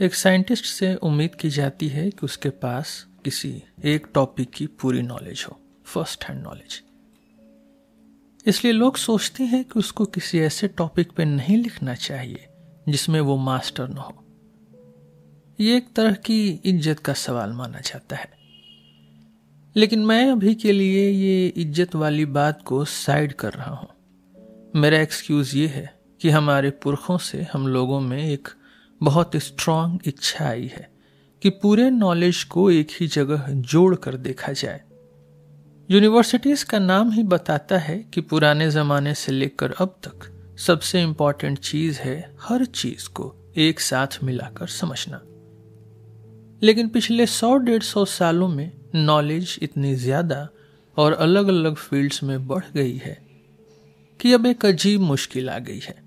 एक साइंटिस्ट से उम्मीद की जाती है कि उसके पास किसी एक टॉपिक की पूरी नॉलेज हो फ़र्स्ट हैंड नॉलेज इसलिए लोग सोचते हैं कि उसको किसी ऐसे टॉपिक पे नहीं लिखना चाहिए, जिसमें वो मास्टर न हो। ये एक तरह की इज़्ज़त का सवाल माना जाता है। लेकिन मैं अभी के लिए ये इज़्ज़त वाली बात को साइड कर रहा हूँ। मेरा एक्सक्यूज ये है कि हमारे पुरखों से हम लोगों में एक बहुत स्ट्रांग इच्छा आई है कि पूरे नॉलेज को एक ही जगह जोड़ कर देखा जाए। यूनिवर्सिटीज का नाम ही बताता है कि पुराने जमाने से लेकर अब तक सबसे इंपॉर्टेंट चीज़ है हर चीज़ को एक साथ मिलाकर समझना। लेकिन पिछले सौ डेढ़ सौ सालों में नॉलेज इतनी ज़्यादा और अलग अलग फील्ड्स में बढ़ गई है कि अब एक अजीब मुश्किल आ गई है।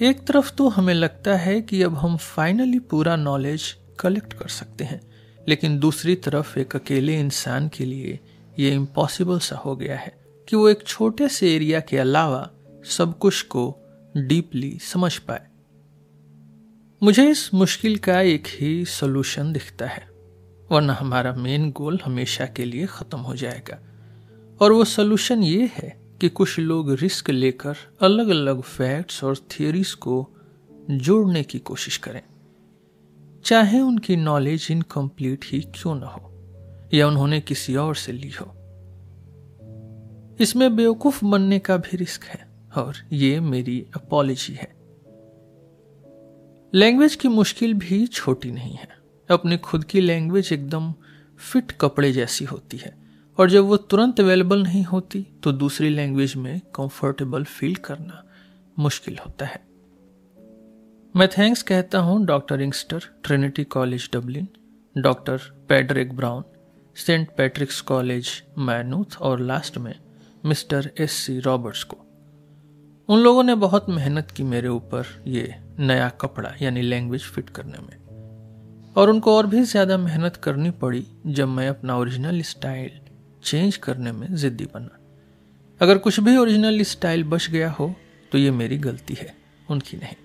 एक तरफ़ तो हमें लगता है कि अब हम फाइनली पूरा नॉलेज कलेक्ट कर सकते हैं, लेकिन दूसरी तरफ़ एक अकेले इंसान के लिए ये इम्पॉसिबल सा हो गया है कि वो एक छोटे से एरिया के अलावा सब कुछ को डीपली समझ पाए। मुझे इस मुश्किल का एक ही सोल्यूशन दिखता है, वरना हमारा मेन गोल हमेशा के लिए ख़त्म हो जाएगा। और वो सोल्यूशन ये है कि कुछ लोग रिस्क लेकर अलग अलग फैक्ट्स और थियोरीज को जोड़ने की कोशिश करें। चाहे उनकी नॉलेज इनकम्प्लीट ही क्यों ना हो, या उन्होंने किसी और से ली हो। इसमें बेवकूफ़ बनने का भी रिस्क है, और ये मेरी अपॉलिजी है। लैंग्वेज की मुश्किल भी छोटी नहीं है। अपनी खुद की लैंग्वेज एकदम फिट कपड़े जैसी होती है। और जब वो तुरंत अवेलेबल नहीं होती तो दूसरी लैंग्वेज में कंफर्टेबल फील करना मुश्किल होता है। मैं थैंक्स कहता हूँ doctor Ingster Trinity College Dublin doctor Padraig Browne Saint Patrick's College Maynooth और लास्ट में मिस्टर एस सी रॉबर्ट्स को। उन लोगों ने बहुत मेहनत की मेरे ऊपर ये नया कपड़ा, यानी लैंग्वेज फिट करने में। और उनको और भी ज़्यादा मेहनत करनी पड़ी जब मैं अपना ओरिजिनल स्टाइल चेंज करने में जिद्दी बना अगर कुछ भी ओरिजिनल स्टाइल बच गया हो तो ये मेरी गलती है, उनकी नहीं।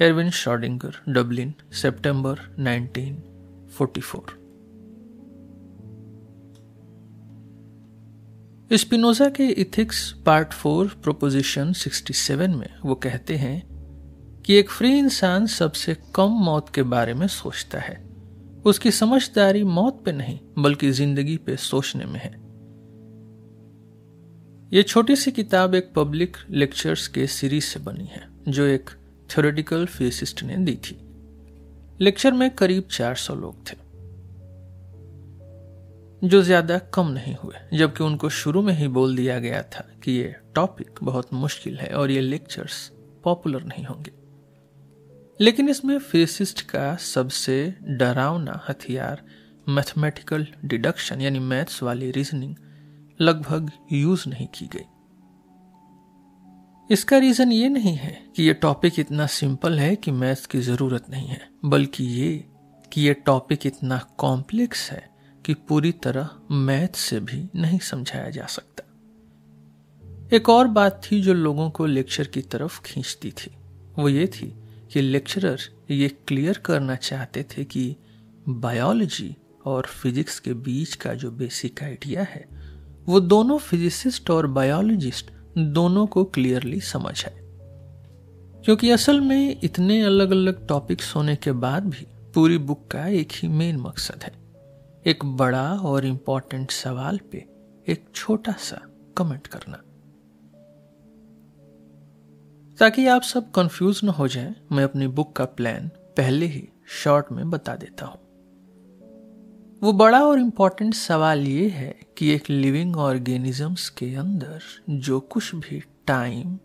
एरविन शॉर्डिंगर, डबलिन सितंबर 1944 स्पिनोजा के इथिक्स पार्ट फोर प्रोपोजिशन 67 में वो कहते हैं कि एक फ्री इंसान सबसे कम मौत के बारे में सोचता है। उसकी समझदारी मौत पे नहीं, बल्कि ज़िंदगी पे सोचने में है। ये छोटी सी किताब एक पब्लिक लेक्चर्स के सीरीज़ से बनी है, जो एक थ्योरेटिकल फिजिसिस्ट ने दी थी। लेक्चर में करीब 400 लोग थे, जो ज़्यादा कम नहीं हुए, जबकि उनको शुरू में ही बोल दिया गया था कि ये टॉपिक बहुत मुश्किल है और ये लेक्चर्स पॉपुलर नहीं होंगे। लेकिन इसमें फिजिसिस्ट का सबसे डरावना हथियार मैथमेटिकल डिडक्शन यानी मैथ्स वाली रीजनिंग लगभग यूज़ नहीं की गई। इसका रीजन ये नहीं है कि ये टॉपिक इतना सिंपल है कि मैथ्स की ज़रूरत नहीं है, बल्कि ये कि ये टॉपिक इतना कॉम्प्लेक्स है कि पूरी तरह मैथ से भी नहीं समझाया जा सकता। एक और बात थी जो लोगों को लेक्चर की तरफ़ खींचती थी, वो ये थी कि लेक्चरर ये क्लियर करना चाहते थे कि बायोलॉजी और फिजिक्स के बीच का जो बेसिक आइडिया है, वो दोनों फिजिसिस्ट और बायोलॉजिस्ट दोनों को क्लियरली समझ है क्योंकि असल में इतने अलग अलग टॉपिक्स होने के बाद भी पूरी बुक का एक ही मेन मकसद है। एक बड़ा और इम्पोर्टेंट सवाल पे एक छोटा सा कमेंट करना। ताकि आप सब कंफ्यूज न हो जाएँ, मैं अपनी बुक का प्लान पहले ही शॉर्ट में बता देता हूँ। वो बड़ा और इम्पोर्टेंट सवाल ये है कि एक लिविंग ऑर्गेनिजम्स के अंदर जो कुछ भी टाइम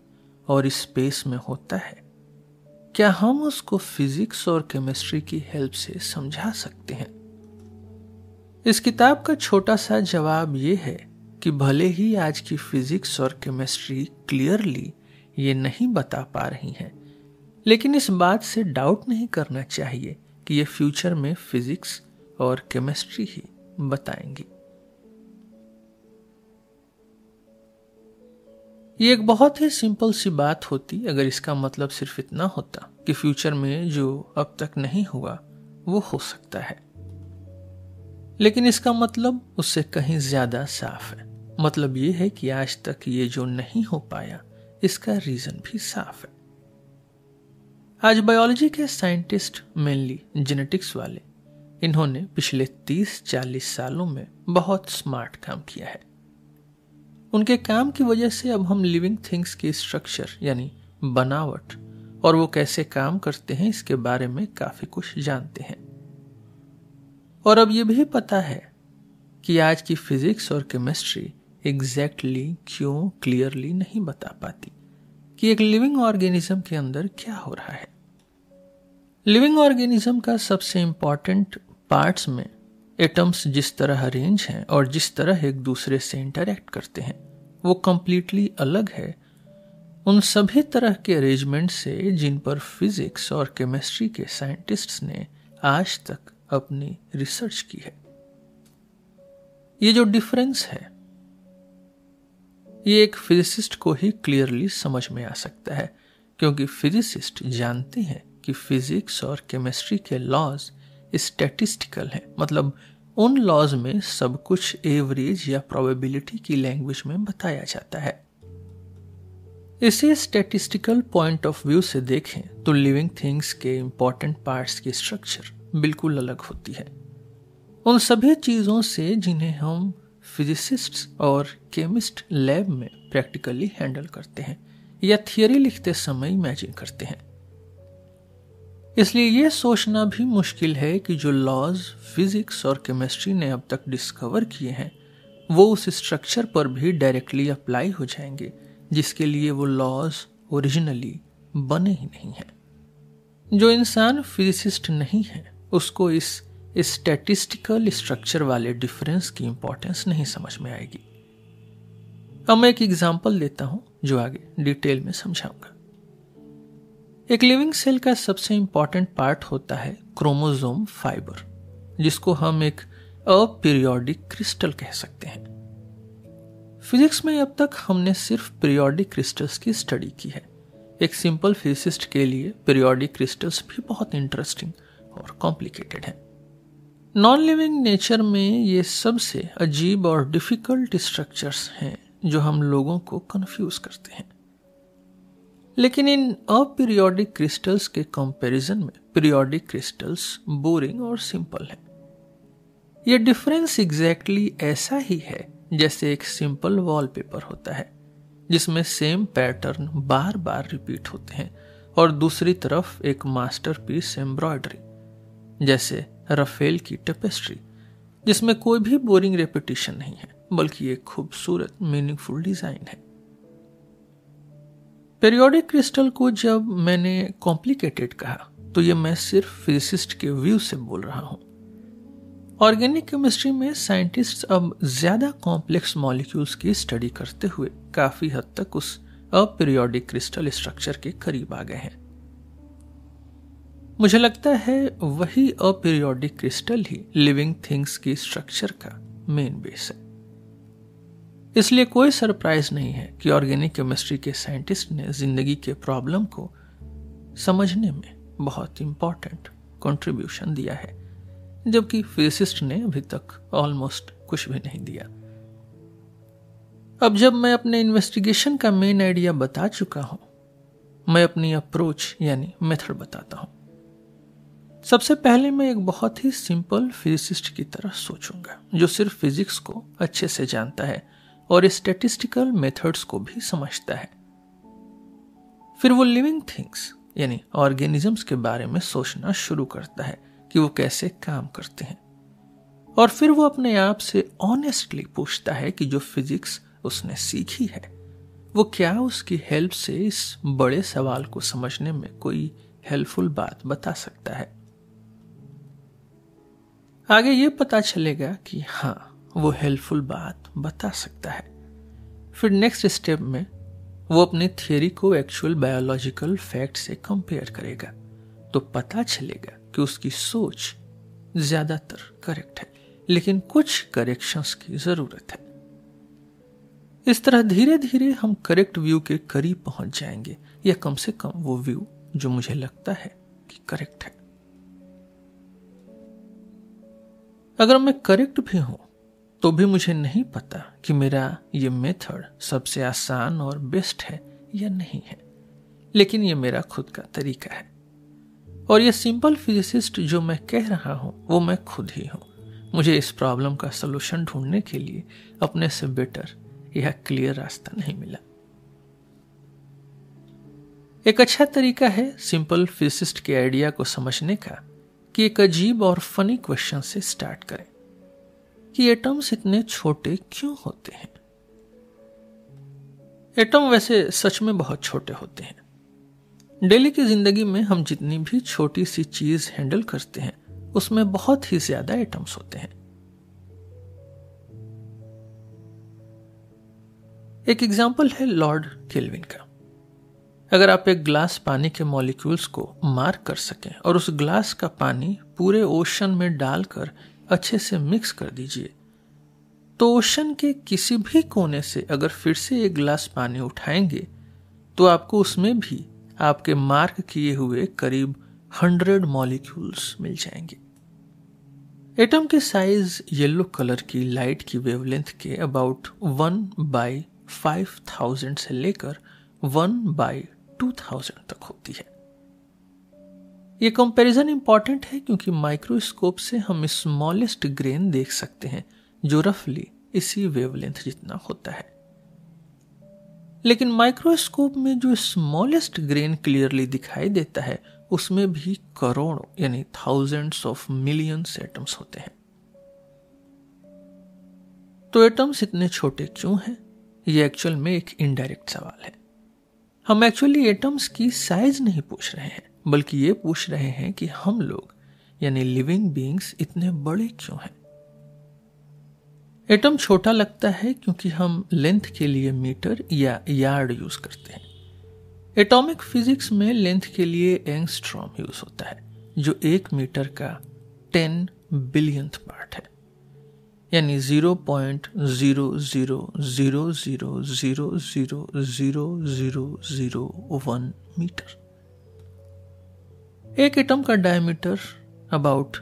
और स्पेस में होता है क्या हम उसको फिजिक्स और केमिस्ट्री की हेल्प से समझा सकते हैं? इस किताब का छोटा सा जवाब ये है कि भले ही आज की फिजिक्स और केमिस्ट्री क्लियरली ये नहीं बता पा रही हैं। लेकिन इस बात से डाउट नहीं करना चाहिए कि ये फ्यूचर में फिजिक्स और केमिस्ट्री ही बताएँगी। ये एक बहुत ही सिंपल सी बात होती, अगर इसका मतलब सिर्फ़ इतना होता कि फ्यूचर में जो अब तक नहीं हुआ, वो हो सकता है। लेकिन इसका मतलब उससे कहीं ज़्यादा साफ़ है। मतलब ये है कि आज तक ये जो नहीं हो पाया इसका रीजन भी साफ़ है। आज बायोलॉजी के साइंटिस्ट मेनली जेनेटिक्स वाले, इन्होंने पिछले 30-40 सालों में बहुत स्मार्ट काम किया है। उनके काम की वजह से अब हम लिविंग थिंग्स की स्ट्रक्चर यानी बनावट, और वो कैसे काम करते हैं, इसके बारे में काफ़ी कुछ जानते हैं। और अब ये भी पता है कि आज की फिजिक्स और केमिस्ट्री एग्जैक्टली exactly क्यों क्लियरली नहीं बता पाती कि एक लिविंग ऑर्गेनिज्म के अंदर क्या हो रहा है। लिविंग ऑर्गेनिज्म का सबसे इंपॉर्टेंट पार्ट्स में एटम्स जिस तरह अरेंज हैं और जिस तरह एक दूसरे से इंटरेक्ट करते हैं, वो कंप्लीटली अलग है। उन सभी तरह के अरेंजमेंट से जिन पर फिजिक्स और केमिस्ट्री के साइंटिस्ट्स ने आज तक अपनी रिसर्च की है। ये जो डिफरेंस है ये एक फिजिसिस्ट को ही क्लियरली समझ में आ सकता है, क्योंकि फिजिसिस्ट जानते हैं कि फिजिक्स और केमिस्ट्री के लॉज स्टैटिस्टिकल हैं। मतलब उन लॉज में सब कुछ एवरेज या प्रोबेबिलिटी की लैंग्वेज में बताया जाता है। इसे स्टैटिस्टिकल पॉइंट ऑफ़ व्यू से देखें तो लिविंग थिंग्स के इंपॉर्टेंट पार्ट्स की स्ट्रक्चर बिल्कुल अलग होती है। उन सभी चीज़ों से जिन्हें हम फिजिसिस्ट और केमिस्ट लैब में प्रैक्टिकली हैंडल करते हैं, या थियोरी लिखते समय इमेजिन करते हैं। इसलिए यह सोचना भी मुश्किल है कि जो लॉज फिजिक्स और केमिस्ट्री ने अब तक डिस्कवर किए हैं, वो उस स्ट्रक्चर पर भी डायरेक्टली अप्लाई हो जाएँगे, जिसके लिए वो लॉज ओरिजिनली बने ही नहीं हैं। जो इंसान फिजिसिस्ट नहीं है, उसको इस स्टैटिस्टिकल स्ट्रक्चर वाले डिफरेंस की इंपॉर्टेंस नहीं समझ में आएगी। अब मैं एक एग्जांपल देता हूँ, जो आगे डिटेल में समझाऊँगा। एक लिविंग सेल का सबसे इंपॉर्टेंट पार्ट होता है क्रोमोजोम फाइबर जिसको हम एक अपीरियोडिक क्रिस्टल कह सकते हैं। फिजिक्स में अब तक हमने सिर्फ़ पीरियोडिक क्रिस्टल्स की स्टडी की है। एक सिंपल फिजिसिस्ट के लिए पीरियोडिक क्रिस्टल्स भी बहुत इंटरेस्टिंग और कॉम्प्लिकेटेड है। नॉन लिविंग नेचर में ये सबसे अजीब और डिफ़िकल्ट स्ट्रक्चर्स हैं जो हम लोगों को कंफ्यूज करते हैं। लेकिन इन अपीरियोडिक क्रिस्टल्स के कंपैरिजन में पीरियोडिक क्रिस्टल्स बोरिंग और सिंपल हैं। यह डिफरेंस एग्जैक्टली ऐसा ही है जैसे एक सिंपल वॉलपेपर होता है, जिसमें सेम पैटर्न बार बार रिपीट होते हैं और दूसरी तरफ़ एक मास्टरपीस एम्ब्रॉयडरी जैसे रफेल की टेपेस्ट्री जिसमें कोई भी बोरिंग रेपिटेशन नहीं है, बल्कि एक खूबसूरत मीनिंगफुल डिज़ाइन है। पेरियोडिक क्रिस्टल को जब मैंने कॉम्प्लिकेटेड कहा तो ये मैं सिर्फ़ फिजिसिस्ट के व्यू से बोल रहा हूँ। ऑर्गेनिक केमिस्ट्री में साइंटिस्ट अब ज़्यादा कॉम्प्लेक्स मॉलिक्यूल्स की स्टडी करते हुए काफ़ी हद तक उस अपीरियोडिक क्रिस्टल स्ट्रक्चर के करीब आ गए हैं। मुझे लगता है वही अपीरियोडिक क्रिस्टल ही लिविंग थिंग्स की स्ट्रक्चर का मेन बेस है। इसलिए कोई सरप्राइज़ नहीं है कि ऑर्गेनिक केमिस्ट्री के साइंटिस्ट ने ज़िंदगी के प्रॉब्लम को समझने में बहुत इंपॉर्टेंट कंट्रीब्यूशन दिया है, जबकि फिजिसिस्ट ने अभी तक ऑलमोस्ट कुछ भी नहीं दिया। अब जब मैं अपने इन्वेस्टिगेशन का मेन आइडिया बता चुका हूँ, मैं अपनी अप्रोच यानी मेथड बताता हूँ। सबसे पहले मैं एक बहुत ही सिंपल फिजिसिस्ट की तरह सोचूँगा, जो सिर्फ़ फिजिक्स को अच्छे से जानता है और स्टेटिस्टिकल मेथड्स को भी समझता है। फिर वो लिविंग थिंग्स यानी ऑर्गेनिजम्स के बारे में सोचना शुरू करता है कि वो कैसे काम करते हैं। और फिर वो अपने आप से ऑनेस्टली पूछता है कि जो फिजिक्स उसने सीखी है, वो क्या उसकी हेल्प से इस बड़े सवाल को समझने में कोई हेल्पफुल बात बता सकता है। आगे ये पता चलेगा कि हाँ वो हेल्पफुल बात बता सकता है। फिर नेक्स्ट स्टेप में वो अपनी थियोरी को एक्चुअल बायोलॉजिकल फैक्ट से कंपेयर करेगा। तो पता चलेगा कि उसकी सोच ज़्यादातर करेक्ट है, लेकिन कुछ करेक्शंस की ज़रूरत है। इस तरह धीरे धीरे हम करेक्ट व्यू के करीब पहुँच जाएँगे, या कम से कम वो व्यू जो मुझे लगता है कि करेक्ट है। अगर मैं करेक्ट भी हूँ तो भी मुझे नहीं पता कि मेरा ये मेथड सबसे आसान और बेस्ट है या नहीं है। लेकिन ये मेरा खुद का तरीका है। और ये सिंपल फिजिसिस्ट जो मैं कह रहा हूँ, वो मैं खुद ही हूँ। मुझे इस प्रॉब्लम का सलूशन ढूँढने के लिए अपने से बेटर यह क्लियर रास्ता नहीं मिला। एक अच्छा तरीका है सिंपल फिजिसिस्ट के आइडिया को समझने का। कि एक अजीब और फनी क्वेश्चन से स्टार्ट करें कि एटम्स इतने छोटे क्यों होते हैं? एटम वैसे सच में बहुत छोटे होते हैं। डेली की ज़िंदगी में हम जितनी भी छोटी सी चीज़ हैंडल करते हैं, उसमें बहुत ही ज़्यादा एटम्स होते हैं। एक एग्ज़ाम्पल है लॉर्ड केल्विन का। अगर आप एक ग्लास पानी के मॉलिक्यूल्स को मार्क कर सकें और उस ग्लास का पानी पूरे ओशन में डालकर अच्छे से मिक्स कर दीजिए तो ओशन के किसी भी कोने से अगर फिर से एक ग्लास पानी उठाएँगे तो आपको उसमें भी आपके मार्क किए हुए करीब हंड्रेड मॉलिक्यूल्स मिल जाएँगे। एटम के साइज़ येलो कलर की लाइट की वेवलेंथ के about one by five thousand से लेकर वन बाई टू थाउज़ेंड तक होती है। यह कंपैरिजन इंपॉर्टेंट है क्योंकि माइक्रोस्कोप से हम स्मॉलेस्ट ग्रेन देख सकते हैं, जो रफली इसी वेवलेंथ जितना होता है। लेकिन माइक्रोस्कोप में जो स्मॉलेस्ट ग्रेन क्लियरली दिखाई देता है, उसमें भी करोड़ों, यानी थाउजेंड्स ऑफ़ मिलियंस एटम्स होते हैं। तो एटम्स इतने छोटे क्यों हैं? ये एक्चुअल में एक इनडायरेक्ट सवाल है। हम एक्चुअली एटम्स की साइज़ नहीं पूछ रहे हैं, बल्कि ये पूछ रहे हैं कि हम लोग, यानी लिविंग बींग्स इतने बड़े क्यों हैं? एटम छोटा लगता है क्योंकि हम लेंथ के लिए मीटर या यार्ड यूज़ करते हैं। एटॉमिक फिजिक्स में लेंथ के लिए एंगस्ट्रॉम यूज़ होता है, जो एक मीटर का टेन बिलियंथ पार्ट यानी zero point zero zero zero zero zero zero zero zero zero one metre एक एटम का डायमीटर अबाउट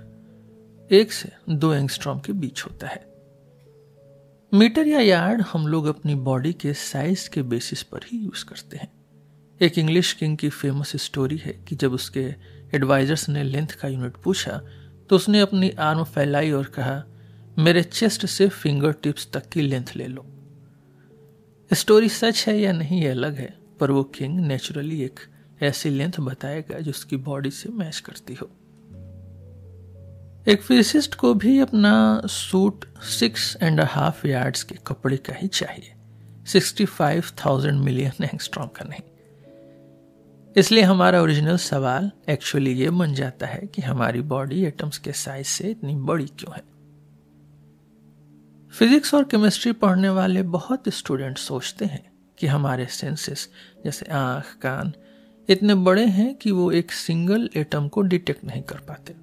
एक से दो एंगस्ट्रॉम के बीच होता है। मीटर या यार्ड हम लोग अपनी बॉडी के साइज़ के बेसिस पर ही यूज़ करते हैं। एक इंग्लिश किंग की फ़ेमस स्टोरी है कि जब उसके एडवाइजर्स ने लेंथ का यूनिट पूछा तो उसने अपनी आर्म फैलाई और कहा मेरे चेस्ट से फिंगर टिप्स तक की लेंथ ले लो। स्टोरी सच है या नहीं ये अलग है, पर वो किंग नेचुरली एक ऐसी लेंथ बताएगा जो उसकी बॉडी से मैच करती हो। एक फिजिसिस्ट को भी अपना suit six and half yards के कपड़े का ही चाहिए। Sixty five thousand million angstrom का नहीं। इसलिए हमारा ओरिजिनल सवाल एक्चुअली ये बन जाता है कि हमारी बॉडी एटम्स के साइज़ से इतनी बड़ी क्यों है? फिजिक्स और केमिस्ट्री पढ़ने वाले बहुत स्टूडेंट सोचते हैं कि हमारे सेंसेस, जैसे आँख, कान, इतने बड़े हैं कि वो एक सिंगल एटम को डिटेक्ट नहीं कर पाते।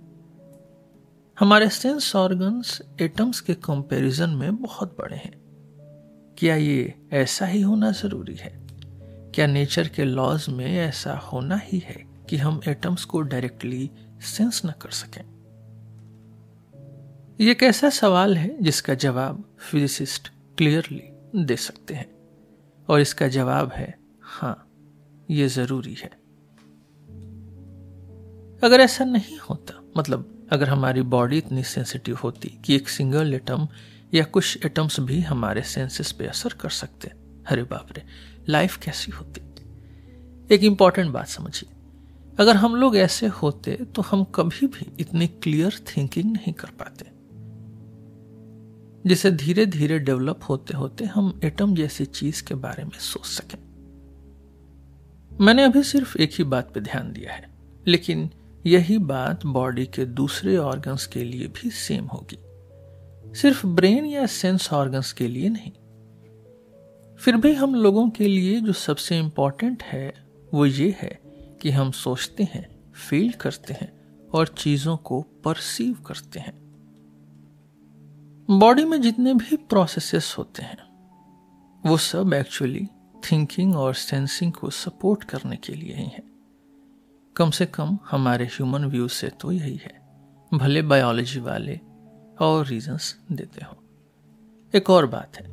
हमारे सेंस ऑर्गन्स एटम्स के कंपैरिजन में बहुत बड़े हैं। क्या ये ऐसा ही होना ज़रूरी है? क्या नेचर के लॉज में ऐसा होना ही है कि हम एटम्स को डायरेक्टली सेंस न कर सकें? ये एक ऐसा सवाल है जिसका जवाब फिजिसिस्ट क्लियरली दे सकते हैं। और इसका जवाब है हाँ ये ज़रूरी है। अगर ऐसा नहीं होता मतलब अगर हमारी बॉडी इतनी सेंसिटिव होती कि एक सिंगल एटम या कुछ एटम्स भी हमारे सेंसेस पे असर कर सकते अरे बाप रे लाइफ कैसी होती? एक इंपॉर्टेंट बात समझिए। अगर हम लोग ऐसे होते तो हम कभी भी इतनी क्लियर थिंकिंग नहीं कर पाते। जिसे धीरे धीरे डेवलप होते होते हम एटम जैसी चीज़ के बारे में सोच सकें। मैंने अभी सिर्फ़ एक ही बात पर ध्यान दिया है, लेकिन यही बात बॉडी के दूसरे ऑर्गन्स के लिए भी सेम होगी। सिर्फ़ ब्रेन या सेंस ऑर्गन्स के लिए नहीं। फिर भी हम लोगों के लिए जो सबसे इंपॉर्टेंट है, वो ये है कि हम सोचते हैं फील करते हैं और चीज़ों को परसीव करते हैं। बॉडी में जितने भी प्रोसेसेस होते हैं, वो सब एक्चुअली थिंकिंग और सेंसिंग को सपोर्ट करने के लिए ही है। कम से कम हमारे ह्यूमन व्यू से तो यही है। भले बायोलॉजी वाले और रीजंस देते हो। एक और बात है,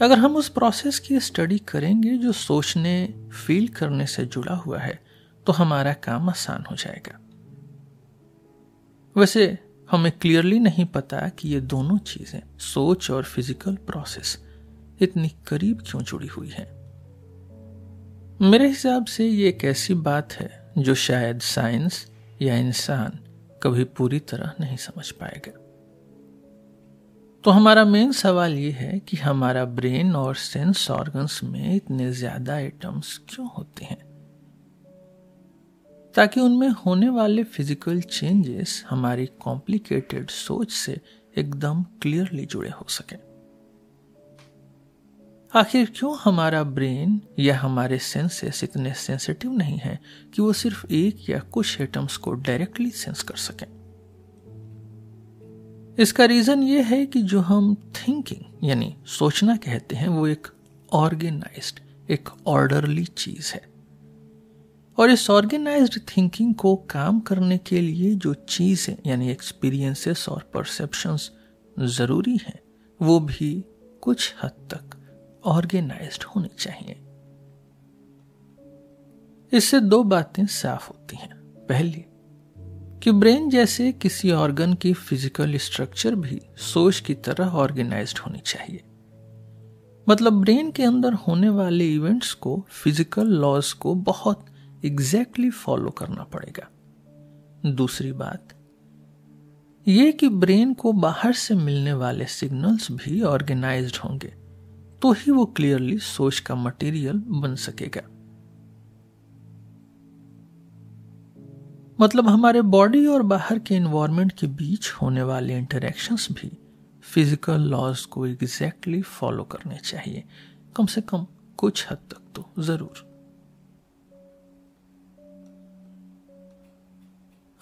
अगर हम उस प्रोसेस की स्टडी करेंगे जो सोचने फील करने से जुड़ा हुआ है तो हमारा काम आसान हो जाएगा। वैसे हमें क्लियरली नहीं पता कि ये दोनों चीज़ें सोच और फ़िज़िकल प्रोसेस इतनी करीब क्यों जुड़ी हुई है। मेरे हिसाब से ये एक ऐसी बात है जो शायद साइंस या इंसान कभी पूरी तरह नहीं समझ पाएगा। तो हमारा मेन सवाल ये है कि हमारा ब्रेन और सेंस ऑर्गन्स में इतने ज़्यादा आइटम्स क्यों होते हैं? ताकि उनमें होने वाले फ़िज़िकल चेंजेस हमारी कॉम्प्लिकेटेड सोच से एकदम क्लियरली जुड़े हो सके। आखिर क्यों हमारा ब्रेन या हमारे सेंसेस इतने सेंसिटिव नहीं है कि वो सिर्फ़ एक या कुछ एटम्स को डायरेक्टली सेंस कर सकें? इसका रीजन ये है कि जो हम थिंकिंग यानी सोचना कहते हैं, वो एक ऑर्गेनाइज्ड एक ऑर्डरली चीज़ है। और इस ऑर्गेनाइज्ड थिंकिंग को काम करने के लिए जो चीज़ें, यानी एक्सपीरियंसेस और परसेप्शंस ज़रूरी हैं, वो भी कुछ हद तक ऑर्गेनाइज्ड होनी चाहिए। इससे दो बातें साफ़ होती हैं। पहली, कि ब्रेन जैसे किसी ऑर्गन की फ़िज़िकल स्ट्रक्चर भी सोच की तरह ऑर्गेनाइज्ड होनी चाहिए। मतलब ब्रेन के अंदर होने वाले इवेंट्स को फ़िज़िकल लॉज को बहुत एग्जैक्टली फॉलो करना पड़ेगा। दूसरी बात यह कि ब्रेन को बाहर से मिलने वाले सिग्नल्स भी ऑर्गेनाइज्ड होंगे तो ही वो क्लियरली सोच का मटेरियल बन सकेगा। मतलब हमारे बॉडी और बाहर के इन्वायरमेंट के बीच होने वाले इंटरेक्शंस भी फ़िज़िकल लॉज को एग्जैक्टली exactly फॉलो करने चाहिए। कम से कम कुछ हद तक तो ज़रूर।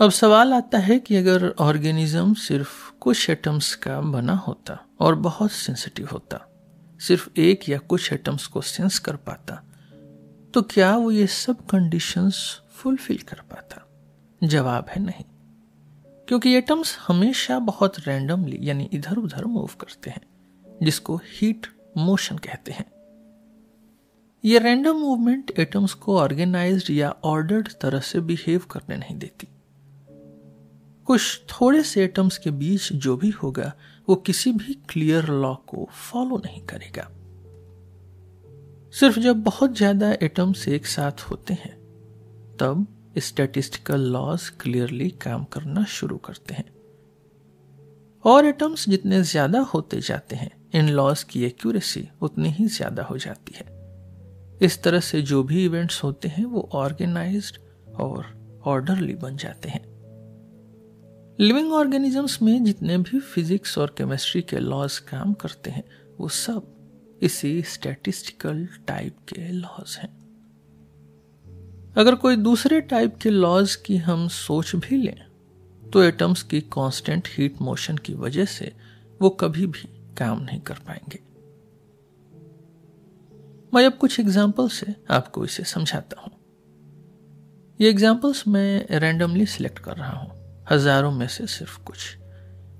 अब सवाल आता है कि अगर ऑर्गेनिज्म सिर्फ़ कुछ एटम्स का बना होता और बहुत सेंसिटिव होता, सिर्फ़ एक या कुछ एटम्स को सेंस कर पाता तो क्या वो ये सब कंडीशंस फुलफिल कर पाता? जवाब है नहीं। क्योंकि एटम्स हमेशा बहुत रैंडमली यानी इधर उधर मूव करते हैं, जिसको हीट मोशन कहते हैं। ये रैंडम मूवमेंट एटम्स को ऑर्गेनाइज्ड या ऑर्डर्ड तरह से बिहेव करने नहीं देती। कुछ थोड़े से एटम्स के बीच जो भी होगा, वो किसी भी क्लियर लॉ को फॉलो नहीं करेगा। सिर्फ़ जब बहुत ज़्यादा एटम्स एक साथ होते हैं, तब स्टैटिस्टिकल लॉज क्लियरली काम करना शुरू करते हैं। और एटम्स जितने ज़्यादा होते जाते हैं, इन लॉज की एक्यूरेसी उतनी ही ज़्यादा हो जाती है। इस तरह से जो भी इवेंट्स होते हैं, वो ऑर्गेनाइज्ड और ऑर्डरली बन जाते हैं। लिविंग ऑर्गेनिजम्स में जितने भी फिजिक्स और केमिस्ट्री के लॉज काम करते हैं, वो सब इसी स्टैटिस्टिकल टाइप के लॉज हैं। अगर कोई दूसरे टाइप के लॉज की हम सोच भी लें तो एटम्स की कांस्टेंट हीट मोशन की वजह से वो कभी भी काम नहीं कर पाएँगे। मैं अब कुछ एग्ज़ाम्पल से आपको इसे समझाता हूँ। ये एग्जाम्पल्स मैं रैंडमली सिलेक्ट कर रहा हूँ। हज़ारों में से सिर्फ़ कुछ।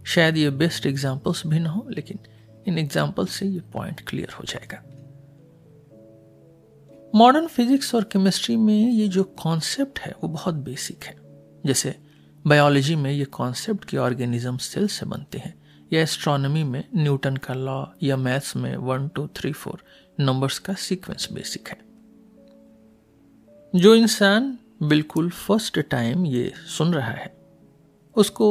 शायद ये बेस्ट एग्जाम्पल्स भी ना हो, लेकिन इन एग्ज़ाम्पल से ये पॉइंट क्लियर हो जाएगा। मॉडर्न फिजिक्स और केमिस्ट्री में ये जो कॉन्सेप्ट है, वो बहुत बेसिक है। जैसे बायोलॉजी में ये कॉन्सेप्ट के ऑर्गेनिज्म सेल से बनते हैं। या एस्ट्रोनॉमी में न्यूटन का लॉ या मैथ्स में one two three four numbers का सीक्वेंस बेसिक है। जो इंसान बिल्कुल फ़र्स्ट टाइम ये सुन रहा है उसको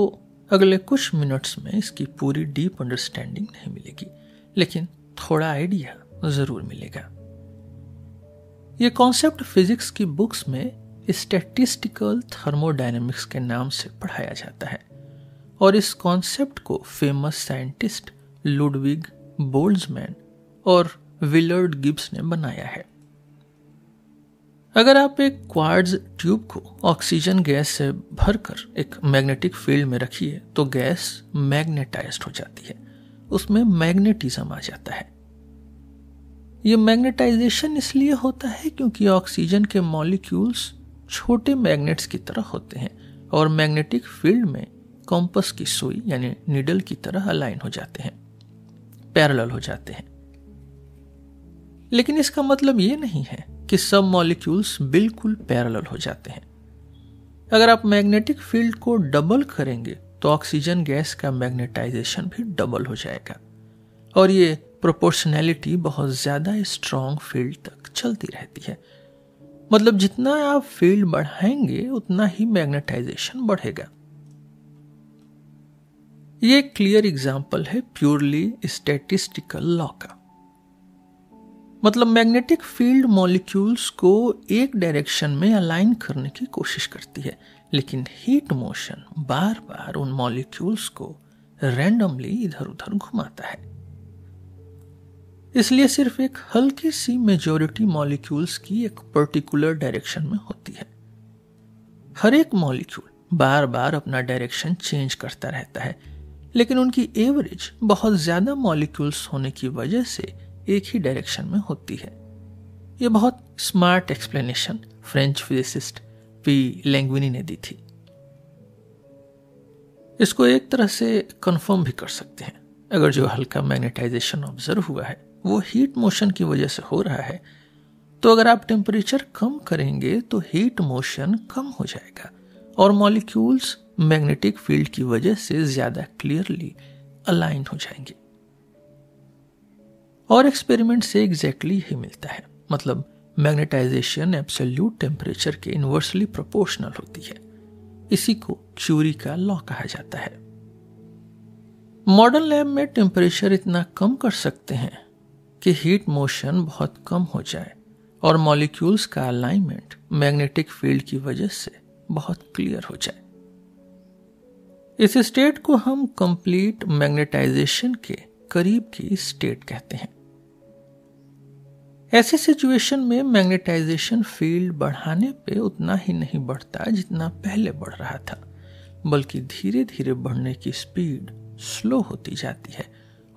अगले कुछ मिनट्स में इसकी पूरी डीप अंडरस्टैंडिंग नहीं मिलेगी, लेकिन थोड़ा आइडिया ज़रूर मिलेगा। ये कॉन्सेप्ट फिजिक्स की बुक्स में स्टैटिस्टिकल थर्मोडायनेमिक्स के नाम से पढ़ाया जाता है, और इस कॉन्सेप्ट को फ़ेमस साइंटिस्ट लुडविग बोल्ड्समैन और विलर्ड गिब्स ने बनाया है। अगर आप एक क्वार्ट्ज ट्यूब को ऑक्सीजन गैस से भरकर एक मैग्नेटिक फ़ील्ड में रखिए तो गैस मैग्नेटाइज्ड हो जाती है। उसमें मैग्नेटिज्म आ जाता है। ये मैग्नेटाइजेशन इसलिए होता है क्योंकि ऑक्सीजन के मॉलिक्यूल्स छोटे मैग्नेट्स की तरह होते हैं और मैग्नेटिक फ़ील्ड में कॉम्पस की सुई, यानी निडल की तरह अलाइन हो जाते हैं, पैरेलल हो जाते हैं। लेकिन इसका मतलब यह नहीं है कि सब मॉलिक्यूल्स बिल्कुल पैरेलल हो जाते हैं। अगर आप मैग्नेटिक फ़ील्ड को डबल करेंगे तो ऑक्सीजन गैस का मैग्नेटाइजेशन भी डबल हो जाएगा। और ये प्रोपोर्शनैलिटी बहुत ज़्यादा स्ट्रॉन्ग फ़ील्ड तक चलती रहती है। मतलब जितना आप फ़ील्ड बढ़ाएँगे, उतना ही मैग्नेटाइजेशन बढ़ेगा। ये क्लियर एग्ज़ाम्पल है प्योरली स्टेटिस्टिकल लॉ का। मतलब मैग्नेटिक फ़ील्ड मॉलिक्यूल्स को एक डायरेक्शन में अलाइन करने की कोशिश करती है, लेकिन हीट मोशन बार बार उन मॉलिक्यूल्स को रैंडमली इधर उधर घुमाता है। इसलिए सिर्फ़ एक हल्की सी मेजोरिटी मॉलिक्यूल्स की एक पर्टिकुलर डायरेक्शन में होती है। हर एक मॉलिक्यूल बार बार अपना डायरेक्शन चेंज करता रहता है, लेकिन उनकी एवरेज बहुत ज़्यादा मॉलिक्यूल्स होने की वजह से एक ही डायरेक्शन में होती है। यह बहुत smart explanation French physicist P Langevin ने दी थी। इसको एक तरह से कंफर्म भी कर सकते हैं। अगर जो हल्का मैग्नेटाइजेशन ऑब्ज़र्व हुआ है, वो हीट मोशन की वजह से हो रहा है तो अगर आप टेम्परेचर कम करेंगे तो हीट मोशन कम हो जाएगा और मॉलिक्यूल्स मैग्नेटिक फ़ील्ड की वजह से ज़्यादा क्लियरली अलाइन हो जाएँगे। और एक्सपेरिमेंट से एग्जैक्टली exactly ही मिलता है। मतलब मैग्नेटाइजेशन एब्सोल्यूट टेम्परेचर के इन्वर्सली प्रोपोर्शनल होती है। इसी को क्यूरी का लॉ कहा जाता है। मॉडर्न लैब में टेम्परेचर इतना कम कर सकते हैं कि हीट मोशन बहुत कम हो जाए और मॉलिक्यूल्स का अलाइनमेंट मैग्नेटिक फ़ील्ड की वजह से बहुत क्लियर हो जाए। इस स्टेट को हम कंप्लीट मैग्नेटाइजेशन के करीब की स्टेट कहते हैं। ऐसी सिचुएशन में मैग्नेटाइजेशन फ़ील्ड बढ़ाने पे उतना ही नहीं बढ़ता जितना पहले बढ़ रहा था, बल्कि धीरे धीरे बढ़ने की स्पीड स्लो होती जाती है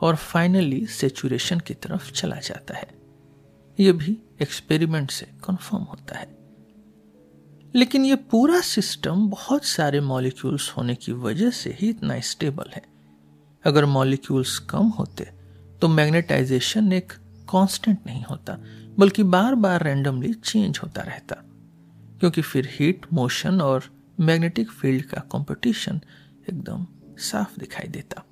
और फाइनली सेचुरेशन की तरफ़ चला जाता है। यह भी एक्सपेरिमेंट से कंफर्म होता है। लेकिन यह पूरा सिस्टम बहुत सारे मॉलिक्यूल्स होने की वजह से ही इतना स्टेबल है। अगर मॉलिक्यूल्स कम होते तो मैग्नेटाइजेशन एक कांस्टेंट नहीं होता, बल्कि बार बार रैंडमली चेंज होता रहता। क्योंकि फिर हीट मोशन और मैग्नेटिक फ़ील्ड का कंपटीशन एकदम साफ़ दिखाई देता।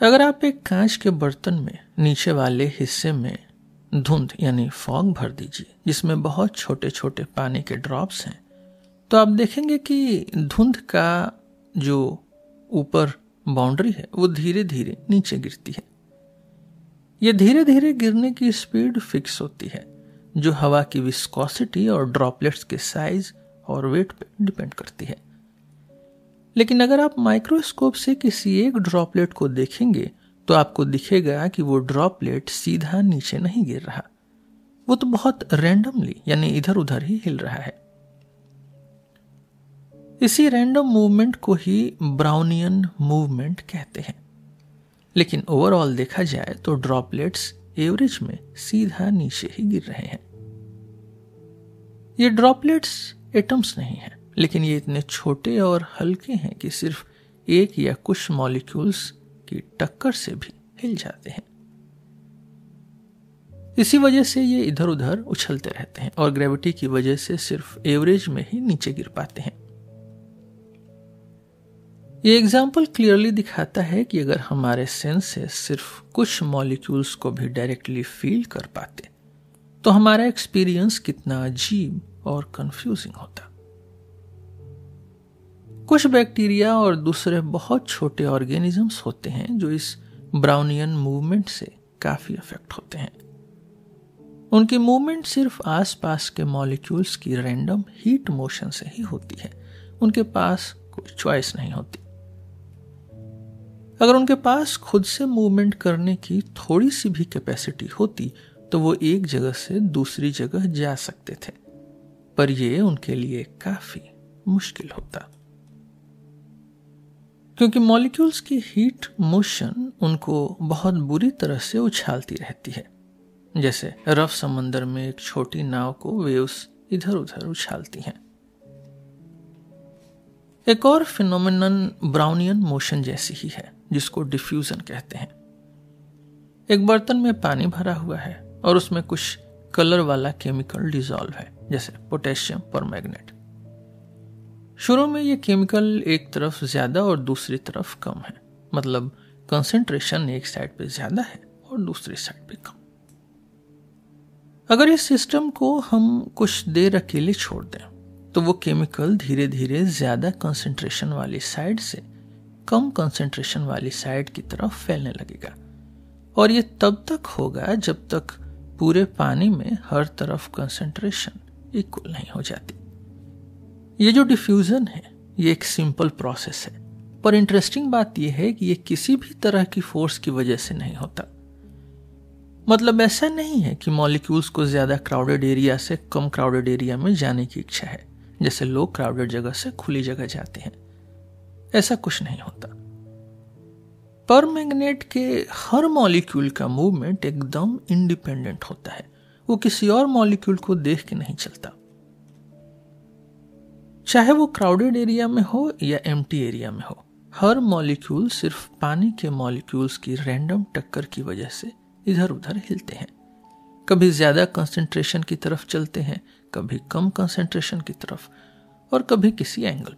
अगर आप एक कांच के बर्तन में, नीचे वाले हिस्से में धुंध यानी फॉग भर दीजिए, जिसमें बहुत छोटे छोटे पानी के ड्रॉप्स हैं तो आप देखेंगे कि धुंध का जो ऊपर बाउंड्री है, वो धीरे धीरे नीचे गिरती है। ये धीरे धीरे गिरने की स्पीड फिक्स होती है, जो हवा की विस्कोसिटी और ड्रॉपलेट्स के साइज़ और वेट पर डिपेंड करती है। लेकिन अगर आप माइक्रोस्कोप से किसी एक ड्रॉपलेट को देखेंगे तो आपको दिखेगा कि वो ड्रॉपलेट सीधा नीचे नहीं गिर रहा। वो तो बहुत रैंडमली यानी इधर उधर ही हिल रहा है। इसी रैंडम मूवमेंट को ही ब्राउनियन मूवमेंट कहते हैं। लेकिन ओवरऑल देखा जाए तो ड्रॉपलेट्स एवरेज में सीधा नीचे ही गिर रहे हैं। ये ड्रॉपलेट्स एटम्स नहीं हैं, लेकिन ये इतने छोटे और हल्के हैं कि सिर्फ़ एक या कुछ मॉलिक्यूल्स की टक्कर से भी हिल जाते हैं। इसी वजह से ये इधर उधर उछलते रहते हैं और ग्रेविटी की वजह से सिर्फ़ एवरेज में ही नीचे गिर पाते हैं। ये एग्ज़ाम्पल क्लियरली दिखाता है कि अगर हमारे सेंसेस सिर्फ़ कुछ मॉलिक्यूल्स को भी डायरेक्टली फील कर पाते तो हमारा एक्सपीरियंस कितना अजीब और कंफ्यूजिंग होता। कुछ बैक्टीरिया और दूसरे बहुत छोटे ऑर्गेनिजम्स होते हैं जो इस ब्राउनियन मूवमेंट से काफ़ी अफेक्ट होते हैं। उनकी मूवमेंट सिर्फ़ आसपास के मॉलिक्यूल्स की रैंडम हीट मोशन से ही होती है। उनके पास कोई चॉइस नहीं होती। अगर उनके पास खुद से मूवमेंट करने की थोड़ी सी भी कैपेसिटी होती तो वो एक जगह से दूसरी जगह जा सकते थे। पर यह उनके लिए काफ़ी मुश्किल होता। क्योंकि मॉलिक्यूल्स की हीट मोशन उनको बहुत बुरी तरह से उछालती रहती है। जैसे रफ समंदर में एक छोटी नाव को वेव्स इधर उधर उछालती हैं। एक और फिनोमिनन ब्राउनियन मोशन जैसी ही है। जिसको डिफ्यूजन कहते हैं। एक बर्तन में पानी भरा हुआ है और उसमें कुछ कलर वाला केमिकल डिजॉल्व है, जैसे पोटेशियम पर मैग्नेट शुरू में ये केमिकल एक तरफ़ ज़्यादा और दूसरी तरफ़ कम है। मतलब कंसेंट्रेशन एक साइड पे ज़्यादा है और दूसरी साइड पे कम। अगर इस सिस्टम को हम कुछ देर अकेले छोड़ दें तो वो केमिकल धीरे धीरे ज़्यादा कंसेंट्रेशन वाली साइड से कम कंसेंट्रेशन वाली साइड की तरफ़ फैलने लगेगा। और ये तब तक होगा जब तक पूरे पानी में हर तरफ़ कंसेंट्रेशन इक्वल नहीं हो जाती। ये जो डिफ्यूजन है, ये एक सिंपल प्रोसेस है। पर इंटरेस्टिंग बात यह है कि ये किसी भी तरह की फोर्स की वजह से नहीं होता। मतलब ऐसा नहीं है कि मॉलिक्यूल्स को ज़्यादा क्राउडेड एरिया से कम क्राउडेड एरिया में जाने की इच्छा है। जैसे लोग क्राउडेड जगह से खुली जगह जाते हैं। ऐसा कुछ नहीं होता। पर मैग्नेट के हर मॉलिक्यूल का मूवमेंट एकदम इंडिपेंडेंट होता है। वो किसी और मॉलिक्यूल को देख के नहीं चलता। चाहे वो क्राउडेड एरिया में हो या एम एरिया में हो, हर मॉलिक्यूल सिर्फ़ पानी के मॉलिक्यूल्स की रैंडम टक्कर की वजह से इधर उधर हिलते हैं। कभी ज़्यादा कंसंट्रेशन की तरफ़ चलते हैं, कभी कम कंसंट्रेशन की तरफ़, और कभी किसी एंगल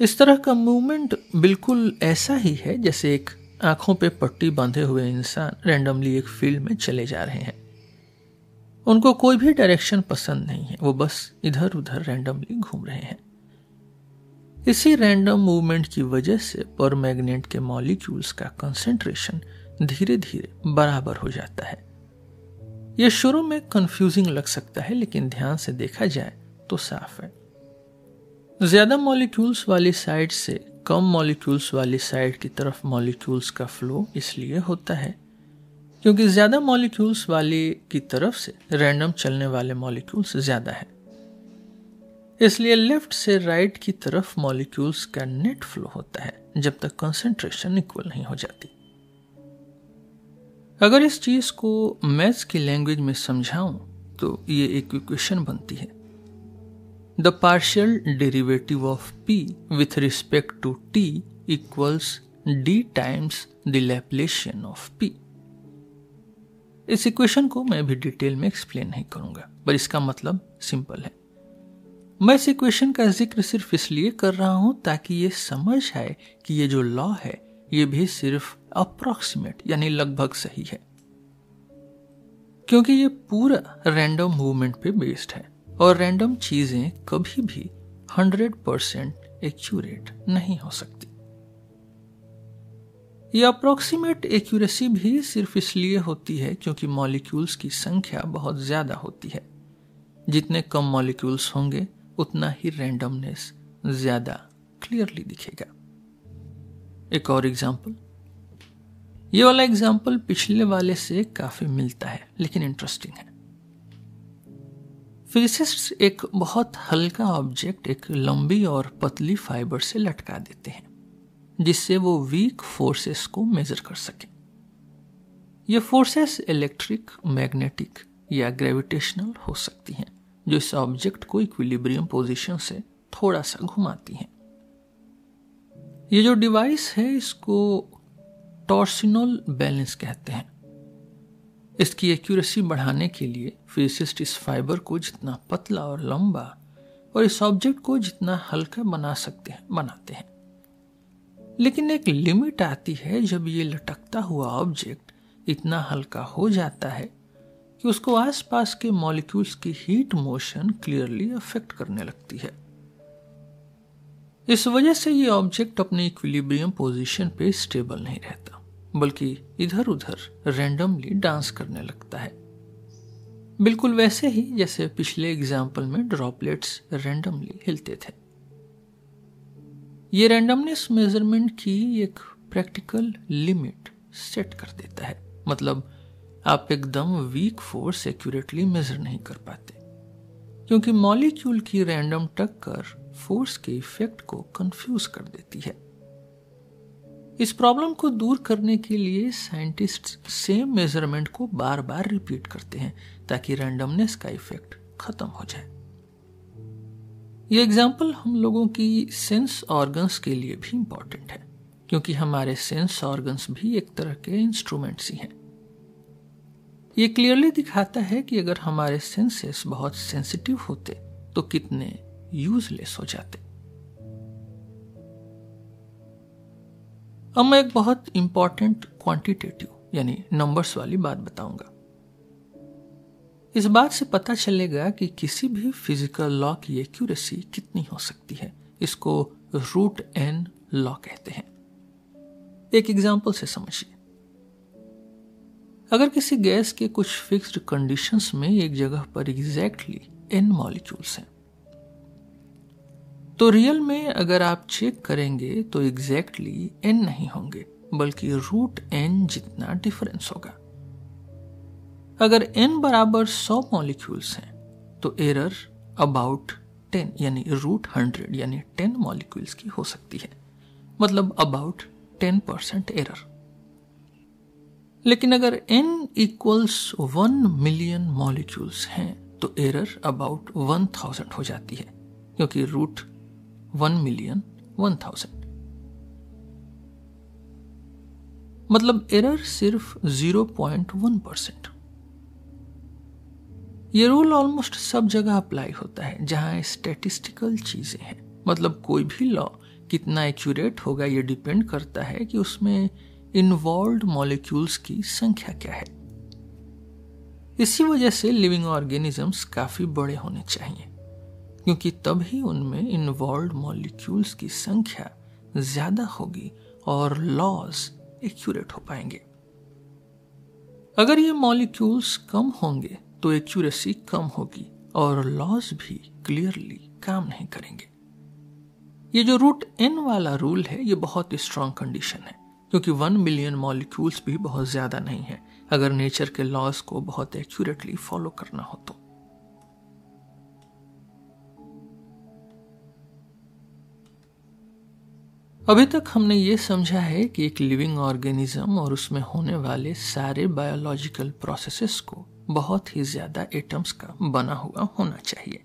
इस तरह का मूवमेंट बिल्कुल ऐसा ही है जैसे एक आँखों पे पट्टी बांधे हुए इंसान रैंडमली एक फ़ील्ड में चले जा रहे हैं। उनको कोई भी डायरेक्शन पसंद नहीं है, वो बस इधर उधर रैंडमली घूम रहे हैं। इसी रैंडम मूवमेंट की वजह से पर मैग्नेट के मॉलिक्यूल्स का कंसेंट्रेशन धीरे धीरे बराबर हो जाता है। यह शुरू में कंफ्यूजिंग लग सकता है, लेकिन ध्यान से देखा जाए तो साफ़ है। ज़्यादा मॉलिक्यूल्स वाली साइड से कम मॉलिक्यूल्स वाली साइड की तरफ़ मॉलिक्यूल्स का फ्लो इसलिए होता है, क्योंकि ज़्यादा मॉलिक्यूल्स वाली की तरफ़ से रैंडम चलने वाले मॉलिक्यूल्स ज़्यादा है। इसलिए लेफ़्ट से राइट की तरफ़ मॉलिक्यूल्स का नेट फ्लो होता है, जब तक कंसंट्रेशन इक्वल नहीं हो जाती। अगर इस चीज़ को मैथ्स की लैंग्वेज में समझाऊं तो ये एक इक्वेशन बनती है। The partial derivative of P with respect to T equals D times the Laplacian of P इस इक्वेशन को मैं भी डिटेल में एक्सप्लेन नहीं करूँगा, पर इसका मतलब सिंपल है। मैं इस इक्वेशन का ज़िक्र सिर्फ़ इसलिए कर रहा हूँ ताकि ये समझ आए कि ये जो लॉ है, ये भी सिर्फ़ अप्रोक्सीमेट यानी लगभग सही है। क्योंकि ये पूरा रैंडम मूवमेंट पे बेस्ड है। और रैंडम चीज़ें कभी भी 100 परसेंट एक्यूरेट नहीं हो सकती। ये अप्रोक्सीमेट एक्यूरेसी भी सिर्फ़ इसलिए होती है क्योंकि मॉलिक्यूल्स की संख्या बहुत ज़्यादा होती है। जितने कम मॉलिक्यूल्स होंगे, उतना ही रैंडमनेस ज़्यादा क्लियरली दिखेगा। एक और एग्ज़ाम्पल ये वाला एग्ज़ाम्पल पिछले वाले से काफ़ी मिलता है, लेकिन इंटरेस्टिंग है। फिजिसिस्ट एक बहुत हल्का ऑब्जेक्ट एक लंबी और पतली फाइबर से लटका देते हैं, जिससे वो वीक फोर्सेस को मेजर कर सके। ये फोर्सेस इलेक्ट्रिक मैग्नेटिक या ग्रेविटेशनल हो सकती हैं, जो इस ऑब्जेक्ट को इक्विलिब्रियम पोजीशन से थोड़ा सा घुमाती हैं। ये जो डिवाइस है, इसको टॉर्सिनल बैलेंस कहते हैं। इसकी एक्यूरेसी बढ़ाने के लिए फिजिसिस्ट इस फाइबर को जितना पतला और लंबा और इस ऑब्जेक्ट को जितना हल्का बना सकते हैं, बनाते हैं। लेकिन एक लिमिट आती है जब ये लटकता हुआ ऑब्जेक्ट इतना हल्का हो जाता है कि उसको आसपास के मॉलिक्यूल्स की हीट मोशन क्लियरली अफेक्ट करने लगती है। इस वजह से ये ऑब्जेक्ट अपने इक्विलिब्रियम पोजीशन पे स्टेबल नहीं रहता। बल्कि इधर उधर रैंडमली डांस करने लगता है। बिल्कुल वैसे ही जैसे पिछले एग्ज़ाम्पल में ड्रॉपलेट्स रैंडमली हिलते थे। ये रैंडमनेस मेज़रमेंट की एक प्रैक्टिकल लिमिट सेट कर देता है। मतलब आप एकदम वीक फोर्स एक्यूरेटली मेजर नहीं कर पाते। क्योंकि मॉलिक्यूल की रैंडम टक्कर फोर्स के इफ़ेक्ट को कंफ्यूज कर देती है। इस प्रॉब्लम को दूर करने के लिए साइंटिस्ट सेम मेज़रमेंट को बार बार रिपीट करते हैं, ताकि रैंडमनेस का इफ़ेक्ट खत्म हो जाए। ये एग्ज़ाम्पल हम लोगों की सेंस ऑर्गन्स के लिए भी इंपॉर्टेंट है, क्योंकि हमारे सेंस ऑर्गन्स भी एक तरह के इंस्ट्रूमेंट्स ही हैं। ये क्लियरली दिखाता है कि अगर हमारे सेंसेस बहुत सेंसिटिव होते तो कितने यूजलेस हो जाते। अब मैं एक बहुत इंपॉर्टेंट क्वांटिटेटिव यानी नंबर्स वाली बात बताऊँगा। इस बात से पता चलेगा कि किसी भी फ़िज़िकल लॉ की एक्यूरेसी कितनी हो सकती है। इसको रूट एन लॉ कहते हैं। एक एग्ज़ाम्पल से समझिए। अगर किसी गैस के कुछ फिक्स्ड कंडीशंस में एक जगह पर एग्जैक्टली एन मॉलिक्यूल्स हैं तो रियल में अगर आप चेक करेंगे तो एग्जैक्टली exactly एन नहीं होंगे, बल्कि रूट एन जितना डिफरेंस होगा। अगर एन बराबर सौ मॉलिक्यूल्स हैं तो एरर अबाउट टेन यानी रूट हंड्रेड यानी टेन मॉलिक्यूल्स की हो सकती है। मतलब अबाउट टेन परसेंट एरर लेकिन अगर n equals one million molecules हैं तो एरर अबाउट वन थाउज़ेंड हो जाती है, क्योंकि root one million one thousand मतलब एरर सिर्फ़ ज़ीरो पॉइंट वन परसेंट ये रूल ऑलमोस्ट सब जगह अप्लाई होता है, जहाँ स्टेटिस्टिकल चीज़ें हैं। मतलब कोई भी लॉ कितना एक्यूरेट होगा ये डिपेंड करता है कि उसमें इन्वॉल्व मॉलिक्यूल्स की संख्या क्या है। इसी वजह से लिविंग ऑर्गेनिजम्स काफ़ी बड़े होने चाहिए। क्योंकि तभी उनमें इन्वॉल्व मॉलिक्यूल्स की संख्या ज़्यादा होगी और लॉज एक्यूरेट हो पाएँगे। अगर ये मॉलिक्यूल्स कम होंगे तो एक्यूरेसी कम होगी और लॉज भी क्लियरली काम नहीं करेंगे। ये जो रूट एन वाला रूल है, ये बहुत स्ट्रांग कंडीशन है, क्योंकि वन मिलियन मॉलिक्यूल्स भी बहुत ज़्यादा नहीं है, अगर नेचर के लॉज को बहुत एक्यूरेटली फॉलो करना हो तो। अभी तक हमने ये समझा है कि एक लिविंग ऑर्गेनिज्म और उसमें होने वाले सारे बायोलॉजिकल प्रोसेसेस को बहुत ही ज़्यादा एटम्स का बना हुआ होना चाहिए।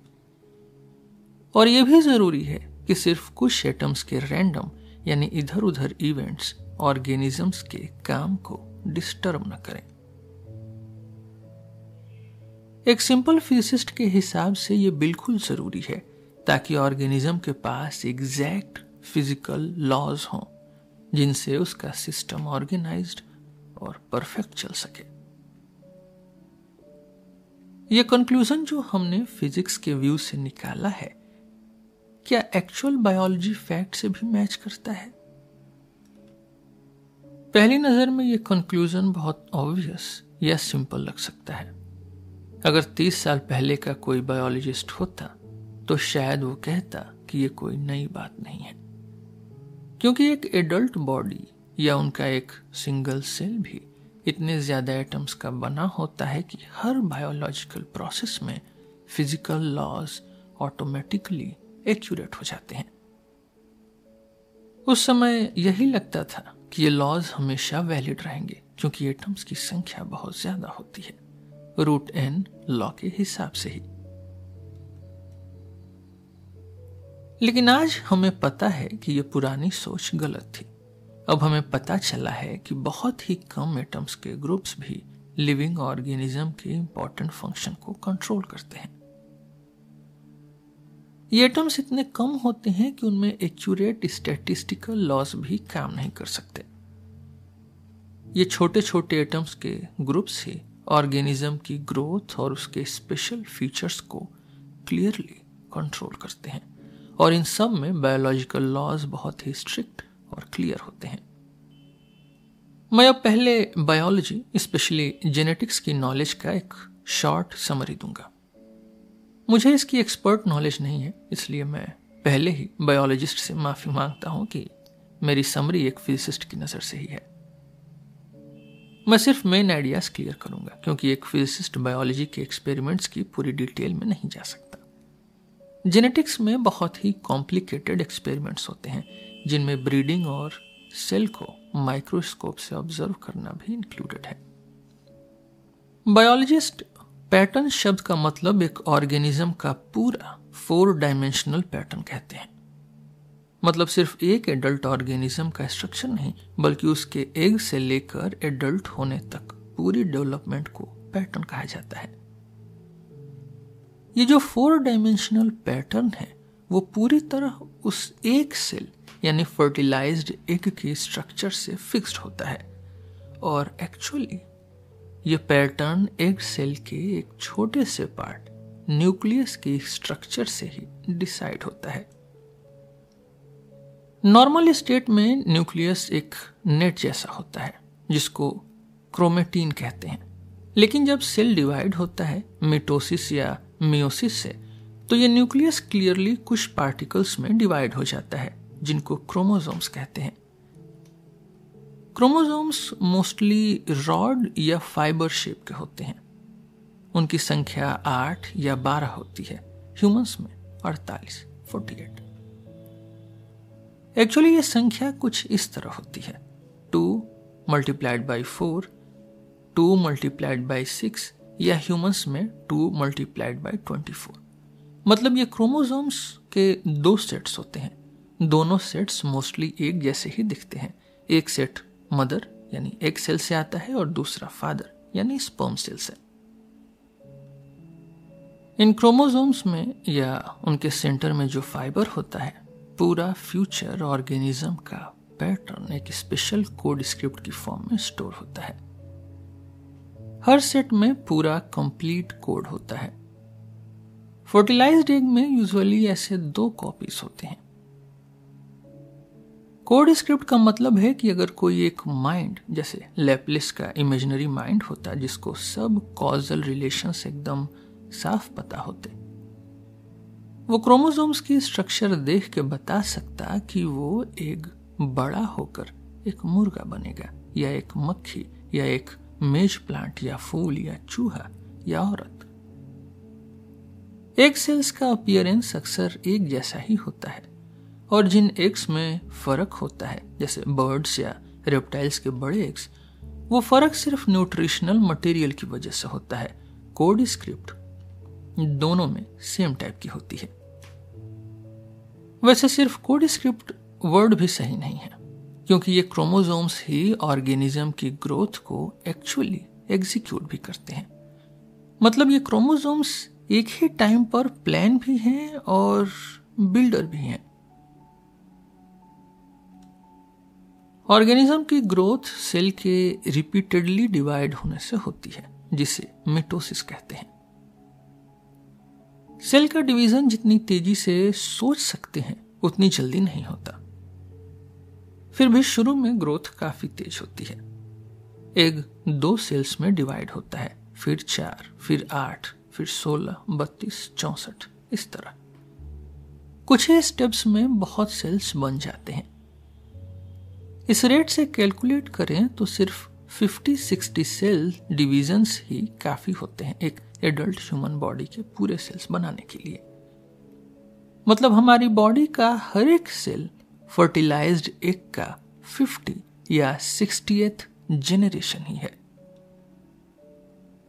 और यह भी ज़रूरी है कि सिर्फ़ कुछ एटम्स के रैंडम यानी इधर उधर इवेंट्स ऑर्गेनिजम्स के काम को डिस्टर्ब न करें। एक सिंपल फिजिसिस्ट के हिसाब से यह बिल्कुल ज़रूरी है, ताकि ऑर्गेनिज्म के पास एग्जैक्ट फ़िज़िकल लॉज हों, जिनसे उसका सिस्टम ऑर्गेनाइज्ड और परफेक्ट चल सके। यह कंक्लूजन जो हमने फिजिक्स के व्यू से निकाला है, क्या एक्चुअल बायोलॉजी फैक्ट से भी मैच करता है? पहली नज़र में यह कंक्लूजन बहुत ऑब्वियस या सिंपल लग सकता है। अगर तीस साल पहले का कोई बायोलॉजिस्ट होता तो शायद वो कहता कि यह कोई नई बात नहीं है। क्योंकि एक एडल्ट बॉडी या उनका एक सिंगल सेल भी इतने ज़्यादा एटम्स का बना होता है कि हर बायोलॉजिकल प्रोसेस में फ़िज़िकल लॉज ऑटोमेटिकली एक्यूरेट हो जाते हैं। उस समय यही लगता था कि ये लॉज हमेशा वैलिड रहेंगे, क्योंकि एटम्स की संख्या बहुत ज़्यादा होती है। रूट एन लॉ के हिसाब से ही। लेकिन आज हमें पता है कि यह पुरानी सोच गलत थी। अब हमें पता चला है कि बहुत ही कम एटम्स के ग्रुप्स भी लिविंग ऑर्गेनिज्म के इंपॉर्टेंट फ़ंक्शन को कंट्रोल करते हैं। ये एटम्स इतने कम होते हैं कि उनमें एक्यूरेट स्टैटिस्टिकल लॉस भी काम नहीं कर सकते। ये छोटे छोटे एटम्स के ग्रुप्स ही ऑर्गेनिज्म की ग्रोथ और उसके स्पेशल फीचर्स को क्लियरली कंट्रोल करते हैं। और इन सब में बायोलॉजिकल लॉज बहुत ही स्ट्रिक्ट और क्लियर होते हैं। मैं अब पहले बायोलॉजी स्पेशली जेनेटिक्स की नॉलेज का एक शॉर्ट समरी दूँगा। मुझे इसकी एक्सपर्ट नॉलेज नहीं है, इसलिए मैं पहले ही बायोलॉजिस्ट से माफ़ी माँगता हूँ कि मेरी समरी एक फिजिसिस्ट की नज़र से ही है। मैं सिर्फ़ मेन आइडियाज़ क्लियर करूँगा, क्योंकि एक फिजिसिस्ट बायोलॉजी के एक्सपेरिमेंट्स की पूरी डिटेल में नहीं जा सकता। जेनेटिक्स में बहुत ही कॉम्प्लिकेटेड एक्सपेरिमेंट्स होते हैं, जिनमें ब्रीडिंग और सेल को माइक्रोस्कोप से ऑब्ज़र्व करना भी इंक्लूडेड है। बायोलॉजिस्ट पैटर्न शब्द का मतलब एक ऑर्गेनिज्म का पूरा फोर डायमेंशनल पैटर्न कहते हैं। मतलब सिर्फ़ एक एडल्ट ऑर्गेनिज्म का स्ट्रक्चर नहीं, बल्कि उसके एग से लेकर एडल्ट होने तक पूरी डेवलपमेंट को पैटर्न कहा जाता है। ये जो फोर डायमेंशनल पैटर्न है, वो पूरी तरह उस एक सेल यानी फर्टिलाइज्ड एग के स्ट्रक्चर से फिक्स्ड होता है। और एक्चुअली ये पैटर्न एग सेल के एक छोटे से पार्ट न्यूक्लियस के स्ट्रक्चर से ही डिसाइड होता है। नॉर्मल स्टेट में न्यूक्लियस एक नेट जैसा होता है, जिसको क्रोमेटीन कहते हैं। लेकिन जब सेल डिवाइड होता है मिटोसिस या मियोसिस से तो ये न्यूक्लियस क्लियरली कुछ पार्टिकल्स में डिवाइड हो जाता है, जिनको क्रोमोजोम्स कहते हैं। क्रोमोजोम्स मोस्टली रॉड या फाइबर शेप के होते हैं। उनकी संख्या आठ या बारह होती है ह्यूमंस में अड़तालीस फोर्टी एट एक्चुअली ये संख्या कुछ इस तरह होती है। Two multiplied by four two multiplied by six या ह्यूमंस में two multiplied by twenty four मतलब ये क्रोमोजोम्स के दो सेट्स होते हैं। दोनों सेट्स मोस्टली एक जैसे ही दिखते हैं। एक सेट मदर यानी एक सेल से आता है और दूसरा फादर यानी स्पर्म सेल से। इन क्रोमोजोम्स में या उनके सेंटर में जो फाइबर होता है, पूरा फ्यूचर ऑर्गेनिज्म का पैटर्न एक स्पेशल कोड स्क्रिप्ट की फॉर्म में स्टोर होता है। हर सेट में पूरा कंप्लीट कोड होता है। फर्टिलाइज्ड एग में यूजुअली ऐसे दो कॉपीज होते हैं। कोड स्क्रिप्ट का मतलब है कि अगर कोई एक माइंड जैसे लेपलिस का इमेजिनरी माइंड होता, जिसको सब कॉजल रिलेशंस एकदम साफ़ पता होते, वो क्रोमोसोम्स की स्ट्रक्चर देख के बता सकता कि वो एक बड़ा होकर एक मुर्गा बनेगा, या एक मक्खी, या एक मेज प्लांट या फूल या चूहा या औरत। एक सेल्स का अपियरेंस अक्सर एक जैसा ही होता है और जिन एग्स में फ़र्क होता है, जैसे बर्ड्स या रेप्टाइल्स के बड़े एग्स वो फ़र्क सिर्फ़ न्यूट्रिशनल मटेरियल की वजह से होता है कोड स्क्रिप्ट दोनों में सेम टाइप की होती है। वैसे सिर्फ़ कोड स्क्रिप्ट वर्ड भी सही नहीं है। क्योंकि ये क्रोमोजोम्स ही ऑर्गेनिज्म की ग्रोथ को एक्चुअली एग्जीक्यूट भी करते हैं। मतलब ये क्रोमोजोम्स एक ही टाइम पर प्लान भी हैं और बिल्डर भी हैं। ऑर्गेनिज्म की ग्रोथ सेल के रिपीटेडली डिवाइड होने से होती है, जिसे मिटोसिस कहते हैं। सेल का डिवीज़न जितनी तेज़ी से सोच सकते हैं, उतनी जल्दी नहीं होता। फिर भी शुरू में ग्रोथ काफ़ी तेज होती है। एग दो सेल्स में डिवाइड होता है, फिर चार, फिर आठ, फिर सोलह, बत्तीस, चौसठ, इस तरह। कुछ ही स्टेप्स में बहुत सेल्स बन जाते हैं। इस रेट से कैलकुलेट करें तो सिर्फ़ 50-60 सेल डिविजन्स ही काफ़ी होते हैं एक एडल्ट ह्यूमन बॉडी के पूरे सेल्स बनाने के लिए। मतलब हमारी बॉडी का हर एक सेल फर्टिलाइज्ड एक का 50 या सिक्सटी जेनरेशन ही है।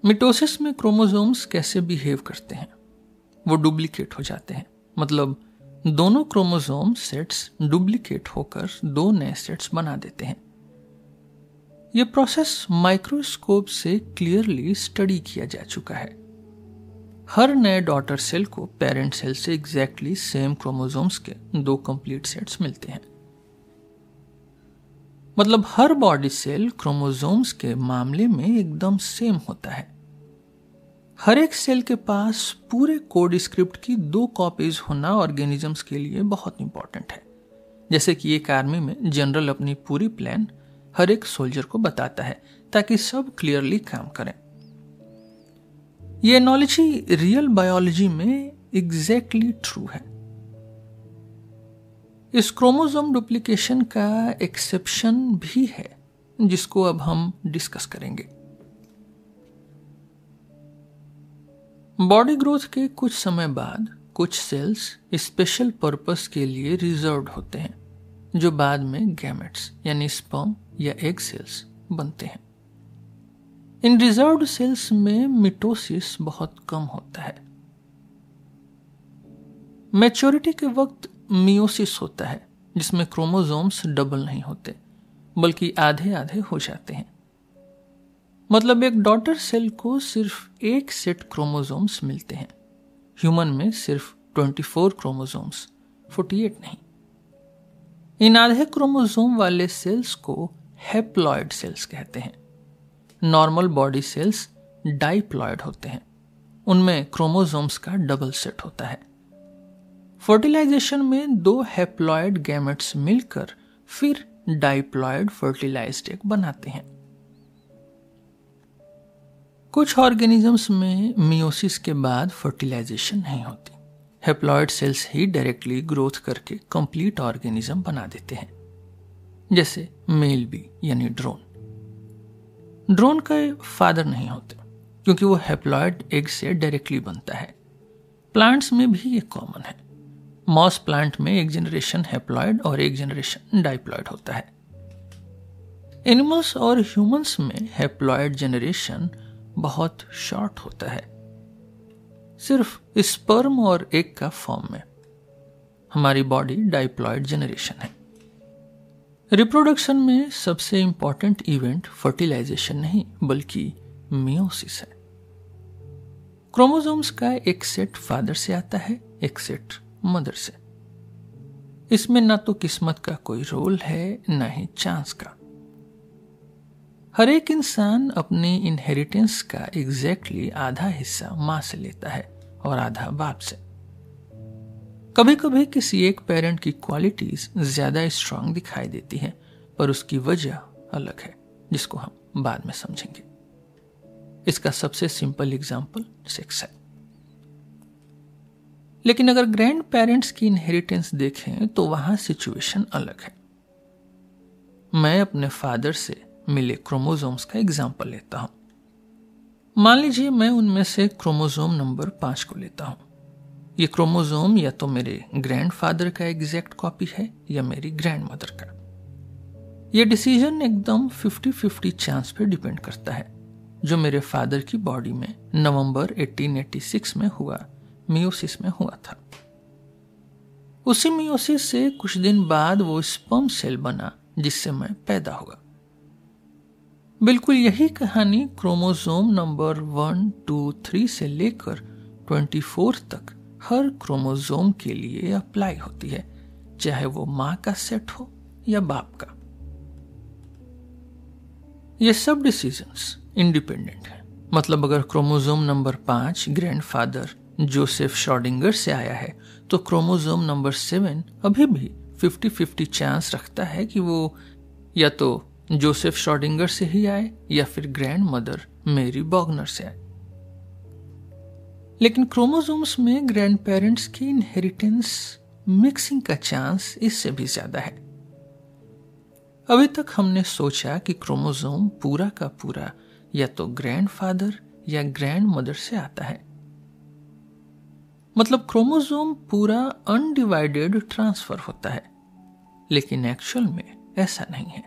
मिटोसिस में क्रोमोसोम्स कैसे बिहेव करते हैं? वो डुप्लीकेट हो जाते हैं। मतलब दोनों क्रोमोसोम सेट्स डुप्लीकेट होकर दो नए सेट्स बना देते हैं। यह प्रोसेस माइक्रोस्कोप से क्लियरली स्टडी किया जा चुका है। हर नए डॉटर सेल को पेरेंट सेल से एग्जैक्टली सेम क्रोमोसोम्स के दो कंप्लीट सेट्स मिलते हैं। मतलब हर बॉडी सेल क्रोमोसोम्स के मामले में एकदम सेम होता है। हर एक सेल के पास पूरे कोड स्क्रिप्ट की दो कॉपीज होना ऑर्गेनिजम्स के लिए बहुत इंपॉर्टेंट है। जैसे कि एक आर्मी में जनरल अपनी पूरी प्लान हर एक सोल्जर को बताता है, ताकि सब क्लियरली काम करें। ये एनोलॉजी रियल बायोलॉजी में एग्जैक्टली exactly ट्रू है। इस क्रोमोसोम डुप्लीकेशन का एक्सेप्शन भी है, जिसको अब हम डिस्कस करेंगे। बॉडी ग्रोथ के कुछ समय बाद कुछ सेल्स स्पेशल पर्पस के लिए रिज़र्व होते हैं, जो बाद में गैमेट्स यानी स्पर्म या एग सेल्स बनते हैं। इन रिज़र्व सेल्स में मिटोसिस बहुत कम होता है। मैच्योरिटी के वक्त मियोसिस होता है, जिसमें क्रोमोजोम्स डबल नहीं होते, बल्कि आधे आधे हो जाते हैं। मतलब एक डॉटर सेल को सिर्फ़ एक सेट क्रोमोजोम्स मिलते हैं। ह्यूमन में सिर्फ़ 24 क्रोमोजोम्स 48 नहीं। इन आधे क्रोमोजोम वाले सेल्स को हेप्लॉयड सेल्स कहते हैं। नॉर्मल बॉडी सेल्स डाइप्लॉयड होते हैं। उनमें क्रोमोजोम्स का डबल सेट होता है। फर्टिलाइजेशन में दो हेप्लॉयड गैमेट्स मिलकर फिर डाइप्लॉयड फर्टिलाइज्ड एग बनाते हैं। कुछ ऑर्गेनिजम्स में मियोसिस के बाद फर्टिलाइजेशन नहीं होती। हेप्लॉयड सेल्स ही डायरेक्टली ग्रोथ करके कंप्लीट ऑर्गेनिज्म बना देते हैं। जैसे मेल बी यानी ड्रोन ड्रोन का फादर नहीं होते, क्योंकि वो हेप्लॉयड एग से डायरेक्टली बनता है। प्लांट्स में भी ये कॉमन है। मॉस प्लांट में एक जनरेशन हेप्लॉयड और एक जनरेशन डाइप्लॉयड होता है। एनिमल्स और ह्यूमंस में हेप्लॉयड जनरेशन बहुत शॉर्ट होता है। सिर्फ़ स्पर्म और एक का फॉर्म में हमारी बॉडी डाइप्लॉयड जनरेशन है। रिप्रोडक्शन में सबसे इंपॉर्टेंट इवेंट फर्टिलाइजेशन नहीं, बल्कि मियोसिस है। क्रोमोसोम्स का एक सेट फादर से आता है, एक सेट मदर से। इसमें ना तो किस्मत का कोई रोल है, ना ही चांस का। हर एक इंसान अपने इनहेरिटेंस का एग्जैक्टली exactly आधा हिस्सा माँ से लेता है और आधा बाप से। कभी कभी किसी एक पेरेंट की क्वालिटीज ज़्यादा स्ट्रांग दिखाई देती हैं, पर उसकी वजह अलग है, जिसको हम बाद में समझेंगे। इसका सबसे सिंपल एग्ज़ाम्पल सेक्स है। लेकिन अगर ग्रैंड पेरेंट्स की इनहेरिटेंस देखें तो वहाँ सिचुएशन अलग है। मैं अपने फादर से मिले क्रोमोजोम्स का एग्ज़ाम्पल लेता हूँ। मान लीजिए मैं उनमें से क्रोमोजोम नंबर पाँच को लेता हूँ। ये क्रोमोजोम या तो मेरे ग्रैंडफादर का एग्जैक्ट कॉपी है या मेरी ग्रैंड मदर का। यह डिसीज़न एकदम 50-50 चांस पे डिपेंड करता है, जो मेरे फादर की बॉडी में नवंबर 1886 में हुआ मियोसिस में हुआ था। उसी मियोसिस से कुछ दिन बाद वो स्पर्म सेल बना, जिससे मैं पैदा हुआ। बिल्कुल यही कहानी chromosome number one, two, three से लेकर ट्वेंटी फोर तक हर क्रोमोसोम के लिए अप्लाई होती है, चाहे वो माँ का सेट हो या बाप का। ये सब डिसीजंस इंडिपेंडेंट है। मतलब अगर क्रोमोसोम नंबर पाँच ग्रैंडफादर जोसेफ शॉर्डिंगर से आया है तो क्रोमोजोम नंबर सेवन अभी भी फिफ्टी फिफ्टी चांस रखता है कि वो या तो जोसेफ शॉर्डिंगर से ही आए या फिर ग्रैंड मदर मेरी बॉगनर से आए। लेकिन क्रोमोजोम्स में ग्रैंड पेरेंट्स की इनहेरिटेंस मिक्सिंग का चांस इससे भी ज़्यादा है। अभी तक हमने सोचा कि क्रोमोजोम पूरा का पूरा या तो ग्रैंड फादर या ग्रैंड मदर से आता है। मतलब क्रोमोजोम पूरा अनडिवाइडेड ट्रांसफ़र होता है, लेकिन एक्चुअल में ऐसा नहीं है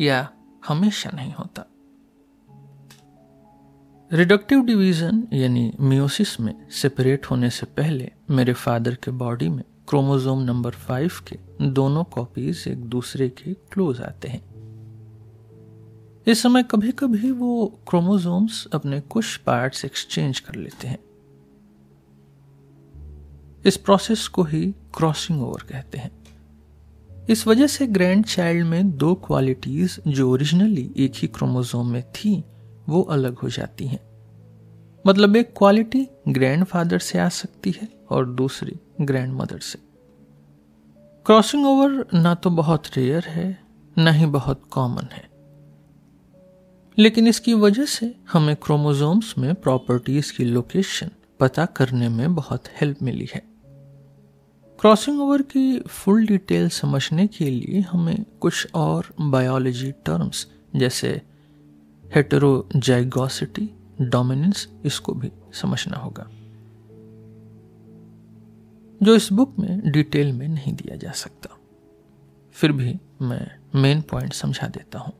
या हमेशा नहीं होता। रिडक्टिव डिवीज़न यानी मियोसिस में सेपरेट होने से पहले मेरे फादर के बॉडी में क्रोमोजोम नंबर फाइव के दोनों कॉपीज एक दूसरे के क्लोज आते हैं। इस समय कभी कभी वो क्रोमोजोम्स अपने कुछ पार्ट्स एक्सचेंज कर लेते हैं। इस प्रोसेस को ही क्रॉसिंग ओवर कहते हैं। इस वजह से ग्रैंड चाइल्ड में दो क्वालिटीज जो ओरिजिनली एक ही क्रोमोजोम में थी वो अलग हो जाती हैं। मतलब एक क्वालिटी ग्रैंड फादर से आ सकती है और दूसरी ग्रैंड मदर से। क्रॉसिंग ओवर ना तो बहुत रेयर है, ना ही बहुत कॉमन है। लेकिन इसकी वजह से हमें क्रोमोजोम्स में प्रॉपर्टीज़ की लोकेशन पता करने में बहुत हेल्प मिली है। क्रॉसिंग ओवर की फुल डिटेल समझने के लिए हमें कुछ और बायोलॉजी टर्म्स जैसे हेटेरोजाइगोसिटी डोमिनेंस इसको भी समझना होगा। जो इस बुक में डिटेल में नहीं दिया जा सकता। फिर भी मैं मेन पॉइंट समझा देता हूँ।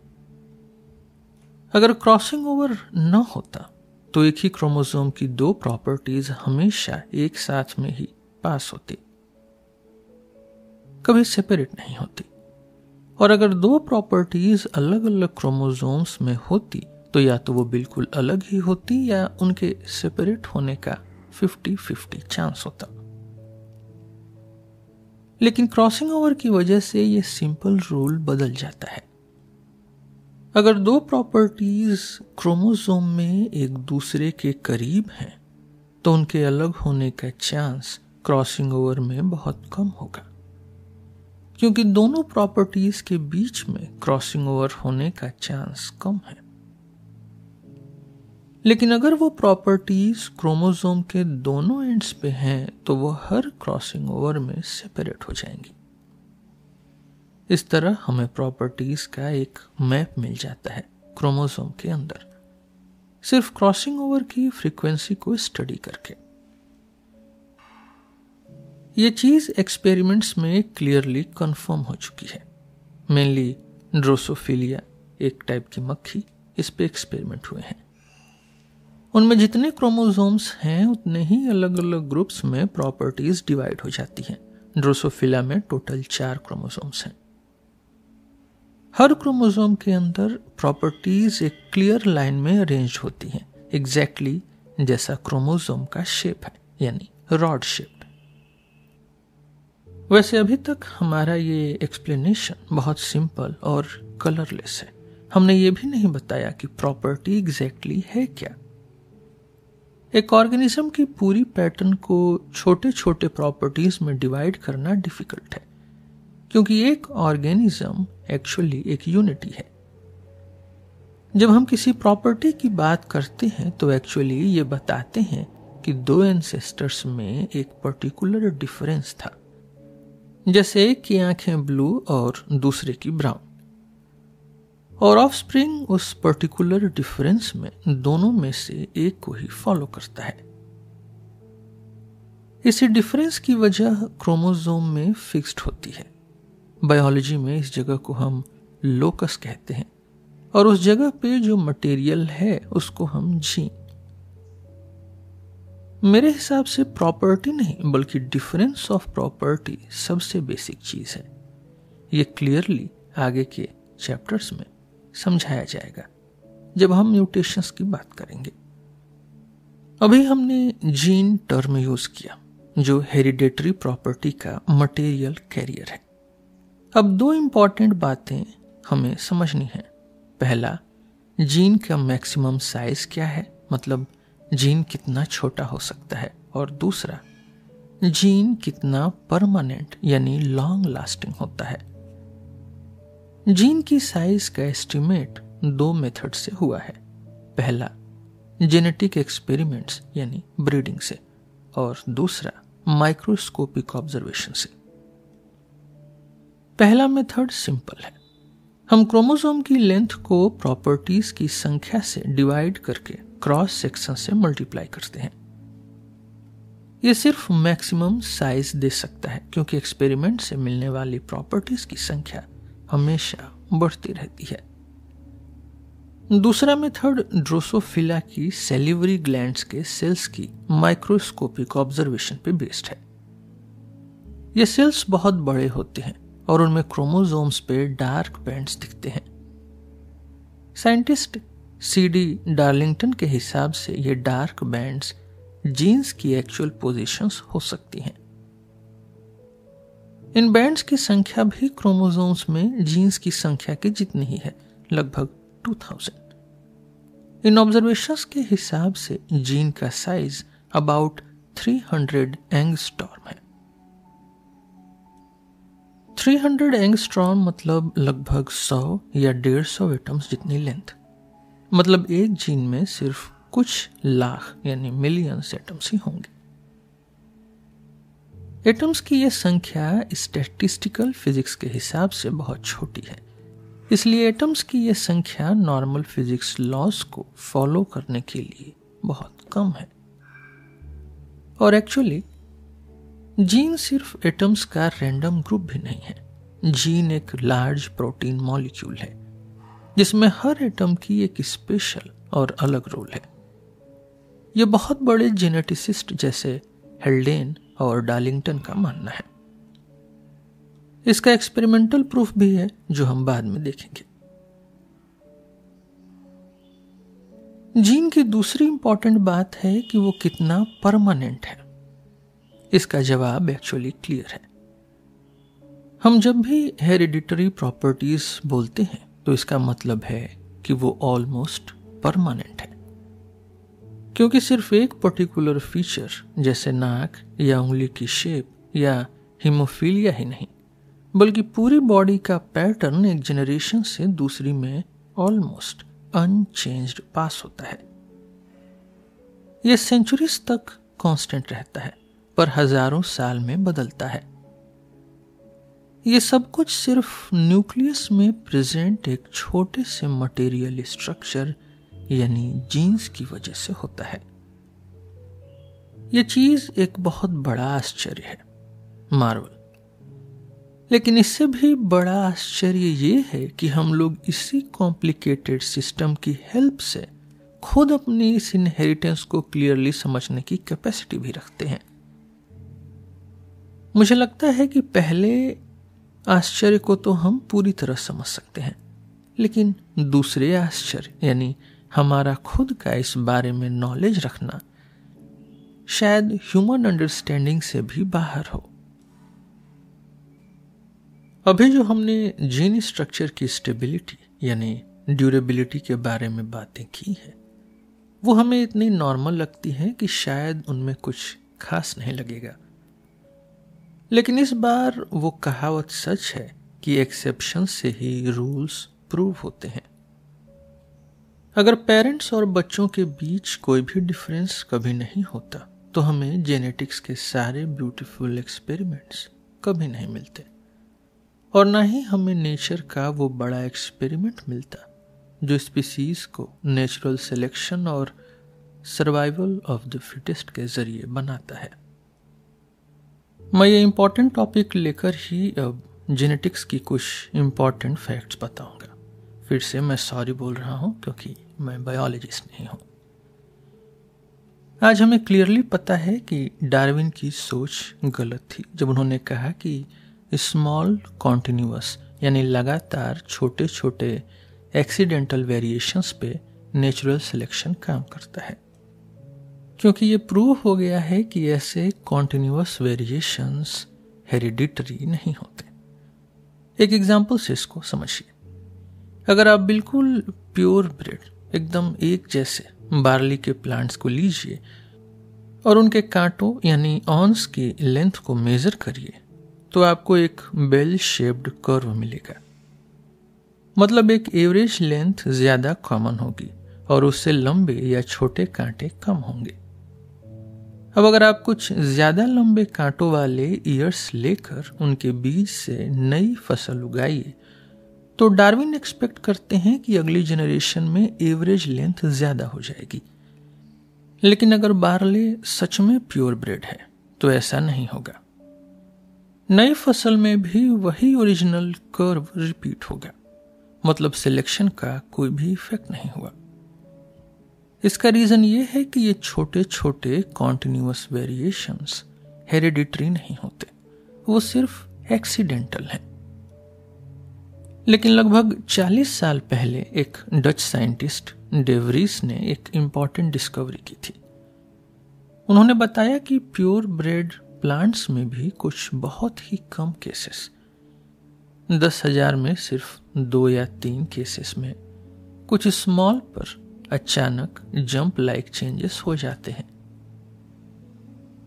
अगर क्रॉसिंग ओवर न होता तो एक ही क्रोमोसोम की दो प्रॉपर्टीज़ हमेशा एक साथ में ही पास होती। कभी सेपरेट नहीं होती। और अगर दो प्रॉपर्टीज़ अलग अलग क्रोमोजोम्स में होती तो या तो वो बिल्कुल अलग ही होती या उनके सेपरेट होने का 50-50 चांस होता। लेकिन क्रॉसिंग ओवर की वजह से ये सिंपल रूल बदल जाता है। अगर दो प्रॉपर्टीज़ क्रोमोसोम में एक दूसरे के करीब हैं तो उनके अलग होने का चांस क्रॉसिंग ओवर में बहुत कम होगा। क्योंकि दोनों प्रॉपर्टीज़ के बीच में क्रॉसिंग ओवर होने का चांस कम है। लेकिन अगर वो प्रॉपर्टीज़ क्रोमोसोम के दोनों एंड्स पे हैं तो वो हर क्रॉसिंग ओवर में सेपरेट हो जाएँगी। इस तरह हमें प्रॉपर्टीज़ का एक मैप मिल जाता है क्रोमोसोम के अंदर। सिर्फ़ क्रॉसिंग ओवर की फ्रीक्वेंसी को स्टडी करके। ये चीज़ एक्सपेरिमेंट्स में क्लियरली कंफर्म हो चुकी है। मेनली ड्रोसोफिलिया एक टाइप की मक्खी, इस पे एक्सपेरिमेंट हुए हैं। उनमें जितने क्रोमोसोम्स हैं, उतने ही अलग अलग ग्रुप्स में प्रॉपर्टीज़ डिवाइड हो जाती हैं। ड्रोसोफिला में टोटल चार क्रोमोसोम्स हैं। हर क्रोमोसोम के अंदर प्रॉपर्टीज़ एक क्लियर लाइन में अरेंज होती हैं। एग्जैक्टली exactly जैसा क्रोमोसोम का शेप है, यानी रॉड शेप वैसे अभी तक हमारा ये एक्सप्लेनेशन बहुत सिंपल और कलरलेस है। हमने ये भी नहीं बताया कि प्रॉपर्टी एग्जैक्टली है क्या। एक ऑर्गेनिज्म की पूरी पैटर्न को छोटे छोटे प्रॉपर्टीज़ में डिवाइड करना डिफ़िकल्ट है, क्योंकि एक ऑर्गेनिज्म एक्चुअली एक यूनिटी है। जब हम किसी प्रॉपर्टी की बात करते हैं तो एक्चुअली ये बताते हैं कि दो एंसेस्टर्स में एक पर्टिकुलर डिफरेंस था। जैसे एक की आँखें ब्लू और दूसरे की ब्राउन। और ऑफ़ स्प्रिंग उस पर्टिकुलर डिफरेंस में दोनों में से एक को ही फॉलो करता है। इसी डिफरेंस की वजह क्रोमोजोम में फिक्स्ड होती है। बायोलॉजी में इस जगह को हम लोकस कहते हैं। और उस जगह पे जो मटेरियल है, उसको हम जीन मेरे हिसाब से प्रॉपर्टी नहीं, बल्कि डिफरेंस ऑफ़ प्रॉपर्टी सबसे बेसिक चीज़ है। ये क्लियरली आगे के चैप्टर्स में समझाया जाएगा, जब हम म्यूटेशंस की बात करेंगे। अभी हमने जीन टर्म यूज़ किया, जो हेरिडेटरी प्रॉपर्टी का मटेरियल कैरियर है। अब दो इंपॉर्टेंट बातें हमें समझनी है। पहला जीन का मैक्सिमम साइज़ क्या है? मतलब जीन कितना छोटा हो सकता है? और दूसरा, जीन कितना परमानेंट यानी लॉन्ग लास्टिंग होता है? जीन की साइज़ का एस्टिमेट दो मेथड से हुआ है। पहला जेनेटिक एक्सपेरिमेंट्स यानी ब्रीडिंग से। और दूसरा माइक्रोस्कोपिक ऑब्जर्वेशन से। पहला मेथड सिंपल है। हम क्रोमोसोम की लेंथ को प्रॉपर्टीज़ की संख्या से डिवाइड करके क्रॉस सेक्शन से मल्टीप्लाई करते हैं। ये सिर्फ़ मैक्सिमम साइज़ दे सकता है, क्योंकि एक्सपेरिमेंट से मिलने वाली प्रॉपर्टीज़ की संख्या हमेशा बढ़ती रहती है। दूसरा मेथड ड्रोसोफिला की सेलिवरी ग्लैंड्स के सेल्स की माइक्रोस्कोपिक ऑब्जर्वेशन पे बेस्ड है। ये सेल्स बहुत बड़े होते हैं और उनमें क्रोमोसोम्स पे डार्क बैंड्स दिखते हैं। साइंटिस्ट सी डी डार्लिंगटन के हिसाब से ये डार्क बैंड्स जीन्स की एक्चुअल पोजीशंस हो सकती हैं। इन बैंड्स की संख्या भी क्रोमोसोम्स में जीन्स की संख्या के जितनी ही है, लगभग 2000 इन ऑब्जर्वेशंस के हिसाब से जीन का साइज़ अबाउट 300 हंड्रेड एंगस्टॉर्म है। 300 एंगस्ट्रॉम मतलब लगभग 100 या 150 एटम्स जितनी लेंथ मतलब एक जीन में सिर्फ़ कुछ लाख, यानी मिलियंस एटम्स ही होंगे। एटम्स की यह संख्या स्टैटिस्टिकल फिजिक्स के हिसाब से बहुत छोटी है। इसलिए एटम्स की यह संख्या नॉर्मल फिजिक्स लॉस को फॉलो करने के लिए बहुत कम है। और एक्चुअली जीन सिर्फ़ एटम्स का रैंडम ग्रुप भी नहीं है। जीन एक लार्ज प्रोटीन मॉलिक्यूल है। जिसमें हर एटम की एक स्पेशल और अलग रोल है। यह बहुत बड़े जेनेटिसिस्ट जैसे हेल्डेन और डार्लिंगटन का मानना है। इसका एक्सपेरिमेंटल प्रूफ भी है, जो हम बाद में देखेंगे। जीन की दूसरी इंपॉर्टेंट बात है कि वो कितना परमानेंट है। इसका जवाब एक्चुअली क्लियर है। हम जब भी हेरिडिटरी प्रॉपर्टीज़ बोलते हैं तो इसका मतलब है कि वो ऑलमोस्ट परमानेंट है। क्योंकि सिर्फ़ एक पर्टिकुलर फीचर जैसे नाक या उंगली की शेप या हिमोफीलिया ही नहीं, बल्कि पूरी बॉडी का पैटर्न एक जनरेशन से दूसरी में ऑलमोस्ट अनचेंज्ड पास होता है। यह सेंचुरीज तक कांस्टेंट रहता है, पर हज़ारों साल में बदलता है। ये सब कुछ सिर्फ़ न्यूक्लियस में प्रेजेंट एक छोटे से मटेरियल स्ट्रक्चर, यानी जीन्स की वजह से होता है। यह चीज़ एक बहुत बड़ा आश्चर्य है, मार्वल। लेकिन इससे भी बड़ा आश्चर्य ये है कि हम लोग इसी कॉम्प्लिकेटेड सिस्टम की हेल्प से खुद अपनी इस इनहेरिटेंस को क्लियरली समझने की कैपेसिटी भी रखते हैं। मुझे लगता है कि पहले आश्चर्य को तो हम पूरी तरह समझ सकते हैं। लेकिन दूसरे आश्चर्य, यानी हमारा खुद का इस बारे में नॉलेज रखना शायद ह्यूमन अंडरस्टैंडिंग से भी बाहर हो। अभी जो हमने जीन स्ट्रक्चर की स्टेबिलिटी यानी ड्यूरेबिलिटी के बारे में बातें की है, वो हमें इतनी नॉर्मल लगती है कि शायद उनमें कुछ खास नहीं लगेगा। लेकिन इस बार वो कहावत सच है कि एक्सेप्शन से ही रूल्स प्रूव होते हैं। अगर पेरेंट्स और बच्चों के बीच कोई भी डिफरेंस कभी नहीं होता तो हमें जेनेटिक्स के सारे ब्यूटीफुल एक्सपेरिमेंट्स कभी नहीं मिलते। और ना ही हमें नेचर का वो बड़ा एक्सपेरिमेंट मिलता, जो स्पीसीज को नेचुरल सिलेक्शन और सर्वाइवल ऑफ़ द फिटेस्ट के ज़रिए बनाता है। मैं ये इंपॉर्टेंट टॉपिक लेकर ही अब जेनेटिक्स की कुछ इंपॉर्टेंट फैक्ट्स बताऊँगा। फिर से मैं सॉरी बोल रहा हूँ क्योंकि मैं बायोलॉजिस्ट नहीं हूँ। आज हमें क्लियरली पता है कि डार्विन की सोच गलत थी, जब उन्होंने कहा कि स्मॉल कॉन्टिन्यूस यानी लगातार छोटे छोटे एक्सीडेंटल वेरिएशंस पे नेचुरल सिलेक्शन काम करता है। क्योंकि ये प्रूव हो गया है कि ऐसे कॉन्टिन्यूस वेरिएशंस हेरिडिटरी नहीं होते। एक एग्ज़ाम्पल से इसको समझिए। अगर आप बिल्कुल प्योर ब्रेड एकदम एक जैसे बार्ली के प्लांट्स को लीजिए और उनके कांटों, यानी ऑन्स की लेंथ को मेजर करिए तो आपको एक बेल शेप्ड कर्व मिलेगा। मतलब एक एवरेज लेंथ ज़्यादा कॉमन होगी और उससे लंबे या छोटे कांटे कम होंगे। अब अगर आप कुछ ज़्यादा लंबे कांटों वाले ईयर्स लेकर उनके बीज से नई फ़सल उगाइए तो डार्विन एक्सपेक्ट करते हैं कि अगली जनरेशन में एवरेज लेंथ ज़्यादा हो जाएगी। लेकिन अगर बारले सच में प्योर ब्रेड है तो ऐसा नहीं होगा। नई फ़सल में भी वही ओरिजिनल कर्व रिपीट होगा। मतलब सिलेक्शन का कोई भी इफ़ेक्ट नहीं हुआ। इसका रीजन ये है कि ये छोटे छोटे कॉन्टिन्यूस वेरिएशंस हेरिडिटरी नहीं होते। वो सिर्फ़ एक्सीडेंटल हैं। लेकिन लगभग 40 साल पहले एक डच साइंटिस्ट डेवरीस ने एक इंपॉर्टेंट डिस्कवरी की थी। उन्होंने बताया कि प्योर ब्रेड प्लांट्स में भी कुछ बहुत ही कम केसेस दस हज़ार में सिर्फ़ दो या तीन केसेस में कुछ स्मॉल पर अचानक जंप लाइक चेंजेस हो जाते हैं।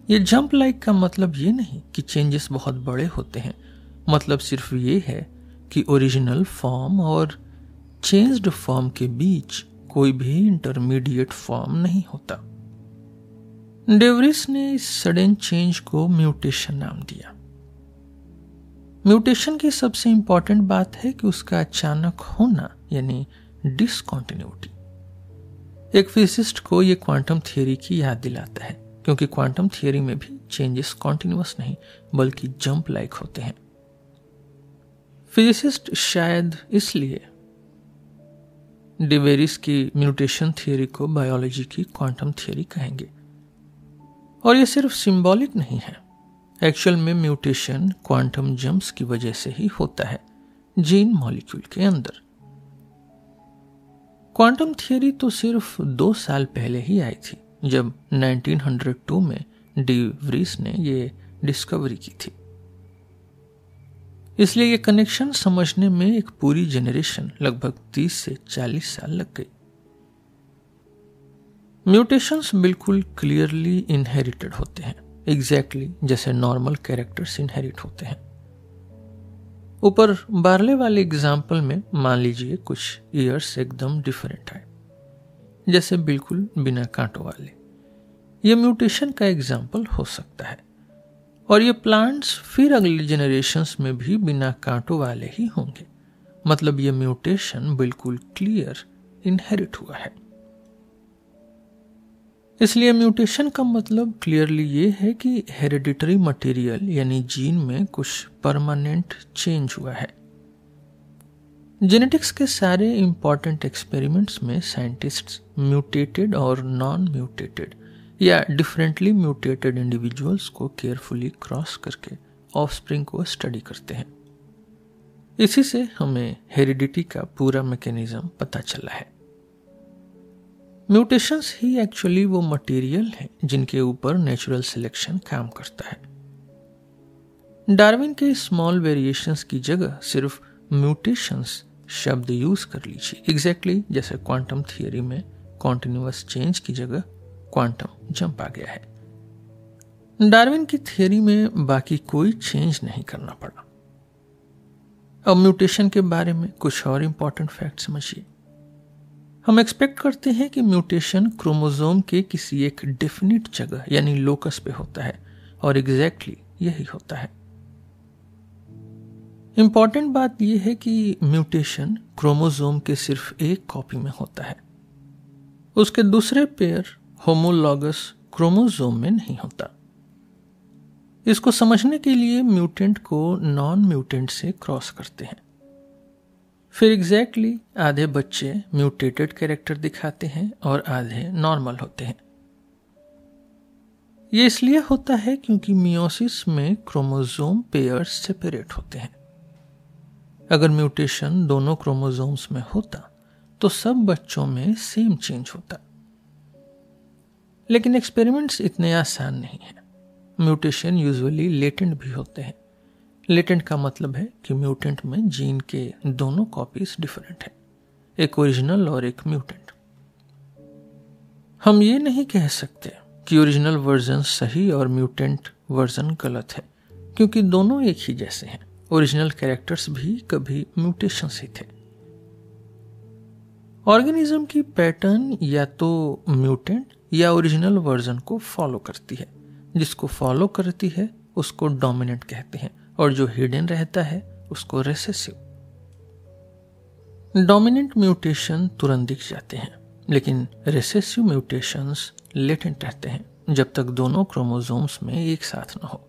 ये जंप लाइक का मतलब ये नहीं कि चेंजेस बहुत बड़े होते हैं। मतलब सिर्फ़ ये है कि ओरिजिनल फॉर्म और चेंज्ड फॉर्म के बीच कोई भी इंटरमीडिएट फॉर्म नहीं होता। डेवरिस ने इस सडन चेंज को म्यूटेशन नाम दिया। म्यूटेशन की सबसे इंपॉर्टेंट बात है कि उसका अचानक होना, यानी डिसकॉन्टिन्यूटी एक फिजिसिस्ट को यह क्वांटम थियोरी की याद दिलाता है, क्योंकि क्वांटम थियोरी में भी चेंजेस कॉन्टिन्यूस नहीं, बल्कि जंप लाइक होते हैं। फिजिसिस्ट शायद इसलिए डिवेरिस की म्यूटेशन थियोरी को बायोलॉजी की क्वांटम थियोरी कहेंगे। और यह सिर्फ़ सिंबॉलिक नहीं है एक्चुअल में म्यूटेशन क्वांटम जंप्स की वजह से ही होता है जीन मॉलिक्यूल के अंदर। क्वांटम थियोरी तो सिर्फ़ दो साल पहले ही आई थी, जब 1902 में डी व्रीस ने ये डिस्कवरी की थी। इसलिए ये कनेक्शन समझने में एक पूरी जनरेशन लगभग 30 से 40 साल लग गई। म्यूटेशंस बिल्कुल क्लियरली इनहेरिटेड होते हैं एग्जैक्टली exactly जैसे नॉर्मल कैरेक्टर्स इनहेरिट होते हैं। ऊपर बारले वाले एग्ज़ाम्पल में मान लीजिए कुछ ईयर्स एकदम डिफरेंट है जैसे बिल्कुल बिना कांटों वाले। ये म्यूटेशन का एग्ज़ाम्पल हो सकता है। और ये प्लांट्स फिर अगले जनरेशन्स में भी बिना कांटों वाले ही होंगे। मतलब ये म्यूटेशन बिल्कुल क्लियर इनहेरिट हुआ है। इसलिए म्यूटेशन का मतलब क्लियरली ये है कि हेरिडिटरी मटेरियल, यानी जीन में कुछ परमानेंट चेंज हुआ है। जेनेटिक्स के सारे इंपॉर्टेंट एक्सपेरिमेंट्स में साइंटिस्ट्स म्यूटेटेड और नॉन म्यूटेटेड या डिफरेंटली म्यूटेटेड इंडिविजुअल्स को केयरफुली क्रॉस करके ऑफस्प्रिंग को स्टडी करते हैं। इसी से हमें हेरिडिटी का पूरा मैकेनिज्म पता चला है। म्यूटेशंस ही एक्चुअली वो मटेरियल है जिनके ऊपर नेचुरल सिलेक्शन काम करता है। डार्विन के स्मॉल वेरिएशंस की जगह सिर्फ़ म्यूटेशंस शब्द यूज़ कर लीजिए। एग्जैक्टली exactly जैसे क्वांटम थियरी में कॉन्टिन्यूस चेंज की जगह क्वांटम जंप आ गया है। डार्विन की थियोरी में बाकी कोई चेंज नहीं करना पड़ा। अब म्यूटेशन के बारे में कुछ और इंपॉर्टेंट फैक्ट समझिए। हम एक्सपेक्ट करते हैं कि म्यूटेशन क्रोमोजोम के किसी एक डेफिनिट जगह, यानी लोकस पे होता है, और एग्जैक्टली exactly यही होता है। इंपॉर्टेंट बात यह है कि म्यूटेशन क्रोमोजोम के सिर्फ़ एक कॉपी में होता है। उसके दूसरे पेयर होमोलॉगस क्रोमोजोम में नहीं होता। इसको समझने के लिए म्यूटेंट को नॉन म्यूटेंट से क्रॉस करते हैं। फिर एग्जैक्टली exactly आधे बच्चे म्यूटेटेड कैरेक्टर दिखाते हैं और आधे नॉर्मल होते हैं। ये इसलिए होता है क्योंकि मियोसिस में क्रोमोजोम पेयर्स सेपरेट होते हैं। अगर म्यूटेशन दोनों क्रोमोजोम्स में होता तो सब बच्चों में सेम चेंज होता। लेकिन एक्सपेरिमेंट्स इतने आसान नहीं हैं। म्यूटेशन यूजुअली लेटेंट भी होते हैं। लेटेंट का मतलब है कि म्यूटेंट में जीन के दोनों कॉपीज डिफरेंट हैं। एक ओरिजिनल और एक म्यूटेंट हम ये नहीं कह सकते कि ओरिजिनल वर्जन सही और म्यूटेंट वर्जन गलत है, क्योंकि दोनों एक ही जैसे हैं। ओरिजिनल कैरेक्टर्स भी कभी म्यूटेशन ही थे। ऑर्गेनिज्म की पैटर्न या तो म्यूटेंट या ओरिजिनल वर्जन को फॉलो करती है। जिसको फॉलो करती है, उसको डोमिनेंट कहते हैं। और जो हिडन रहता है, उसको रेसेसिव डोमिनेंट म्यूटेशन तुरंत दिख जाते हैं, लेकिन रेसेसिव म्यूटेशंस लेटेंट रहते हैं, जब तक दोनों क्रोमोजोम्स में एक साथ ना हो।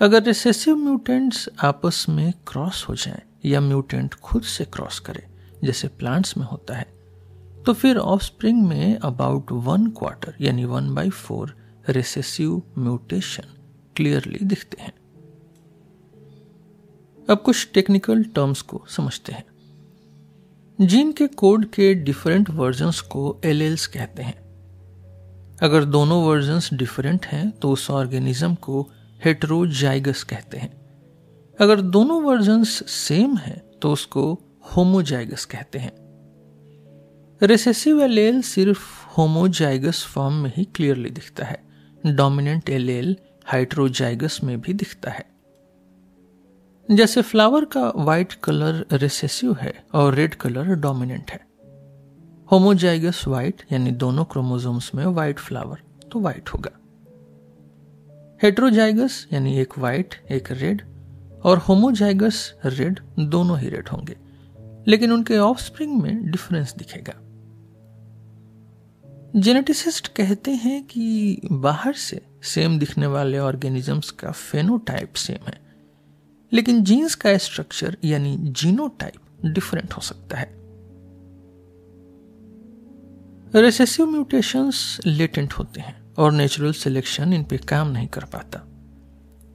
अगर रिसेसिव म्यूटेंट्स आपस में क्रॉस हो जाएँ या म्यूटेंट खुद से क्रॉस करे, जैसे प्लांट्स में होता है तो फिर ऑफस्प्रिंग में अबाउट वन क्वार्टर यानी one by four recessive mutation clearly दिखते हैं। अब कुछ टेक्निकल टर्म्स को समझते हैं। जीन के कोड के डिफरेंट वर्जन्स को एलेल्स कहते हैं। अगर दोनों वर्जन्स डिफरेंट हैं तो उस ऑर्गेनिज्म को हेट्रोजाइगस कहते हैं। अगर दोनों वर्जन्स सेम हैं तो उसको होमोजाइगस कहते हैं। रेसेसिव एलेल सिर्फ़ होमोजाइगस फॉर्म में ही क्लियरली दिखता है। डोमिनेंट एलेल हाइड्रोजाइगस में भी दिखता है। जैसे फ्लावर का व्हाइट कलर रिसेसिव है और रेड कलर डोमिनेंट है। होमोजाइगस व्हाइट यानी दोनों क्रोमोजोम्स में व्हाइट फ्लावर तो व्हाइट होगा। हेट्रोजाइगस, यानी एक व्हाइट एक रेड, और होमोजाइगस रेड दोनों ही रेड होंगे, लेकिन उनके ऑफस्प्रिंग में डिफरेंस दिखेगा। जेनेटिसिस्ट कहते हैं कि बाहर से सेम दिखने वाले ऑर्गेनिजम्स का फेनोटाइप सेम है। लेकिन जीन्स का स्ट्रक्चर यानी जीनोटाइप डिफरेंट हो सकता है। रेसेसिव म्यूटेशंस लेटेंट होते हैं और नेचुरल सिलेक्शन इन पे काम नहीं कर पाता।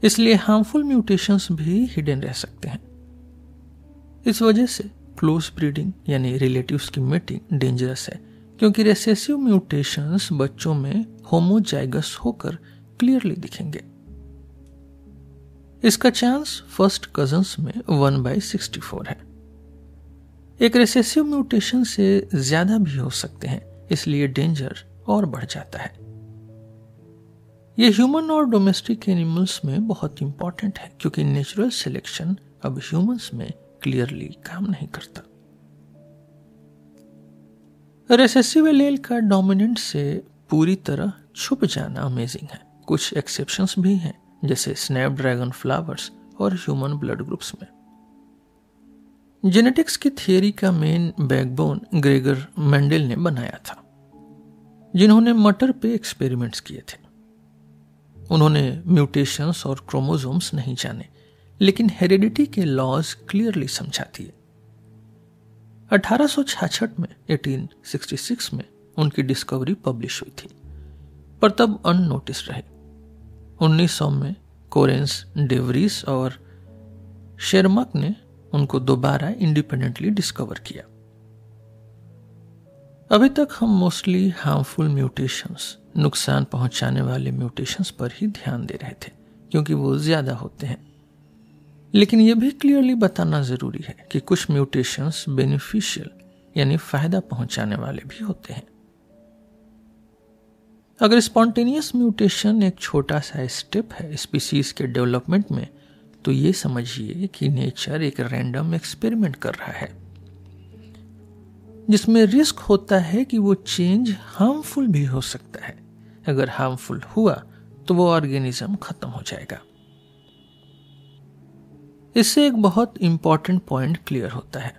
इसलिए हार्मफुल म्यूटेशंस भी हिडन रह सकते हैं। इस वजह से क्लोज ब्रीडिंग यानी रिलेटिव्स की मीटिंग डेंजरस है, क्योंकि रेसेसिव म्यूटेशंस बच्चों में होमोजाइगस होकर क्लियरली दिखेंगे। इसका चांस फ़र्स्ट कजन्स में वन बाई सिक्सटी फोर है। एक रेसेसिव म्यूटेशन से ज़्यादा भी हो सकते हैं, इसलिए डेंजर और बढ़ जाता है। ये ह्यूमन और डोमेस्टिक एनिमल्स में बहुत इंपॉर्टेंट है, क्योंकि नेचुरल सिलेक्शन अब ह्यूमंस में क्लियरली काम नहीं करता। रेसेसिव एलेल का डोमिनेंट से पूरी तरह छुप जाना अमेजिंग है। कुछ एक्सेप्शंस भी हैं। जैसे स्नैप ड्रैगन फ्लावर्स और ह्यूमन ब्लड ग्रुप्स में। जेनेटिक्स की थियोरी का मेन बैकबोन ग्रेगर मेंडल ने बनाया था, जिन्होंने मटर पे एक्सपेरिमेंट्स किए थे। उन्होंने म्यूटेशंस और क्रोमोजोम्स नहीं जाने, लेकिन हेरिडिटी के लॉज क्लियरली समझा दिए। अठारह में 1866 में उनकी डिस्कवरी पब्लिश हुई थी, पर तब अननोटिस रहे। 1900 में कोरेंस डेवरीस और शेरमक ने उनको दोबारा इंडिपेंडेंटली डिस्कवर किया। अभी तक हम मोस्टली हार्मफुल म्यूटेशंस, नुकसान पहुँचाने वाले म्यूटेशंस पर ही ध्यान दे रहे थे, क्योंकि वो ज़्यादा होते हैं। लेकिन यह भी क्लियरली बताना ज़रूरी है कि कुछ म्यूटेशंस बेनिफिशियल, यानी फ़ायदा पहुँचाने वाले भी होते हैं। अगर स्पॉन्टेनियस म्यूटेशन एक छोटा सा स्टेप है स्पीसीज के डेवलपमेंट में तो ये समझिए कि नेचर एक रैंडम एक्सपेरिमेंट कर रहा है, जिसमें रिस्क होता है कि वो चेंज हार्मफुल भी हो सकता है। अगर हार्मफुल हुआ तो वो ऑर्गेनिज्म खत्म हो जाएगा। इससे एक बहुत इंपॉर्टेंट पॉइंट क्लियर होता है।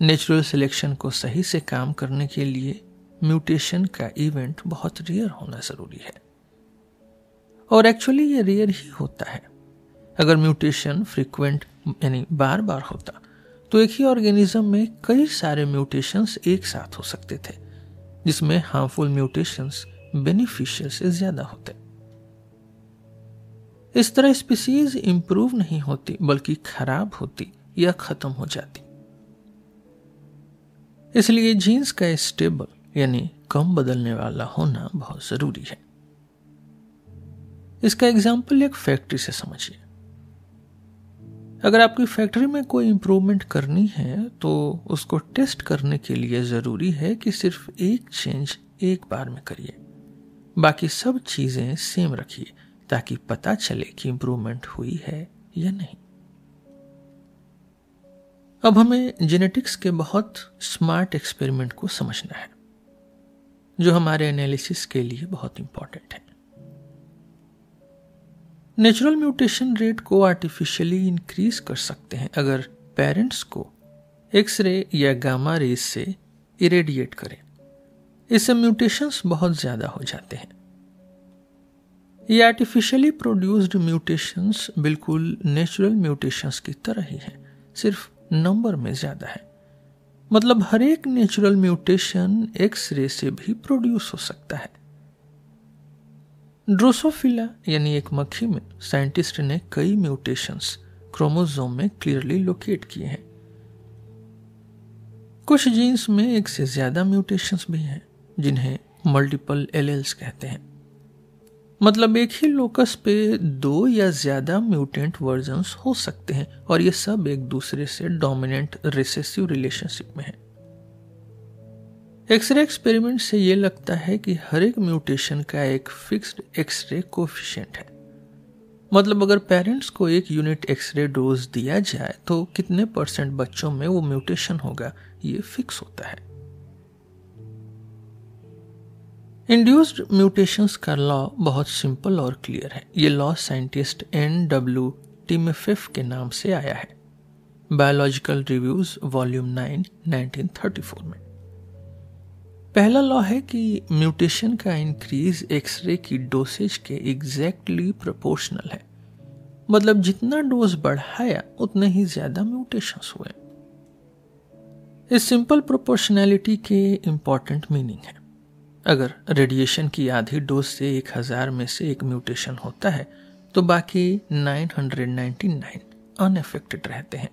नेचुरल सिलेक्शन को सही से काम करने के लिए म्यूटेशन का इवेंट बहुत रेयर होना ज़रूरी है। और एक्चुअली ये रेयर ही होता है। अगर म्यूटेशन फ्रीक्वेंट यानी बार बार होता तो एक ही ऑर्गेनिज्म में कई सारे म्यूटेशंस एक साथ हो सकते थे, जिसमें हार्मफुल म्यूटेशंस बेनिफिशियल से ज़्यादा होते। इस तरह स्पीसीज इंप्रूव नहीं होती, बल्कि खराब होती या खत्म हो जाती। इसलिए जीन्स का स्टेबल यानी कम बदलने वाला होना बहुत ज़रूरी है। इसका एग्ज़ाम्पल एक फैक्ट्री से समझिए। अगर आपकी फैक्ट्री में कोई इंप्रूवमेंट करनी है तो उसको टेस्ट करने के लिए ज़रूरी है कि सिर्फ़ एक चेंज एक बार में करिए। बाकी सब चीज़ें सेम रखिए, ताकि पता चले कि इंप्रूवमेंट हुई है या नहीं। अब हमें जेनेटिक्स के बहुत स्मार्ट एक्सपेरिमेंट को समझना है। जो हमारे एनालिसिस के लिए बहुत इंपॉर्टेंट है। नेचुरल म्यूटेशन रेट को आर्टिफिशियली इंक्रीज कर सकते हैं अगर पेरेंट्स को एक्सरे या गामा रेज से इरेडिएट करें। इससे म्यूटेशंस बहुत ज़्यादा हो जाते हैं। ये आर्टिफिशियली प्रोड्यूस्ड म्यूटेशंस बिल्कुल नेचुरल म्यूटेशंस की तरह ही हैं, सिर्फ़ नंबर में ज़्यादा है। मतलब हर एक नेचुरल म्यूटेशन एक्सरे से भी प्रोड्यूस हो सकता है। ड्रोसोफिला यानी एक मक्खी में साइंटिस्ट ने कई म्यूटेशंस क्रोमोजोम में क्लियरली लोकेट किए हैं। कुछ जीन्स में एक से ज़्यादा म्यूटेशंस भी हैं, जिन्हें मल्टीपल एलेल्स कहते हैं। मतलब एक ही लोकस पे दो या ज़्यादा म्यूटेंट वर्जन्स हो सकते हैं और ये सब एक दूसरे से डोमिनेंट रिसेसिव रिलेशनशिप में है। एक्सरे एक्सपेरिमेंट से ये लगता है कि हर एक म्यूटेशन का एक फिक्स्ड एक्सरे कोफिशियंट है। मतलब अगर पेरेंट्स को एक यूनिट एक्सरे डोज दिया जाए तो कितने परसेंट बच्चों में वो म्यूटेशन होगा, ये फिक्स होता है। इंड्यूस्ड म्यूटेशंस का लॉ बहुत सिंपल और क्लियर है। ये law scientist N W Timofeeff के नाम से आया है। बायोलॉजिकल रिव्यूज़ वॉल्यूम 9 1934 में। पहला लॉ है कि म्यूटेशन का इंक्रीज एक्सरे की डोसेज के एग्जैक्टली प्रोपोर्शनल है। मतलब जितना डोज बढ़ाया, उतने ही ज़्यादा म्यूटेशंस हुए। इस सिंपल प्रोपोर्शनैलिटी के इंपॉर्टेंट मीनिंग है। अगर रेडिएशन की आधी डोज से एक हज़ार में से एक म्यूटेशन होता है तो बाकी 999 अनएफेक्टेड रहते हैं।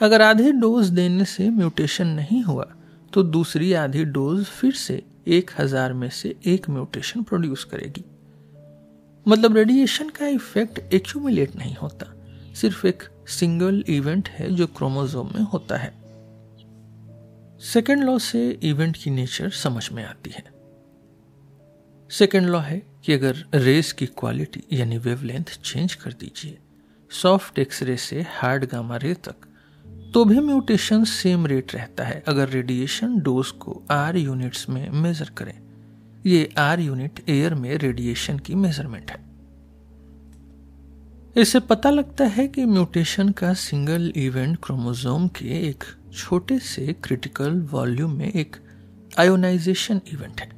अगर आधी डोज देने से म्यूटेशन नहीं हुआ तो दूसरी आधी डोज फिर से एक हज़ार में से एक म्यूटेशन प्रोड्यूस करेगी। मतलब रेडिएशन का इफ़ेक्ट एक्यूमुलेट नहीं होता, सिर्फ़ एक सिंगल इवेंट है जो क्रोमोजोम में होता है। सेकेंड लॉ से इवेंट की नेचर समझ में आती है। सेकेंड लॉ है कि अगर रेस की क्वालिटी यानी वेवलेंथ चेंज कर दीजिए सॉफ्ट एक्सरे से हार्ड गामा रे तक तो भी म्यूटेशन सेम रेट रहता है अगर रेडिएशन डोज को आर यूनिट्स में मेजर करें। ये आर यूनिट एयर में रेडिएशन की मेज़रमेंट है। इससे पता लगता है कि म्यूटेशन का सिंगल इवेंट क्रोमोजोम के एक छोटे से क्रिटिकल वॉल्यूम में एक आयोनाइजेशन इवेंट है।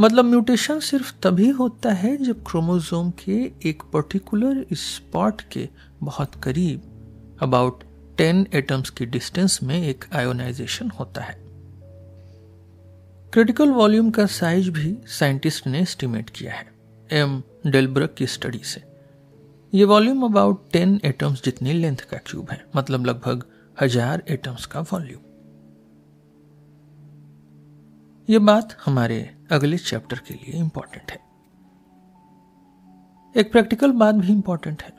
मतलब म्यूटेशन सिर्फ़ तभी होता है जब क्रोमोजोम के एक पर्टिकुलर स्पॉट के बहुत करीब अबाउट टेन एटम्स की डिस्टेंस में एक आयोनाइजेशन होता है। क्रिटिकल वॉल्यूम का साइज़ भी साइंटिस्ट ने एस्टिमेट किया है एम डेलब्रक की स्टडी से। ये वॉल्यूम अबाउट टेन एटम्स जितनी लेंथ का क्यूब है मतलब लगभग हज़ार एटम्स का वॉल्यूम। ये बात हमारे अगले चैप्टर के लिए इंपॉर्टेंट है। एक प्रैक्टिकल बात भी इंपॉर्टेंट है।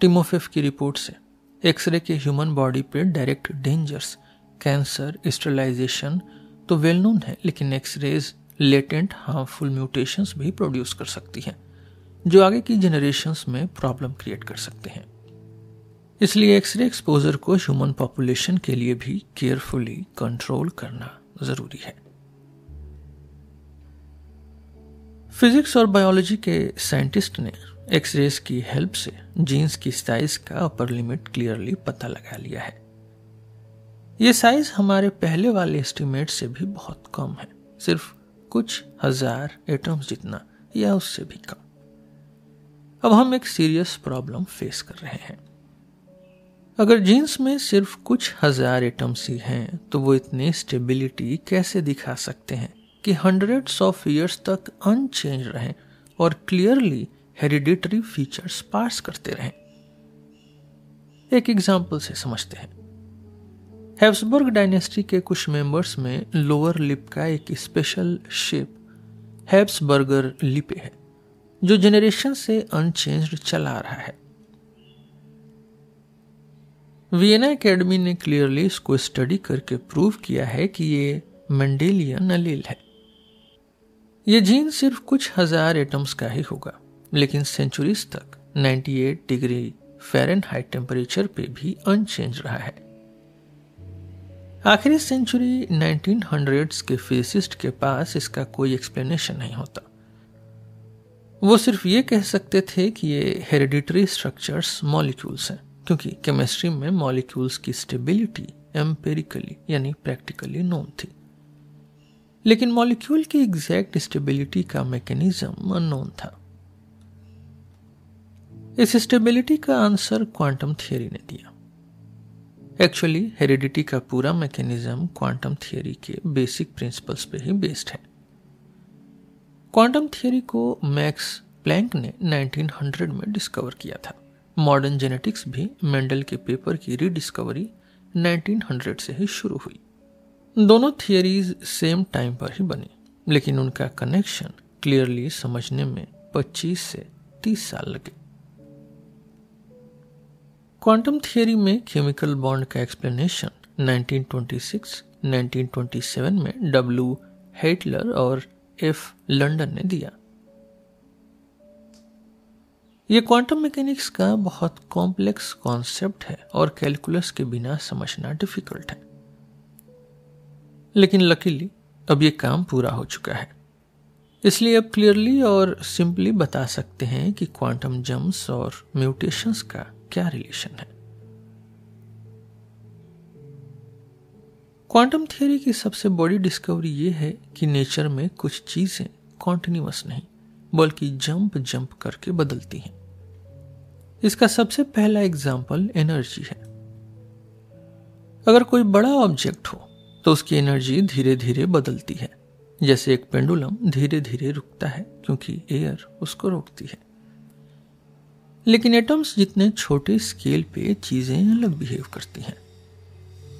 टिमोफिफ की रिपोर्ट से एक्सरे के ह्यूमन बॉडी पे डायरेक्ट डेंजर्स कैंसर स्टरलाइजेशन तो वेल नोन है, लेकिन X rays latent harmful mutations भी प्रोड्यूस कर सकती हैं, जो आगे की जनरेशन्स में प्रॉब्लम क्रिएट कर सकते हैं। इसलिए एक्सरे एक्सपोजर को ह्यूमन पॉपुलेशन के लिए भी केयरफुली कंट्रोल करना ज़रूरी है। फिजिक्स और बायोलॉजी के साइंटिस्ट ने एक्सरेज की हेल्प से जीन्स की साइज़ का अपर लिमिट क्लियरली पता लगा लिया है। ये साइज़ हमारे पहले वाले एस्टिमेट से भी बहुत कम है। सिर्फ़ कुछ हज़ार एटम्स जितना, या उससे भी कम। अब हम एक सीरियस प्रॉब्लम फेस कर रहे हैं। अगर जीन्स में सिर्फ़ कुछ हज़ार एटम्स ही हैं तो वो इतनी स्टेबिलिटी कैसे दिखा सकते हैं कि हंड्रेड्स ऑफ़ ईयर्स तक अनचेंज रहें और क्लियरली हेरिडिटरी फीचर्स पास करते रहें? एक एग्ज़ाम्पल से समझते हैं। हैब्सबर्ग डायनेस्टी के कुछ मेंबर्स में लोअर लिप का एक स्पेशल शेप हैब्सबर्गर लिपे है, जो जेनरेशन से अनचेंज्ड चला रहा है। वियना एकेडमी ने क्लियरली इसको स्टडी करके प्रूव किया है कि ये मंडेलियन अलील है। ये जीन सिर्फ़ कुछ हज़ार एटम्स का ही होगा, लेकिन सेंचुरीज तक 98 डिग्री फेरेनहाइट टेम्परेचर पे भी अनचेंज रहा है। आखिरी सेंचुरी 1900s के फिजिसिस्ट के पास इसका कोई एक्सप्लेनेशन नहीं होता। वो सिर्फ़ ये कह सकते थे कि ये हेरिडिटरी स्ट्रक्चर्स मॉलिक्यूल्स हैं। क्योंकि केमिस्ट्री में मॉलिक्यूल्स की स्टेबिलिटी एम्पेरिकली यानी प्रैक्टिकली नोन थी। लेकिन मॉलिक्यूल की एग्जैक्ट स्टेबिलिटी का मैकेनिज्म अननोन था। इस स्टेबिलिटी का आंसर क्वांटम थियोरी ने दिया। एक्चुअली हेरिडिटी का पूरा मैकेनिज्म क्वांटम थियोरी के बेसिक प्रिंसिपल्स पे ही बेस्ड है। क्वांटम थियोरी को मैक्स प्लैंक ने 1900 में डिस्कवर किया था। मॉडर्न जेनेटिक्स भी मेंडल के पेपर की रीडिस्कवरी 1900 से ही शुरू हुई। दोनों थियरीज सेम टाइम पर ही बनी लेकिन उनका कनेक्शन क्लियरली समझने में 25 से 30 साल लगे। क्वांटम थियरी में केमिकल बॉन्ड का एक्सप्लेनेशन 1926, 1927 में डब्ल्यू हेटलर और एफ़ लंडन ने दिया। ये क्वांटम मैकेनिक्स का बहुत कॉम्प्लेक्स कॉन्सेप्ट है और कैलकुलस के बिना समझना डिफ़िकल्ट है। लेकिन लकीली अब ये काम पूरा हो चुका है। इसलिए अब क्लियरली और सिंपली बता सकते हैं कि क्वांटम जम्प्स और म्यूटेशंस का क्या रिलेशन है। क्वांटम थियोरी की सबसे बड़ी डिस्कवरी ये है कि नेचर में कुछ चीज़ें कॉन्टिन्यूस नहीं, बल्कि जंप जंप करके बदलती हैं। इसका सबसे पहला एग्ज़ाम्पल एनर्जी है। अगर कोई बड़ा ऑब्जेक्ट हो तो उसकी एनर्जी धीरे धीरे बदलती है। जैसे एक पेंडुलम धीरे धीरे रुकता है, क्योंकि एयर उसको रोकती है। लेकिन एटम्स जितने छोटे स्केल पे चीज़ें अलग बिहेव करती हैं।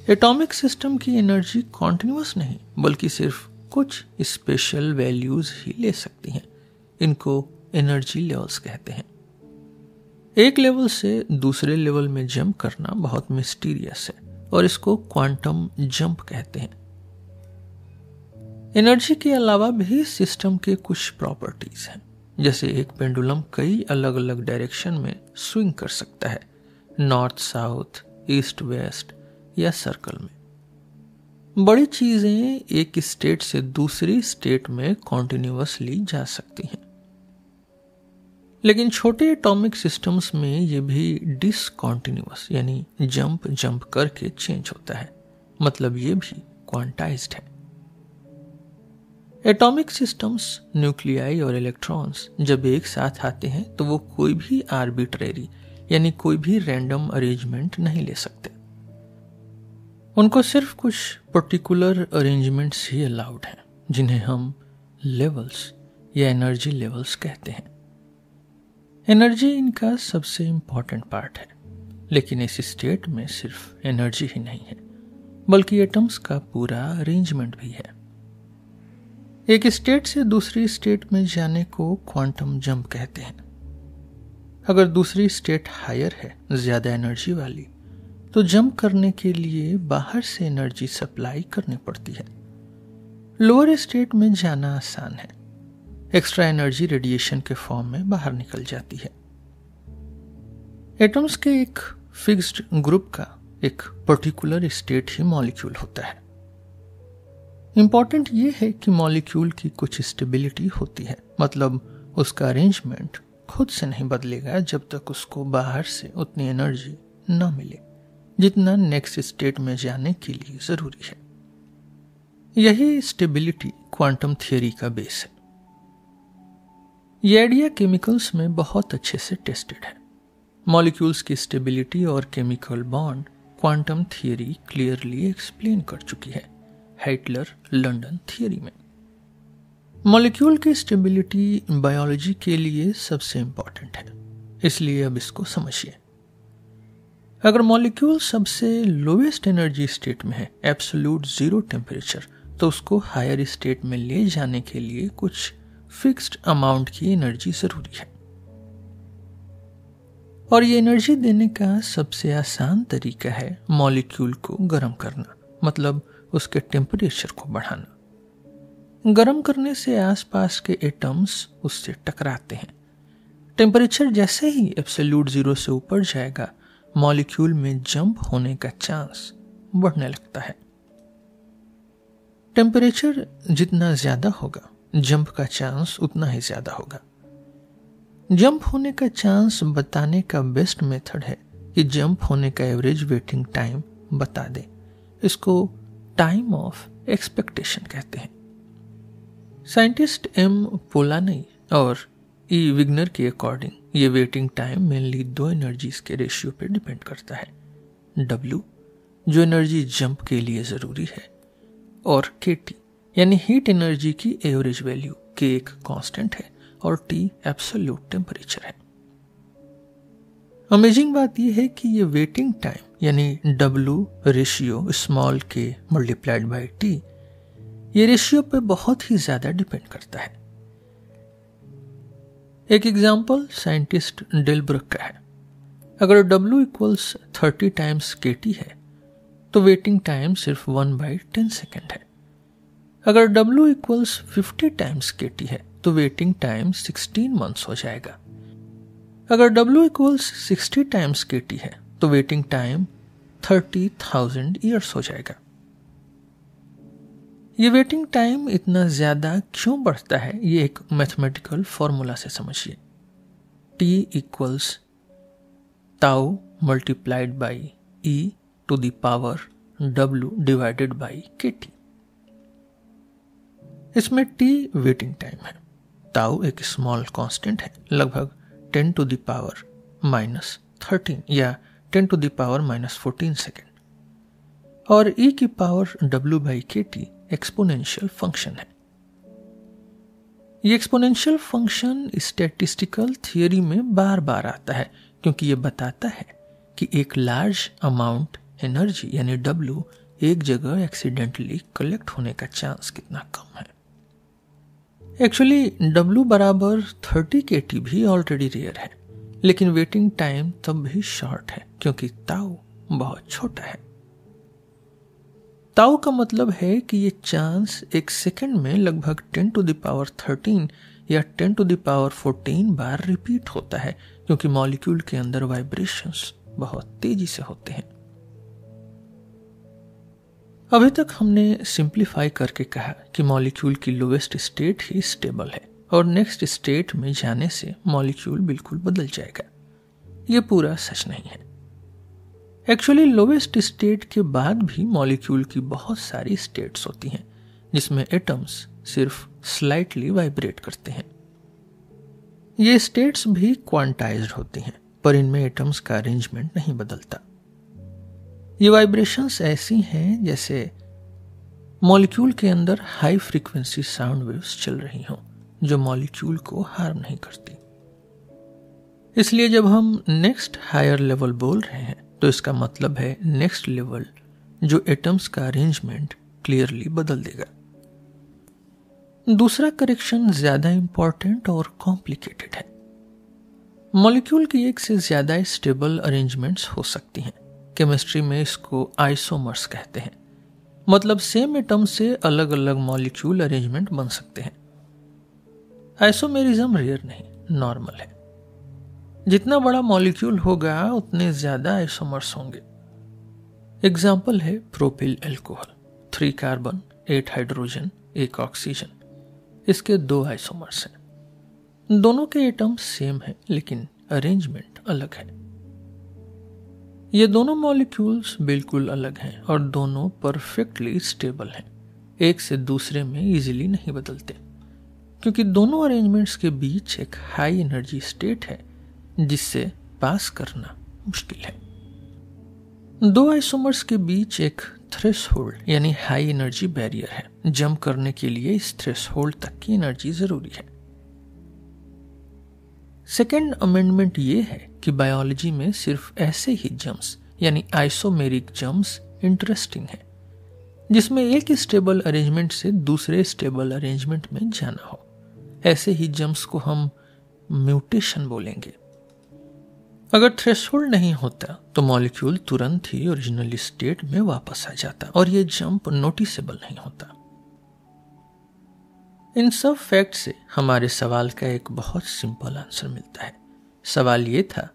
एटॉमिक सिस्टम की एनर्जी कॉन्टिन्यूस नहीं, बल्कि सिर्फ़ कुछ स्पेशल वैल्यूज़ ही ले सकती हैं। इनको एनर्जी लेवल्स कहते हैं। एक लेवल से दूसरे लेवल में जंप करना बहुत मिस्टीरियस है, और इसको क्वांटम जंप कहते हैं। एनर्जी के अलावा भी सिस्टम के कुछ प्रॉपर्टीज़ हैं, जैसे एक पेंडुलम कई अलग अलग डायरेक्शन में स्विंग कर सकता है नॉर्थ साउथ ईस्ट वेस्ट या सर्कल में। बड़ी चीज़ें एक स्टेट से दूसरी स्टेट में कॉन्टिन्यूसली जा सकती हैं। लेकिन छोटे एटॉमिक सिस्टम्स में ये भी डिसकॉन्टिन्यूस यानी जंप जंप करके चेंज होता है। मतलब ये भी क्वांटाइज्ड है। एटॉमिक सिस्टम्स न्यूक्लियाई और इलेक्ट्रॉन्स जब एक साथ आते हैं तो वो कोई भी आर्बिट्रेरी यानी कोई भी रैंडम अरेंजमेंट नहीं ले सकते। उनको सिर्फ़ कुछ पर्टिकुलर अरेंजमेंट्स ही अलाउड हैं, जिन्हें हम लेवल्स या एनर्जी लेवल्स कहते हैं। एनर्जी इनका सबसे इंपॉर्टेंट पार्ट है, लेकिन इस स्टेट में सिर्फ़ एनर्जी ही नहीं है, बल्कि एटम्स का पूरा अरेंजमेंट भी है। एक स्टेट से दूसरी स्टेट में जाने को क्वांटम जंप कहते हैं। अगर दूसरी स्टेट हायर है, ज़्यादा एनर्जी वाली तो जंप करने के लिए बाहर से एनर्जी सप्लाई करनी पड़ती है। लोअर स्टेट में जाना आसान है। एक्स्ट्रा एनर्जी रेडिएशन के फॉर्म में बाहर निकल जाती है। एटम्स के एक फिक्स्ड ग्रुप का एक पर्टिकुलर स्टेट ही मॉलिक्यूल होता है। इंपॉर्टेंट ये है कि मॉलिक्यूल की कुछ स्टेबिलिटी होती है। मतलब उसका अरेंजमेंट खुद से नहीं बदलेगा जब तक उसको बाहर से उतनी एनर्जी न मिले, जितना नेक्स्ट स्टेट में जाने के लिए ज़रूरी है। यही स्टेबिलिटी क्वांटम थियोरी का बेस है। यह आइडिया केमिकल्स में बहुत अच्छे से टेस्टेड है। मॉलिक्यूल्स की स्टेबिलिटी और chemical bond quantum theory clearly explain कर चुकी है हाइटलर लंदन थियरी में। मॉलिक्यूल की स्टेबिलिटी बायोलॉजी के लिए सबसे इंपॉर्टेंट है, इसलिए अब इसको समझिए। अगर मॉलिक्यूल सबसे लोवेस्ट एनर्जी स्टेट में है एब्सोल्यूट ज़ीरो टेम्परेचर तो उसको हायर स्टेट में ले जाने के लिए कुछ फिक्स्ड अमाउंट की एनर्जी ज़रूरी है। और ये एनर्जी देने का सबसे आसान तरीका है मॉलिक्यूल को गर्म करना मतलब उसके टेम्परेचर को बढ़ाना। गर्म करने से आसपास के एटम्स उससे टकराते हैं। टेम्परेचर जैसे ही एब्सोल्यूट ज़ीरो से ऊपर जाएगा, मॉलिक्यूल में जंप होने का चांस बढ़ने लगता है। टेम्परेचर जितना ज़्यादा होगा जंप का चांस उतना ही ज़्यादा होगा। जंप होने का चांस बताने का बेस्ट मेथड है कि जंप होने का एवरेज वेटिंग टाइम बता दे। इसको टाइम ऑफ़ एक्सपेक्टेशन कहते हैं। साइंटिस्ट एम पोलानी और ई विग्नर के अकॉर्डिंग ये वेटिंग टाइम मेनली दो एनर्जीज के रेशियो पे डिपेंड करता है। डब्ल्यू, जो एनर्जी जंप के लिए ज़रूरी है, और के टी यानी हीट एनर्जी की एवरेज वैल्यू के एक कांस्टेंट है और टी एब्सोल्यूट टेम्परेचर है। अमेजिंग बात यह है कि ये वेटिंग टाइम यानी W ratio small k multiplied by T ये रेशियो पे बहुत ही ज़्यादा डिपेंड करता है। एक एग्जांपल साइंटिस्ट डेलब्रक का है। अगर W equals thirty times k T है तो वेटिंग टाइम सिर्फ़ वन बाई टेन सेकेंड है। अगर W equals fifty times k T है तो वेटिंग टाइम सिक्सटीन मंथ्स हो जाएगा। अगर W equals sixty times k T है तो waiting time thirty thousand years हो जाएगा। ये वेटिंग टाइम इतना ज़्यादा क्यों बढ़ता है, ये एक मैथमेटिकल फॉर्मूला से समझिए। T equals tau multiplied by e to the power W divided by k T इसमें टी वेटिंग टाइम है। ताउ एक स्मॉल कांस्टेंट है, लगभग ten to the power minus thirteen या ten to the power minus fourteen second और ई e की power W by k T exponential function है। ये एक्सपोनेंशियल फ़ंक्शन स्टैटिस्टिकल थियोरी में बार बार आता है, क्योंकि ये बताता है कि एक लार्ज अमाउंट एनर्जी यानी डब्ल्यू एक जगह एक्सीडेंटली कलेक्ट होने का चांस कितना कम है। एक्चुअली डब्ल्यू बराबर थर्टी के टी भी ऑलरेडी रेयर है, लेकिन वेटिंग टाइम तब भी शॉर्ट है, क्योंकि ताऊ बहुत छोटा है। ताऊ का मतलब है कि ये चांस एक सेकंड में लगभग ten to the power thirteen या ten to the power fourteen bar repeat होता है, क्योंकि मॉलिक्यूल के अंदर वाइब्रेशंस बहुत तेज़ी से होते हैं। अभी तक हमने सिंप्लीफाई करके कहा कि मॉलिक्यूल की लोवेस्ट स्टेट ही स्टेबल है और नेक्स्ट स्टेट में जाने से मॉलिक्यूल बिल्कुल बदल जाएगा। यह पूरा सच नहीं है। एक्चुअली लोवेस्ट स्टेट के बाद भी मॉलिक्यूल की बहुत सारी स्टेट्स होती हैं, जिसमें एटम्स सिर्फ़ स्लाइटली वाइब्रेट करते हैं। ये स्टेट्स भी क्वांटाइज्ड होती हैं, पर इनमें एटम्स का अरेंजमेंट नहीं बदलता। ये वाइब्रेशंस ऐसी हैं जैसे मॉलिक्यूल के अंदर हाई फ्रीक्वेंसी साउंड वेव्स चल रही हों, जो मॉलिक्यूल को हार्म नहीं करती। इसलिए जब हम नेक्स्ट हायर लेवल बोल रहे हैं तो इसका मतलब है नेक्स्ट लेवल जो एटम्स का अरेंजमेंट क्लियरली बदल देगा। दूसरा करेक्शन ज़्यादा इंपॉर्टेंट और कॉम्प्लिकेटेड है। मॉलिक्यूल की एक से ज़्यादा स्टेबल अरेंजमेंट्स हो सकती हैं। केमिस्ट्री में इसको आइसोमर्स कहते हैं। मतलब सेम एटम से अलग अलग मॉलिक्यूल अरेंजमेंट बन सकते हैं। आइसोमेरिज्म रेयर नहीं नॉर्मल है। जितना बड़ा मॉलिक्यूल होगा, उतने ज़्यादा आइसोमर्स होंगे। एग्ज़ाम्पल है propyl alcohol three carbon eight hydrogen एक ऑक्सीजन इसके दो आइसोमर्स हैं। दोनों के एटम सेम है, लेकिन अरेंजमेंट अलग है। ये दोनों मॉलिक्यूल्स बिल्कुल अलग हैं और दोनों परफेक्टली स्टेबल हैं। एक से दूसरे में इजीली नहीं बदलते। क्योंकि दोनों अरेंजमेंट्स के बीच एक हाई एनर्जी स्टेट है, जिससे पास करना मुश्किल है। दो आइसोमर्स के बीच एक थ्रेस होल्ड यानी हाई एनर्जी बैरियर है। जंप करने के लिए इस थ्रेस तक की एनर्जी ज़रूरी है। सेकेंड अमेंडमेंट ये है कि बायोलॉजी में सिर्फ़ ऐसे ही जम्स यानी आइसोमेरिक जम्स इंटरेस्टिंग है, जिसमें एक स्टेबल अरेंजमेंट से दूसरे स्टेबल अरेंजमेंट में जाना हो। ऐसे ही जम्स को हम म्यूटेशन बोलेंगे। अगर थ्रेशोल्ड नहीं होता तो मॉलिक्यूल तुरंत ही ओरिजिनल स्टेट में वापस आ जाता, और ये जंप नोटिसेबल नहीं होता। इन सब फैक्ट से हमारे सवाल का एक बहुत सिंपल आंसर मिलता है। सवाल ये था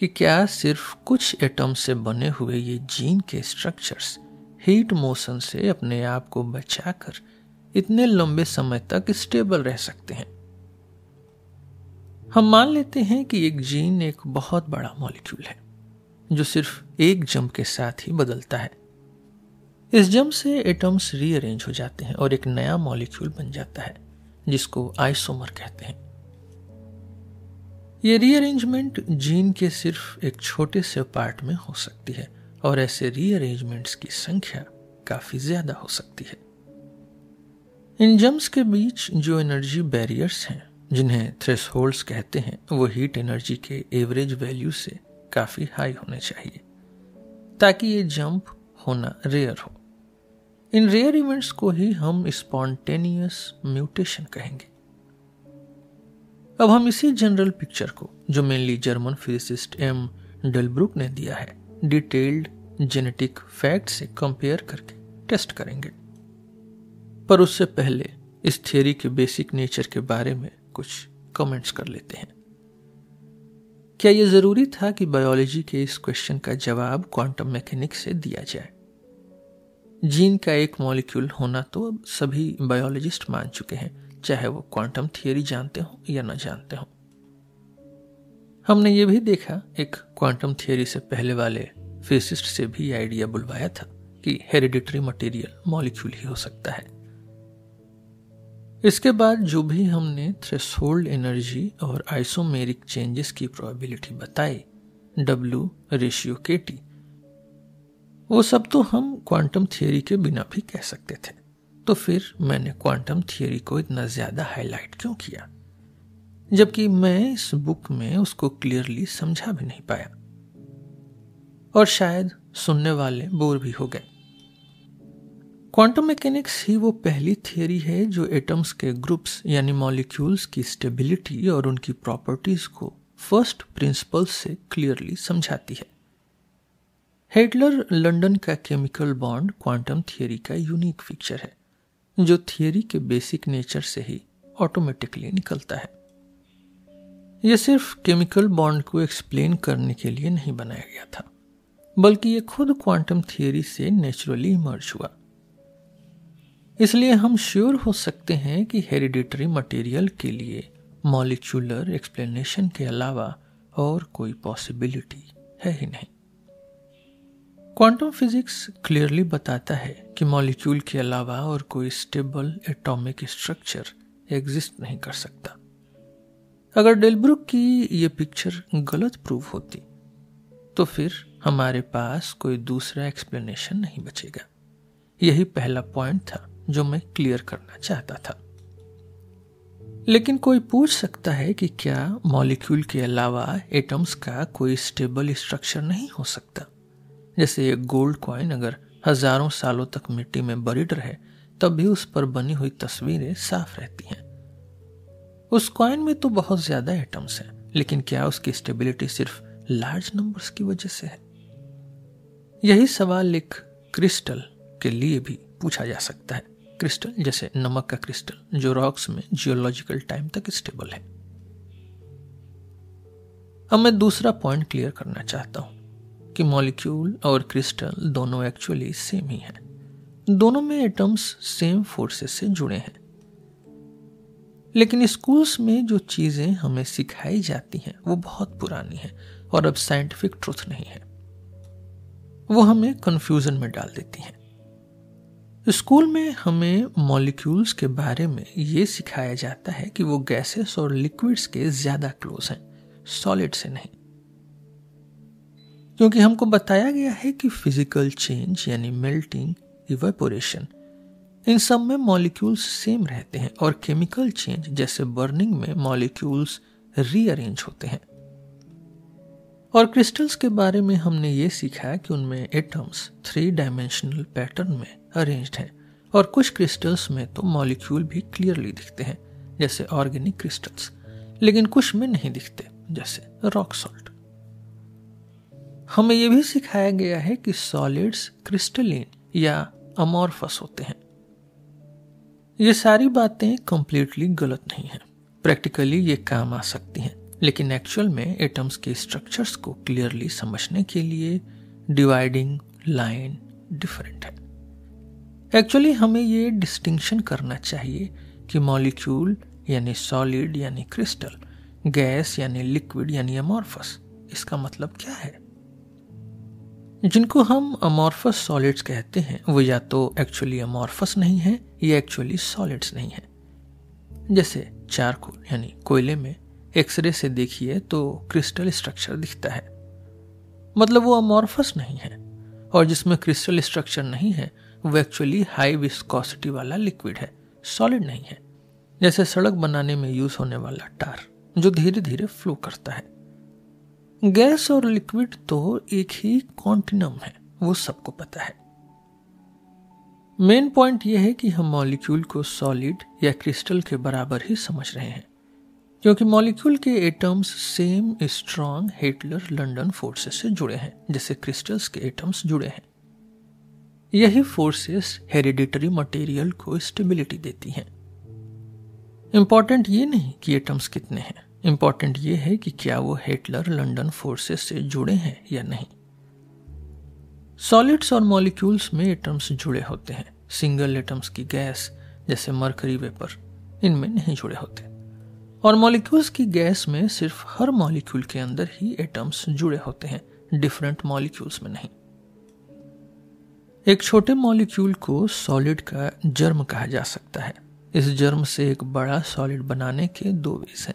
कि क्या सिर्फ़ कुछ एटम से बने हुए ये जीन के स्ट्रक्चर्स हीट मोशन से अपने आप को बचाकर इतने लंबे समय तक स्टेबल रह सकते हैं? हम मान लेते हैं कि एक जीन एक बहुत बड़ा मॉलिक्यूल है, जो सिर्फ़ एक जंप के साथ ही बदलता है। इस जंप से एटम्स रीअरेंज हो जाते हैं और एक नया मॉलिक्यूल बन जाता है, जिसको आइसोमर कहते हैं। ये रीअरेंजमेंट जीन के सिर्फ़ एक छोटे से पार्ट में हो सकती है और ऐसे रीअरेंजमेंट्स की संख्या काफ़ी ज़्यादा हो सकती है। इन जम्स के बीच जो एनर्जी बैरियर्स हैं, जिन्हें थ्रेस कहते हैं, वो हीट एनर्जी के एवरेज वैल्यू से काफ़ी हाई होने चाहिए, ताकि ये जंप होना रेयर हो। इन रेयर इवेंट्स को ही हम स्पॉन्टेनियस म्यूटेशन कहेंगे। अब हम इसी जनरल पिक्चर को, जो mainly German physicist M Delbrück ने दिया है डिटेल्ड जेनेटिक फैक्ट से कंपेयर करके टेस्ट करेंगे। पर उससे पहले इस थियोरी के बेसिक नेचर के बारे में कुछ कमेंट्स कर लेते हैं। क्या यह ज़रूरी था कि बायोलॉजी के इस क्वेश्चन का जवाब क्वांटम मैकेनिक्स से दिया जाए? जीन का एक मॉलिक्यूल होना तो अब सभी बायोलॉजिस्ट मान चुके हैं, चाहे वो क्वांटम थियोरी जानते हो या ना जानते हो। हमने ये भी देखा, एक क्वांटम थियोरी से पहले वाले फिजिसिस्ट से भी आइडिया बुलवाया था कि हेरिडिटरी मटेरियल मॉलिक्यूल ही हो सकता है। इसके बाद जो भी हमने थ्रेसोल्ड एनर्जी और आइसोमेरिक चेंजेस की प्रोबेबिलिटी बताई डब्ल्यू रेशियो के टी वो सब तो हम क्वांटम थियोरी के बिना भी कह सकते थे। तो फिर मैंने क्वांटम थियोरी को इतना ज़्यादा हाईलाइट क्यों किया? जबकि मैं इस बुक में उसको क्लियरली समझा भी नहीं पाया। और शायद सुनने वाले बोर भी हो गए। क्वांटम मैकेनिक्स ही वो पहली थियोरी है जो एटम्स के ग्रुप्स यानी मॉलिक्यूल्स की स्टेबिलिटी और उनकी प्रॉपर्टीज़ को फ़र्स्ट प्रिंसिपल से क्लियरली समझाती है। हेडलर लंदन का केमिकल बॉन्ड क्वांटम थियोरी का यूनिक फीचर है, जो थियोरी के बेसिक नेचर से ही ऑटोमेटिकली निकलता है। यह सिर्फ़ केमिकल बॉन्ड को एक्सप्लेन करने के लिए नहीं बनाया गया था, बल्कि ये खुद क्वांटम थियोरी से नेचुरली इमर्ज हुआ। इसलिए हम श्योर हो सकते हैं कि हेरिडिटरी मटेरियल के लिए मॉलिक्यूलर एक्सप्लेनेशन के अलावा और कोई पॉसिबिलिटी है ही नहीं। क्वांटम फिजिक्स क्लियरली बताता है कि मॉलिक्यूल के अलावा और कोई स्टेबल एटॉमिक स्ट्रक्चर एग्जिस्ट नहीं कर सकता। अगर डेलब्रुक की ये पिक्चर गलत प्रूव होती तो फिर हमारे पास कोई दूसरा एक्सप्लेनेशन नहीं बचेगा। यही पहला पॉइंट था जो मैं क्लियर करना चाहता था। लेकिन कोई पूछ सकता है कि क्या मॉलिक्यूल के अलावा एटम्स का कोई स्टेबल स्ट्रक्चर नहीं हो सकता? जैसे एक गोल्ड कॉइन अगर हज़ारों सालों तक मिट्टी में बरिड रहे, तब भी उस पर बनी हुई तस्वीरें साफ़ रहती हैं। उस कॉइन में तो बहुत ज़्यादा एटम्स हैं, लेकिन क्या उसकी स्टेबिलिटी सिर्फ़ लार्ज नंबर्स की वजह से है? यही सवाल एक क्रिस्टल के लिए भी पूछा जा सकता है। क्रिस्टल जैसे नमक का क्रिस्टल, जो रॉक्स में जियोलॉजिकल टाइम तक स्टेबल है। अब मैं दूसरा पॉइंट क्लियर करना चाहता हूँ। कि मॉलिक्यूल और क्रिस्टल दोनों एक्चुअली सेम ही हैं। दोनों में एटम्स सेम फोर्सेस से जुड़े हैं। लेकिन स्कूल्स में जो चीज़ें हमें सिखाई जाती हैं, वो बहुत पुरानी हैं और अब साइंटिफिक ट्रुथ नहीं है। वो हमें कंफ्यूजन में डाल देती हैं। स्कूल में हमें मॉलिक्यूल्स के बारे में ये सिखाया जाता है कि वो गैसेस और लिक्विड्स के ज़्यादा क्लोज हैं सॉलिड से नहीं। क्योंकि हमको बताया गया है कि फ़िज़िकल चेंज यानी मेल्टिंग इवेपोरेशन इन सब में मॉलिक्यूल्स सेम रहते हैं और केमिकल चेंज जैसे बर्निंग में मॉलिक्यूल्स रीअरेंज होते हैं। और क्रिस्टल्स के बारे में हमने ये सीखा कि उनमें एटम्स थ्री डायमेंशनल पैटर्न में अरेंज्ड हैं और कुछ क्रिस्टल्स में तो मॉलिक्यूल भी क्लियरली दिखते हैं, जैसे ऑर्गेनिक क्रिस्टल्स लेकिन कुछ में नहीं दिखते, जैसे रॉक सॉल्ट हमें यह भी सिखाया गया है कि सॉलिड्स क्रिस्टलिन या अमोरफस होते हैं। ये सारी बातें कंप्लीटली गलत नहीं हैं। प्रैक्टिकली ये काम आ सकती हैं। लेकिन एक्चुअल में एटम्स के स्ट्रक्चर्स को क्लियरली समझने के लिए डिवाइडिंग लाइन डिफरेंट है। एक्चुअली हमें ये डिस्टिंक्शन करना चाहिए कि मॉलिक्यूल यानी सॉलिड यानी क्रिस्टल गैस यानी लिक्विड यानी अमॉर्फस इसका मतलब क्या है? जिनको हम अमॉर्फस सॉलिड्स कहते हैं, वो या तो एक्चुअली अमॉर्फस नहीं है, या एक्चुअली सॉलिड्स नहीं है। जैसे चारकोल, यानी कोयले में एक्सरे से देखिए तो क्रिस्टल स्ट्रक्चर दिखता है। मतलब वो अमॉर्फस नहीं है, और जिसमें क्रिस्टल स्ट्रक्चर नहीं है, वो एक्चुअली हाई विस्कोसिटी वाला लिक्विड है सॉलिड नहीं है। जैसे सड़क बनाने में यूज़ होने वाला टार जो धीरे धीरे फ्लो करता है। गैस और लिक्विड तो एक ही कॉन्टिनम है, वो सबको पता है। मेन पॉइंट यह है कि हम मॉलिक्यूल को सॉलिड या क्रिस्टल के बराबर ही समझ रहे हैं, क्योंकि मॉलिक्यूल के atoms same strong Heitler London forces से जुड़े हैं, जैसे क्रिस्टल्स के एटम्स जुड़े हैं। यही फोर्सेस हेरिडिटरी मटेरियल को स्टेबिलिटी देती हैं। इंपॉर्टेंट ये नहीं कि एटम्स कितने हैं। इंपॉर्टेंट ये है कि क्या वो हिटलर लंडन फोर्सेस से जुड़े हैं या नहीं? सॉलिड्स और मॉलिक्यूल्स में एटम्स जुड़े होते हैं। सिंगल एटम्स की गैस जैसे मरकरी वेपर इनमें नहीं जुड़े होते। और मॉलिक्यूल्स की गैस में सिर्फ़ हर मॉलिक्यूल के अंदर ही एटम्स जुड़े होते हैं। डिफरेंट मॉलिक्यूल्स में नहीं। एक छोटे मॉलिक्यूल को सॉलिड का जर्म कहा जा सकता है। इस जर्म से एक बड़ा सॉलिड बनाने के दो वेज हैं।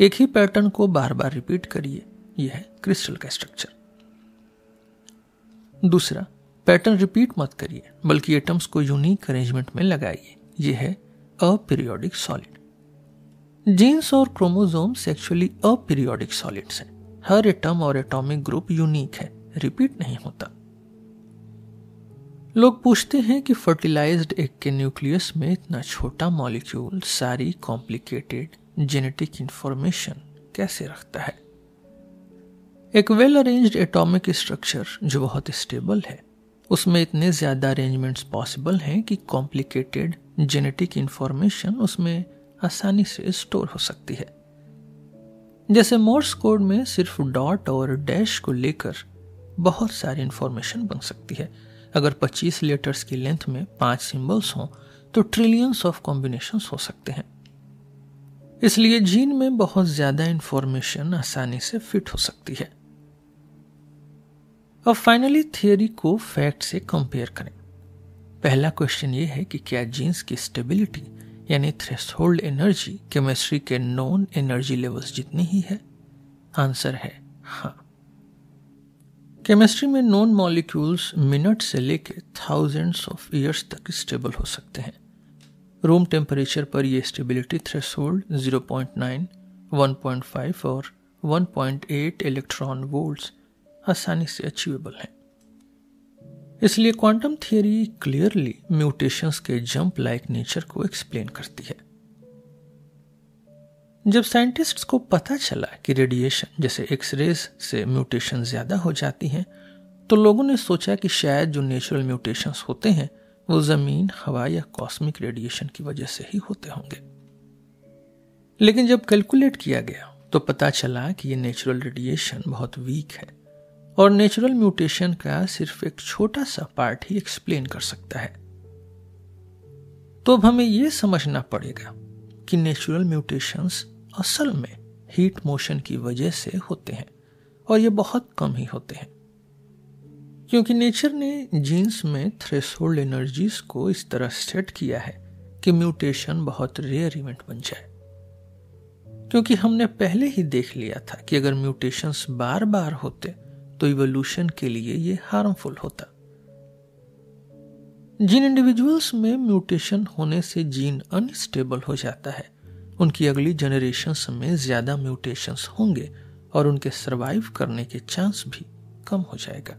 एक ही पैटर्न को बार बार रिपीट करिए। यह है क्रिस्टल का स्ट्रक्चर। दूसरा, पैटर्न रिपीट मत करिए, बल्कि एटम्स को यूनिक अरेंजमेंट में लगाइए। यह है अपीरियोडिक सॉलिड जीन्स और क्रोमोजोम्स एक्चुअली अपीरियोडिक सॉलिड्स हैं। हर एटम और एटॉमिक ग्रुप यूनिक है रिपीट नहीं होता। लोग पूछते हैं कि फर्टिलाइज्ड एग के न्यूक्लियस में इतना छोटा मॉलिक्यूल सारी कॉम्प्लिकेटेड जेनेटिक इंफॉर्मेशन कैसे रखता है? एक वेल अरेंज्ड एटॉमिक स्ट्रक्चर जो बहुत स्टेबल है, उसमें इतने ज़्यादा अरेंजमेंट्स पॉसिबल हैं कि कॉम्प्लिकेटेड जेनेटिक इंफॉर्मेशन उसमें आसानी से स्टोर हो सकती है। जैसे मोर्स कोड में सिर्फ़ डॉट और डैश को लेकर बहुत सारी इंफॉर्मेशन बन सकती है। अगर 25 लेटर्स की लेंथ में पाँच सिंबल्स हों तो ट्रिलियंस ऑफ़ कॉम्बिनेशंस हो सकते हैं। इसलिए जीन में बहुत ज़्यादा इंफॉर्मेशन आसानी से फिट हो सकती है। अब फाइनली थियोरी को फैक्ट से कंपेयर करें। पहला क्वेश्चन ये है कि क्या जीन्स की स्टेबिलिटी यानी थ्रेशोल्ड एनर्जी केमिस्ट्री के नॉन एनर्जी लेवल्स जितनी ही है? आंसर है हाँ। केमिस्ट्री में नॉन मॉलिक्यूल्स मिनट से लेकर थाउजेंड्स ऑफ़ ईयर्स तक स्टेबल हो सकते हैं। रूम टेम्परेचर पर यह stability threshold zero threshold 0.9, 1.5 और 1.8 इलेक्ट्रॉन वोल्ट्स आसानी से अचीवेबल हैं। इसलिए क्वांटम थियोरी क्लियरली म्यूटेशंस के जंप लाइक नेचर को एक्सप्लेन करती है। जब साइंटिस्ट्स को पता चला कि रेडिएशन जैसे एक्सरेज से म्यूटेशन ज़्यादा हो जाती हैं तो लोगों ने सोचा कि शायद जो नेचुरल म्यूटेशंस होते हैं वो ज़मीन हवा या कॉस्मिक रेडिएशन की वजह से ही होते होंगे। लेकिन जब कैलकुलेट किया गया तो पता चला कि ये नेचुरल रेडिएशन बहुत वीक है, और नेचुरल म्यूटेशन का सिर्फ़ एक छोटा सा पार्ट ही एक्सप्लेन कर सकता है। तो अब हमें यह समझना पड़ेगा कि नेचुरल म्यूटेशंस असल में हीट मोशन की वजह से होते हैं, और ये बहुत कम ही होते हैं। क्योंकि नेचर ने जीन्स में थ्रेशोल्ड एनर्जीज को इस तरह सेट किया है कि म्यूटेशन बहुत रेयर इवेंट बन जाए। क्योंकि हमने पहले ही देख लिया था कि अगर म्यूटेशंस बार बार होते तो इवोल्यूशन के लिए ये हार्मफुल होता। जिन इंडिविजुअल्स में म्यूटेशन होने से जीन अनस्टेबल हो जाता है। उनकी अगली जनरेशन में ज़्यादा म्यूटेशंस होंगे और उनके सरवाइव करने के चांस भी कम हो जाएगा।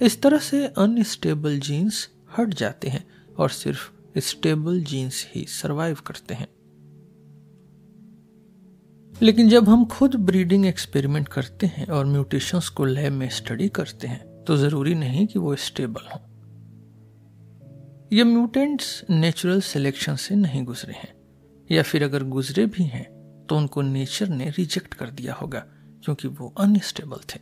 इस तरह से अनस्टेबल जीन्स हट जाते हैं और सिर्फ़ स्टेबल जीन्स ही सरवाइव करते हैं। लेकिन जब हम खुद ब्रीडिंग एक्सपेरिमेंट करते हैं और म्यूटेशंस को लैब में स्टडी करते हैं तो ज़रूरी नहीं कि वो स्टेबल हों। ये म्यूटेंट्स नेचुरल सिलेक्शन से नहीं गुजरे हैं, या फिर अगर गुजरे भी हैं तो उनको नेचर ने रिजेक्ट कर दिया होगा, क्योंकि वो अनस्टेबल थे।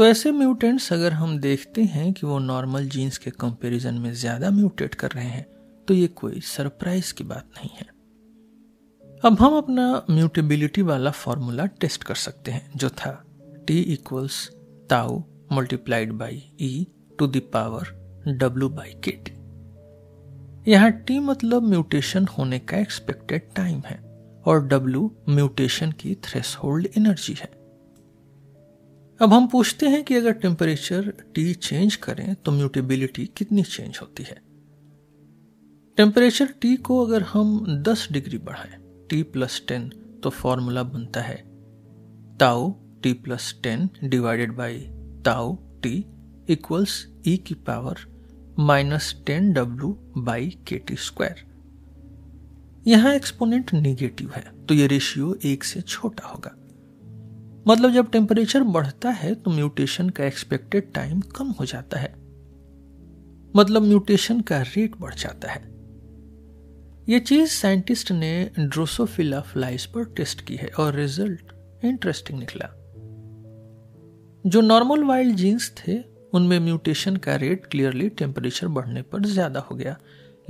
तो ऐसे म्यूटेंट्स अगर हम देखते हैं कि वो नॉर्मल जीन्स के कंपैरिजन में ज़्यादा म्यूटेट कर रहे हैं तो ये कोई सरप्राइज़ की बात नहीं है। अब हम अपना म्यूटेबिलिटी वाला फॉर्मूला टेस्ट कर सकते हैं, जो था T equals tau multiplied by e to the power W by k T. यहाँ टी मतलब म्यूटेशन होने का एक्सपेक्टेड टाइम है, और डब्ल्यू म्यूटेशन की थ्रेशोल्ड एनर्जी है। अब हम पूछते हैं कि अगर टेम्परेचर टी चेंज करें तो म्यूटेबिलिटी कितनी चेंज होती है? टेम्परेचर टी को अगर हम 10 डिग्री बढ़ाएँ टी प्लस टेन तो फॉर्मूला बनता है tau T plus ten divided by tau T equals e की power minus ten W by k T square यहाँ एक्सपोनेंट निगेटिव है तो ये रेशियो एक से छोटा होगा। मतलब जब टेम्परेचर बढ़ता है तो म्यूटेशन का एक्सपेक्टेड टाइम कम हो जाता है। मतलब म्यूटेशन का रेट बढ़ जाता है। ये चीज़ साइंटिस्ट ने ड्रोसोफिला फ्लाइज पर टेस्ट की है और रिज़ल्ट इंटरेस्टिंग निकला। जो नॉर्मल वाइल्ड जीन्स थे, उनमें म्यूटेशन का रेट क्लियरली टेम्परेचर बढ़ने पर ज़्यादा हो गया।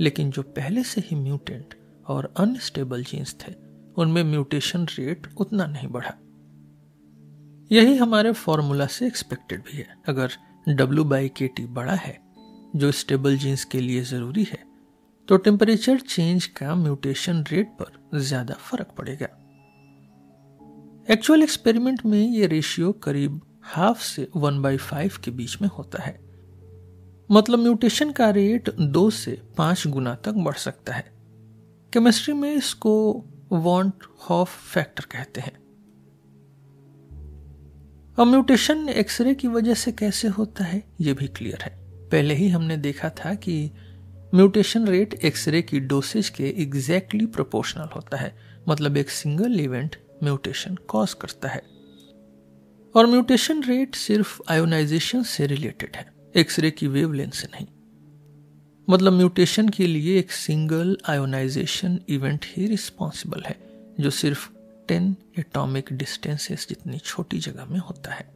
लेकिन जो पहले से ही म्यूटेंट और अनस्टेबल जीन्स थे, उनमें म्यूटेशन रेट उतना नहीं बढ़ा। यही हमारे फॉर्मूला से एक्सपेक्टेड भी है। अगर W बाई के टी बड़ा है, जो स्टेबल जीन्स के लिए ज़रूरी है तो टेम्परेचर चेंज का म्यूटेशन रेट पर ज़्यादा फ़र्क पड़ेगा। एक्चुअल एक्सपेरिमेंट में ये रेशियो करीब हाफ़ से वन बाई फाइव के बीच में होता है। मतलब म्यूटेशन का रेट दो से पाँच गुना तक बढ़ सकता है। केमिस्ट्री में इसको वॉन्ट हॉफ फैक्टर कहते हैं। अब म्यूटेशन एक्सरे की वजह से कैसे होता है यह भी क्लियर है। पहले ही हमने देखा था कि म्यूटेशन रेट एक्सरे की डोसेज के एग्जैक्टली प्रोपोर्शनल होता है मतलब एक सिंगल इवेंट म्यूटेशन कॉज करता है। और म्यूटेशन रेट सिर्फ़ आयोनाइजेशन से रिलेटेड है, एक्सरे की वेवलेंथ से नहीं। मतलब म्यूटेशन के लिए एक सिंगल आयोनाइजेशन इवेंट ही रिस्पॉन्सिबल है, जो सिर्फ़ टेन एटॉमिक डिस्टेंसेस जितनी छोटी जगह में होता है।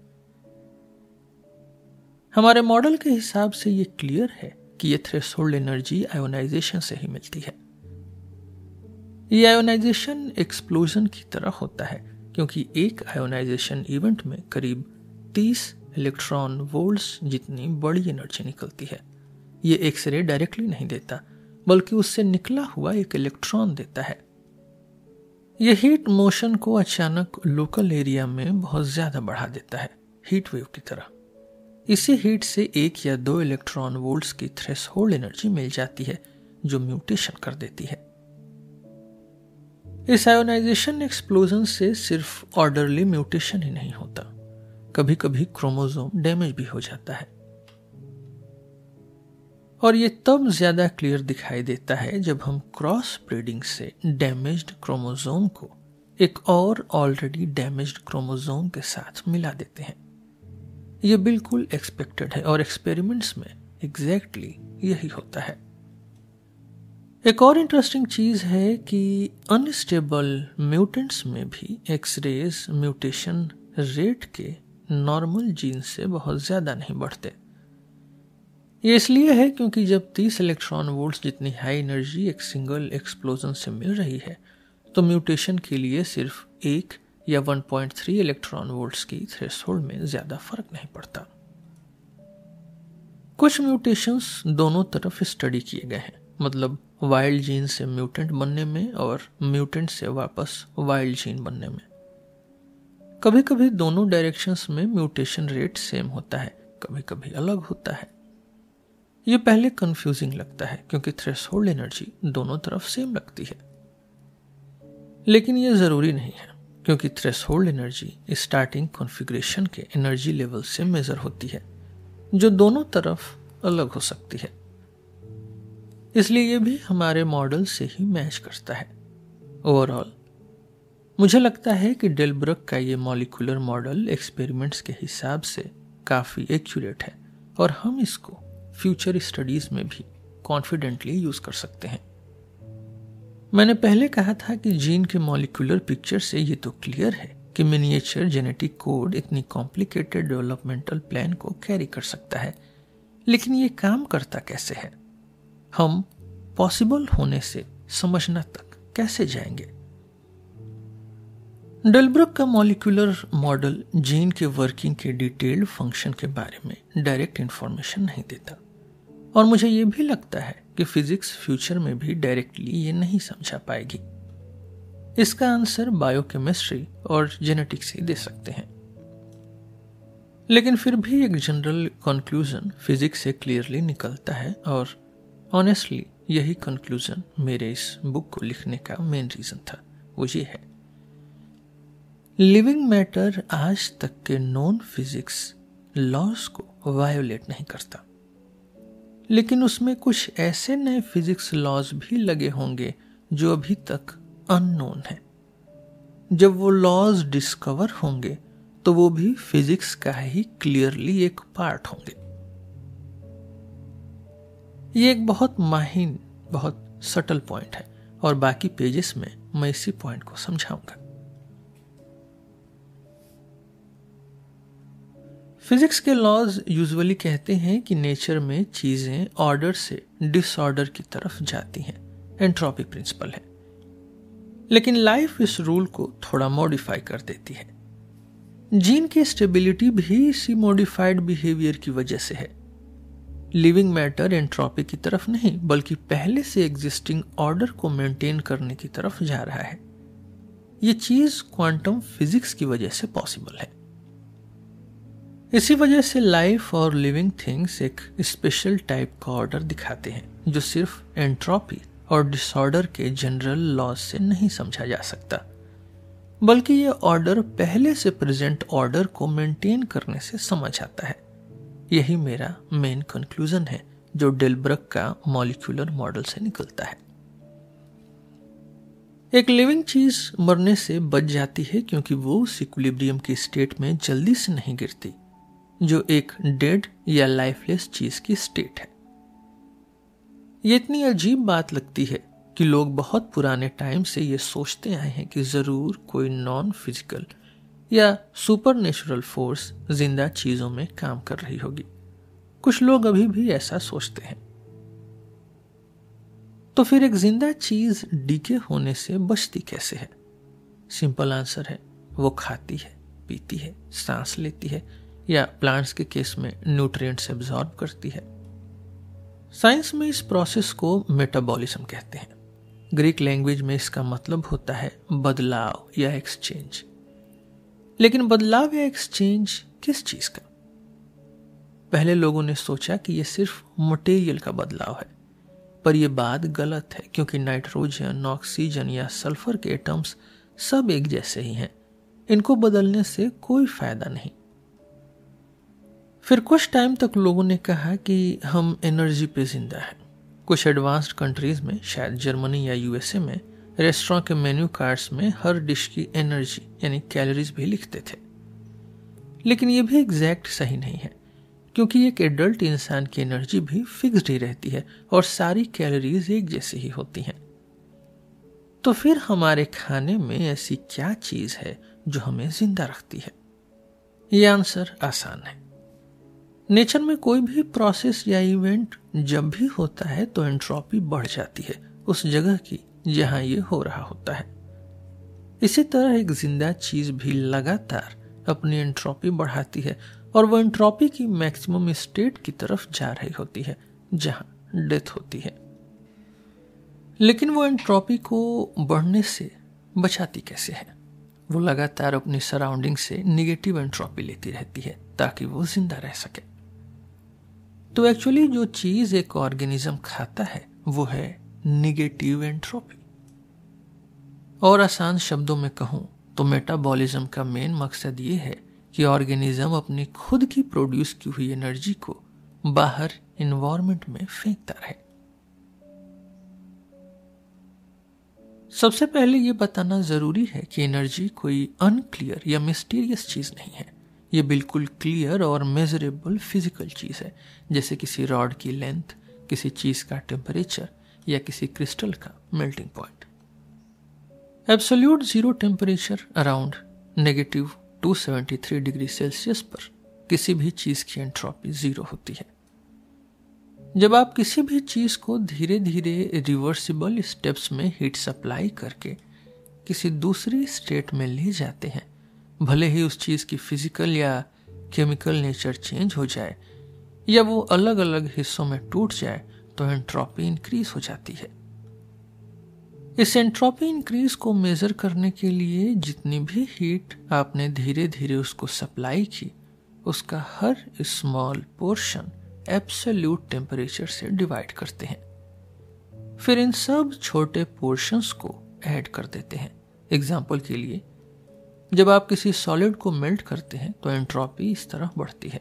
हमारे मॉडल के हिसाब से ये क्लियर है कि ये थ्रेशोल्ड एनर्जी आयोनाइजेशन से ही मिलती है। ये आयोनाइजेशन एक्सप्लोजन की तरह होता है, क्योंकि एक आयोनाइजेशन इवेंट में करीब 30 इलेक्ट्रॉन वोल्ट्स जितनी बड़ी एनर्जी निकलती है। ये एक्सरे डायरेक्टली नहीं देता, बल्कि उससे निकला हुआ एक इलेक्ट्रॉन देता है। यह हीट मोशन को अचानक लोकल एरिया में बहुत ज़्यादा बढ़ा देता है हीट वेव की तरह। इसी हीट से एक या दो इलेक्ट्रॉन वोल्ट्स की थ्रेस एनर्जी मिल जाती है, जो म्यूटेशन कर देती है। इस आयोनाइजेशन एक्सप्लोजन से सिर्फ़ ऑर्डरली म्यूटेशन ही नहीं होता। कभी कभी क्रोमोजोम डैमेज भी हो जाता है। और ये तब ज़्यादा क्लियर दिखाई देता है जब हम क्रॉस ब्रीडिंग से डैमेज्ड क्रोमोजोम को एक और ऑलरेडी डैमेज्ड क्रोमोजोम के साथ मिला देते हैं। यह बिल्कुल एक्सपेक्टेड है और एक्सपेरिमेंट्स में एग्जैक्टली exactly यही होता है। एक और इंटरेस्टिंग चीज़ है कि अनस्टेबल म्यूटेंट्स में भी एक्सरेज म्यूटेशन रेट के नॉर्मल जीन से बहुत ज़्यादा नहीं बढ़ते। ये इसलिए है क्योंकि जब 30 इलेक्ट्रॉन वोल्ट्स जितनी हाई एनर्जी एक सिंगल एक्सप्लोजन से मिल रही है तो म्यूटेशन के लिए सिर्फ़ एक या 1.3 इलेक्ट्रॉन वोल्ट्स की थ्रेशोल्ड में ज़्यादा फ़र्क नहीं पड़ता। कुछ म्यूटेशंस दोनों तरफ़ स्टडी किए गए हैं मतलब वाइल्ड जीन से म्यूटेंट बनने में और म्यूटेंट से वापस वाइल्ड जीन बनने में। कभी कभी दोनों डायरेक्शंस में म्यूटेशन रेट सेम होता है कभी कभी अलग होता है। ये पहले कंफ्यूजिंग लगता है, क्योंकि थ्रेशोल्ड एनर्जी दोनों तरफ़ सेम लगती है। लेकिन यह ज़रूरी नहीं है, क्योंकि थ्रेशोल्ड एनर्जी स्टार्टिंग कॉन्फ़िगरेशन के एनर्जी लेवल से मेजर होती है, जो दोनों तरफ़ अलग हो सकती है। इसलिए यह भी हमारे मॉडल से ही मैच करता है। ओवरऑल मुझे लगता है कि डेलब्रक का ये मॉलिकुलर मॉडल एक्सपेरिमेंट्स के हिसाब से काफ़ी एक्यूरेट है, और हम इसको फ्यूचर स्टडीज़ में भी कॉन्फिडेंटली यूज़ कर सकते हैं। मैंने पहले कहा था कि जीन के मॉलिकुलर पिक्चर से ये तो क्लियर है कि मिनिएचर जेनेटिक कोड इतनी कॉम्प्लिकेटेड डेवलपमेंटल प्लान को कैरी कर सकता है। लेकिन ये काम करता कैसे है? हम पॉसिबल होने से समझना तक कैसे जाएँगे? डलब्रक का मॉलिकुलर मॉडल जीन के वर्किंग के डिटेल्ड फ़ंक्शन के बारे में डायरेक्ट इंफॉर्मेशन नहीं देता। और मुझे ये भी लगता है कि फिजिक्स फ्यूचर में भी डायरेक्टली ये नहीं समझा पाएगी। इसका आंसर बायोकेमिस्ट्री और जेनेटिक्स ही दे सकते हैं। लेकिन फिर भी एक जनरल कंक्लूजन फिजिक्स से क्लियरली निकलता है और ऑनेस्टली यही कंक्लूजन मेरे इस बुक को लिखने का मेन रीजन था, वो ये है। लिविंग मैटर आज तक के नॉन फिजिक्स लॉस को वायोलेट नहीं करता। लेकिन उसमें कुछ ऐसे नए फिजिक्स लॉज भी लगे होंगे जो अभी तक अननोन है। जब वो लॉज डिस्कवर होंगे तो वो भी फिजिक्स का ही क्लियरली एक पार्ट होंगे। ये एक बहुत माहिन, बहुत सटल पॉइंट है, और बाकी पेजेस में मैं इसी पॉइंट को समझाऊँगा। फिजिक्स के लॉज यूजुअली कहते हैं कि नेचर में चीज़ें ऑर्डर से डिसऑर्डर की तरफ़ जाती हैं। एंट्रोपिक प्रिंसिपल है। लेकिन लाइफ इस रूल को थोड़ा मॉडिफाई कर देती है। जीन की स्टेबिलिटी भी इसी मॉडिफाइड बिहेवियर की वजह से है। लिविंग मैटर एंट्रोपी की तरफ़ नहीं, बल्कि पहले से एग्जिस्टिंग ऑर्डर को मेंटेन करने की तरफ़ जा रहा है। ये चीज़ क्वांटम फिजिक्स की वजह से पॉसिबल है। इसी वजह से लाइफ और लिविंग थिंग्स एक स्पेशल टाइप का ऑर्डर दिखाते हैं, जो सिर्फ़ एंट्रोपी और डिसऑर्डर के जनरल लॉज से नहीं समझा जा सकता, बल्कि ये ऑर्डर पहले से प्रेजेंट ऑर्डर को मेंटेन करने से समझ आता है। यही मेरा मेन कंक्लूजन है, जो डेलब्रक का मॉलिक्यूलर मॉडल से निकलता है। एक लिविंग चीज़ मरने से बच जाती है, क्योंकि वो उस इक्विलिब्रियम की स्टेट में जल्दी से नहीं गिरती। जो एक डेड या लाइफलेस चीज़ की स्टेट है। ये इतनी अजीब बात लगती है कि लोग बहुत पुराने टाइम से ये सोचते आए हैं कि ज़रूर कोई नॉन फ़िज़िकल या सुपर नेचुरल फोर्स ज़िंदा चीज़ों में काम कर रही होगी। कुछ लोग अभी भी ऐसा सोचते हैं। तो फिर एक ज़िंदा चीज़ डीके होने से बचती कैसे है? सिंपल आंसर है, वो खाती है, पीती है, सांस लेती है या प्लांट्स के केस में न्यूट्रिएंट्स एब्जॉर्ब करती है। साइंस में इस प्रोसेस को मेटाबॉलिज्म कहते हैं। ग्रीक लैंग्वेज में इसका मतलब होता है बदलाव या एक्सचेंज लेकिन बदलाव या एक्सचेंज किस चीज़ का? पहले लोगों ने सोचा कि यह सिर्फ़ मटेरियल का बदलाव है, पर यह बात गलत है, क्योंकि नाइट्रोजन ऑक्सीजन या सल्फ़र के एटम्स सब एक जैसे ही हैं। इनको बदलने से कोई फ़ायदा नहीं। फिर कुछ टाइम तक लोगों ने कहा कि हम एनर्जी पे ज़िंदा हैं। कुछ एडवांस्ड कंट्रीज़ में, शायद जर्मनी या यूएसए में रेस्टोरेंट के मेन्यू कार्ड्स में हर डिश की एनर्जी यानी कैलोरीज भी लिखते थे। लेकिन ये भी एग्जैक्ट सही नहीं है, क्योंकि एक एडल्ट इंसान की एनर्जी भी फिक्स्ड ही रहती है और सारी कैलोरीज एक जैसी ही होती हैं। तो फिर हमारे खाने में ऐसी क्या चीज़ है जो हमें ज़िंदा रखती है? ये आंसर आसान है। नेचर में कोई भी प्रोसेस या इवेंट जब भी होता है तो एंट्रोपी बढ़ जाती है, उस जगह की जहाँ ये हो रहा होता है। इसी तरह एक ज़िंदा चीज़ भी लगातार अपनी एंट्रोपी बढ़ाती है और वो एंट्रोपी की मैक्सिमम स्टेट की तरफ़ जा रही होती है, जहाँ डेथ होती है। लेकिन वो एंट्रोपी को बढ़ने से बचाती कैसे है? वो लगातार अपनी सराउंडिंग से निगेटिव एंट्रोपी लेती रहती है ताकि वो ज़िंदा रह सके। तो एक्चुअली जो चीज़ एक ऑर्गेनिज्म खाता है, वो है निगेटिव एंट्रोपी और आसान शब्दों में कहूँ तो मेटाबॉलिज्म का मेन मकसद ये है कि ऑर्गेनिज्म अपनी खुद की प्रोड्यूस की हुई एनर्जी को बाहर इन्वायरमेंट में फेंकता रहे। सबसे पहले यह बताना ज़रूरी है कि एनर्जी कोई अनक्लियर या मिस्टीरियस चीज़ नहीं है। ये बिल्कुल क्लियर और मेजरेबल फ़िज़िकल चीज़ है। जैसे किसी रॉड की लेंथ किसी चीज़ का टेम्परेचर या किसी क्रिस्टल का melting point absolute zero temperature around negative 273 degree Celsius पर किसी भी चीज़ की एंट्रोपी ज़ीरो होती है। जब आप किसी भी चीज़ को धीरे धीरे रिवर्सिबल स्टेप्स में हीट सप्लाई करके किसी दूसरी स्टेट में ले जाते हैं भले ही उस चीज़ की फ़िज़िकल या केमिकल नेचर चेंज हो जाए, या वो अलग अलग हिस्सों में टूट जाए तो एंट्रोपी इंक्रीज हो जाती है। इस एंट्रोपी इंक्रीज को मेजर करने के लिए जितनी भी हीट आपने धीरे धीरे उसको सप्लाई की, उसका हर स्मॉल पोर्शन एब्सोल्यूट टेम्परेचर से डिवाइड करते हैं। फिर इन सब छोटे पोर्शंस को ऐड कर देते हैं। एग्ज़ाम्पल के लिए जब आप किसी सॉलिड को मेल्ट करते हैं तो एंट्रोपी इस तरह बढ़ती है।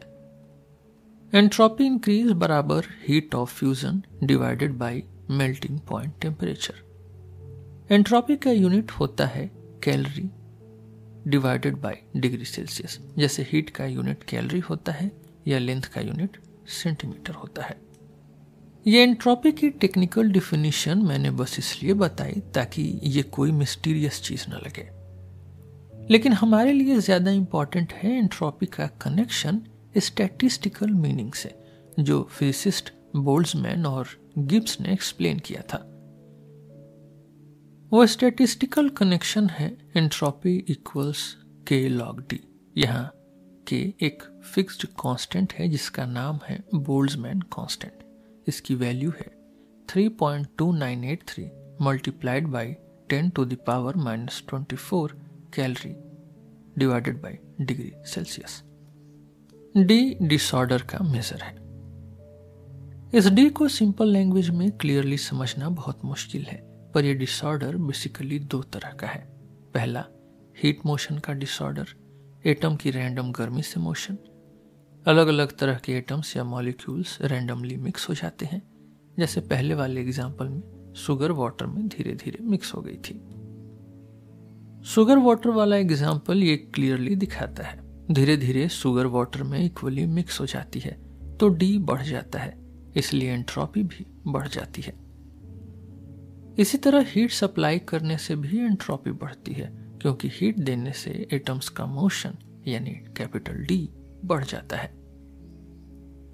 एंट्रोपी इंक्रीज बराबर heat of fusion divided by melting point temperature entropy का यूनिट होता है calorie divided by degree Celsius जैसे हीट का यूनिट कैलोरी होता है, या लेंथ का यूनिट सेंटीमीटर होता है। ये एंट्रोपी की टेक्निकल डिफिनीशन मैंने बस इसलिए बताई ताकि ये कोई मिस्टीरियस चीज़ न लगे। लेकिन हमारे लिए ज़्यादा इंपॉर्टेंट है एंट्रोपी का कनेक्शन स्टैटिस्टिकल मीनिंग से, जो फिजिसिस्ट बोल्ड्समैन और गिब्स ने एक्सप्लेन किया था। वो स्टैटिस्टिकल कनेक्शन है entropy equals k log D यहाँ के एक फिक्स्ड कांस्टेंट है, जिसका नाम है बोल्ड्समैन कांस्टेंट इसकी वैल्यू है 3.2983 multiplied by 10 to the power minus twenty calorie divided by degree Celsius. D disorder का मेजर है। इस डी को सिंपल लैंग्वेज में क्लियरली समझना बहुत मुश्किल है, पर यह डिसऑर्डर बेसिकली दो तरह का है। पहला हीट मोशन का डिसऑर्डर एटम की रैंडम गर्मी से मोशन अलग अलग तरह के एटम्स या मॉलिक्यूल्स रैंडमली मिक्स हो जाते हैं, जैसे पहले वाले एग्ज़ाम्पल में शुगर वाटर में धीरे धीरे मिक्स हो गई थी। शुगर वाटर वाला एग्ज़ाम्पल ये क्लियरली दिखाता है। धीरे धीरे शुगर वाटर में इक्वली मिक्स हो जाती है तो डी बढ़ जाता है, इसलिए एंट्रोपी भी बढ़ जाती है। इसी तरह हीट सप्लाई करने से भी एंट्रोपी बढ़ती है, क्योंकि हीट देने से एटम्स का मोशन यानी कैपिटल डी बढ़ जाता है।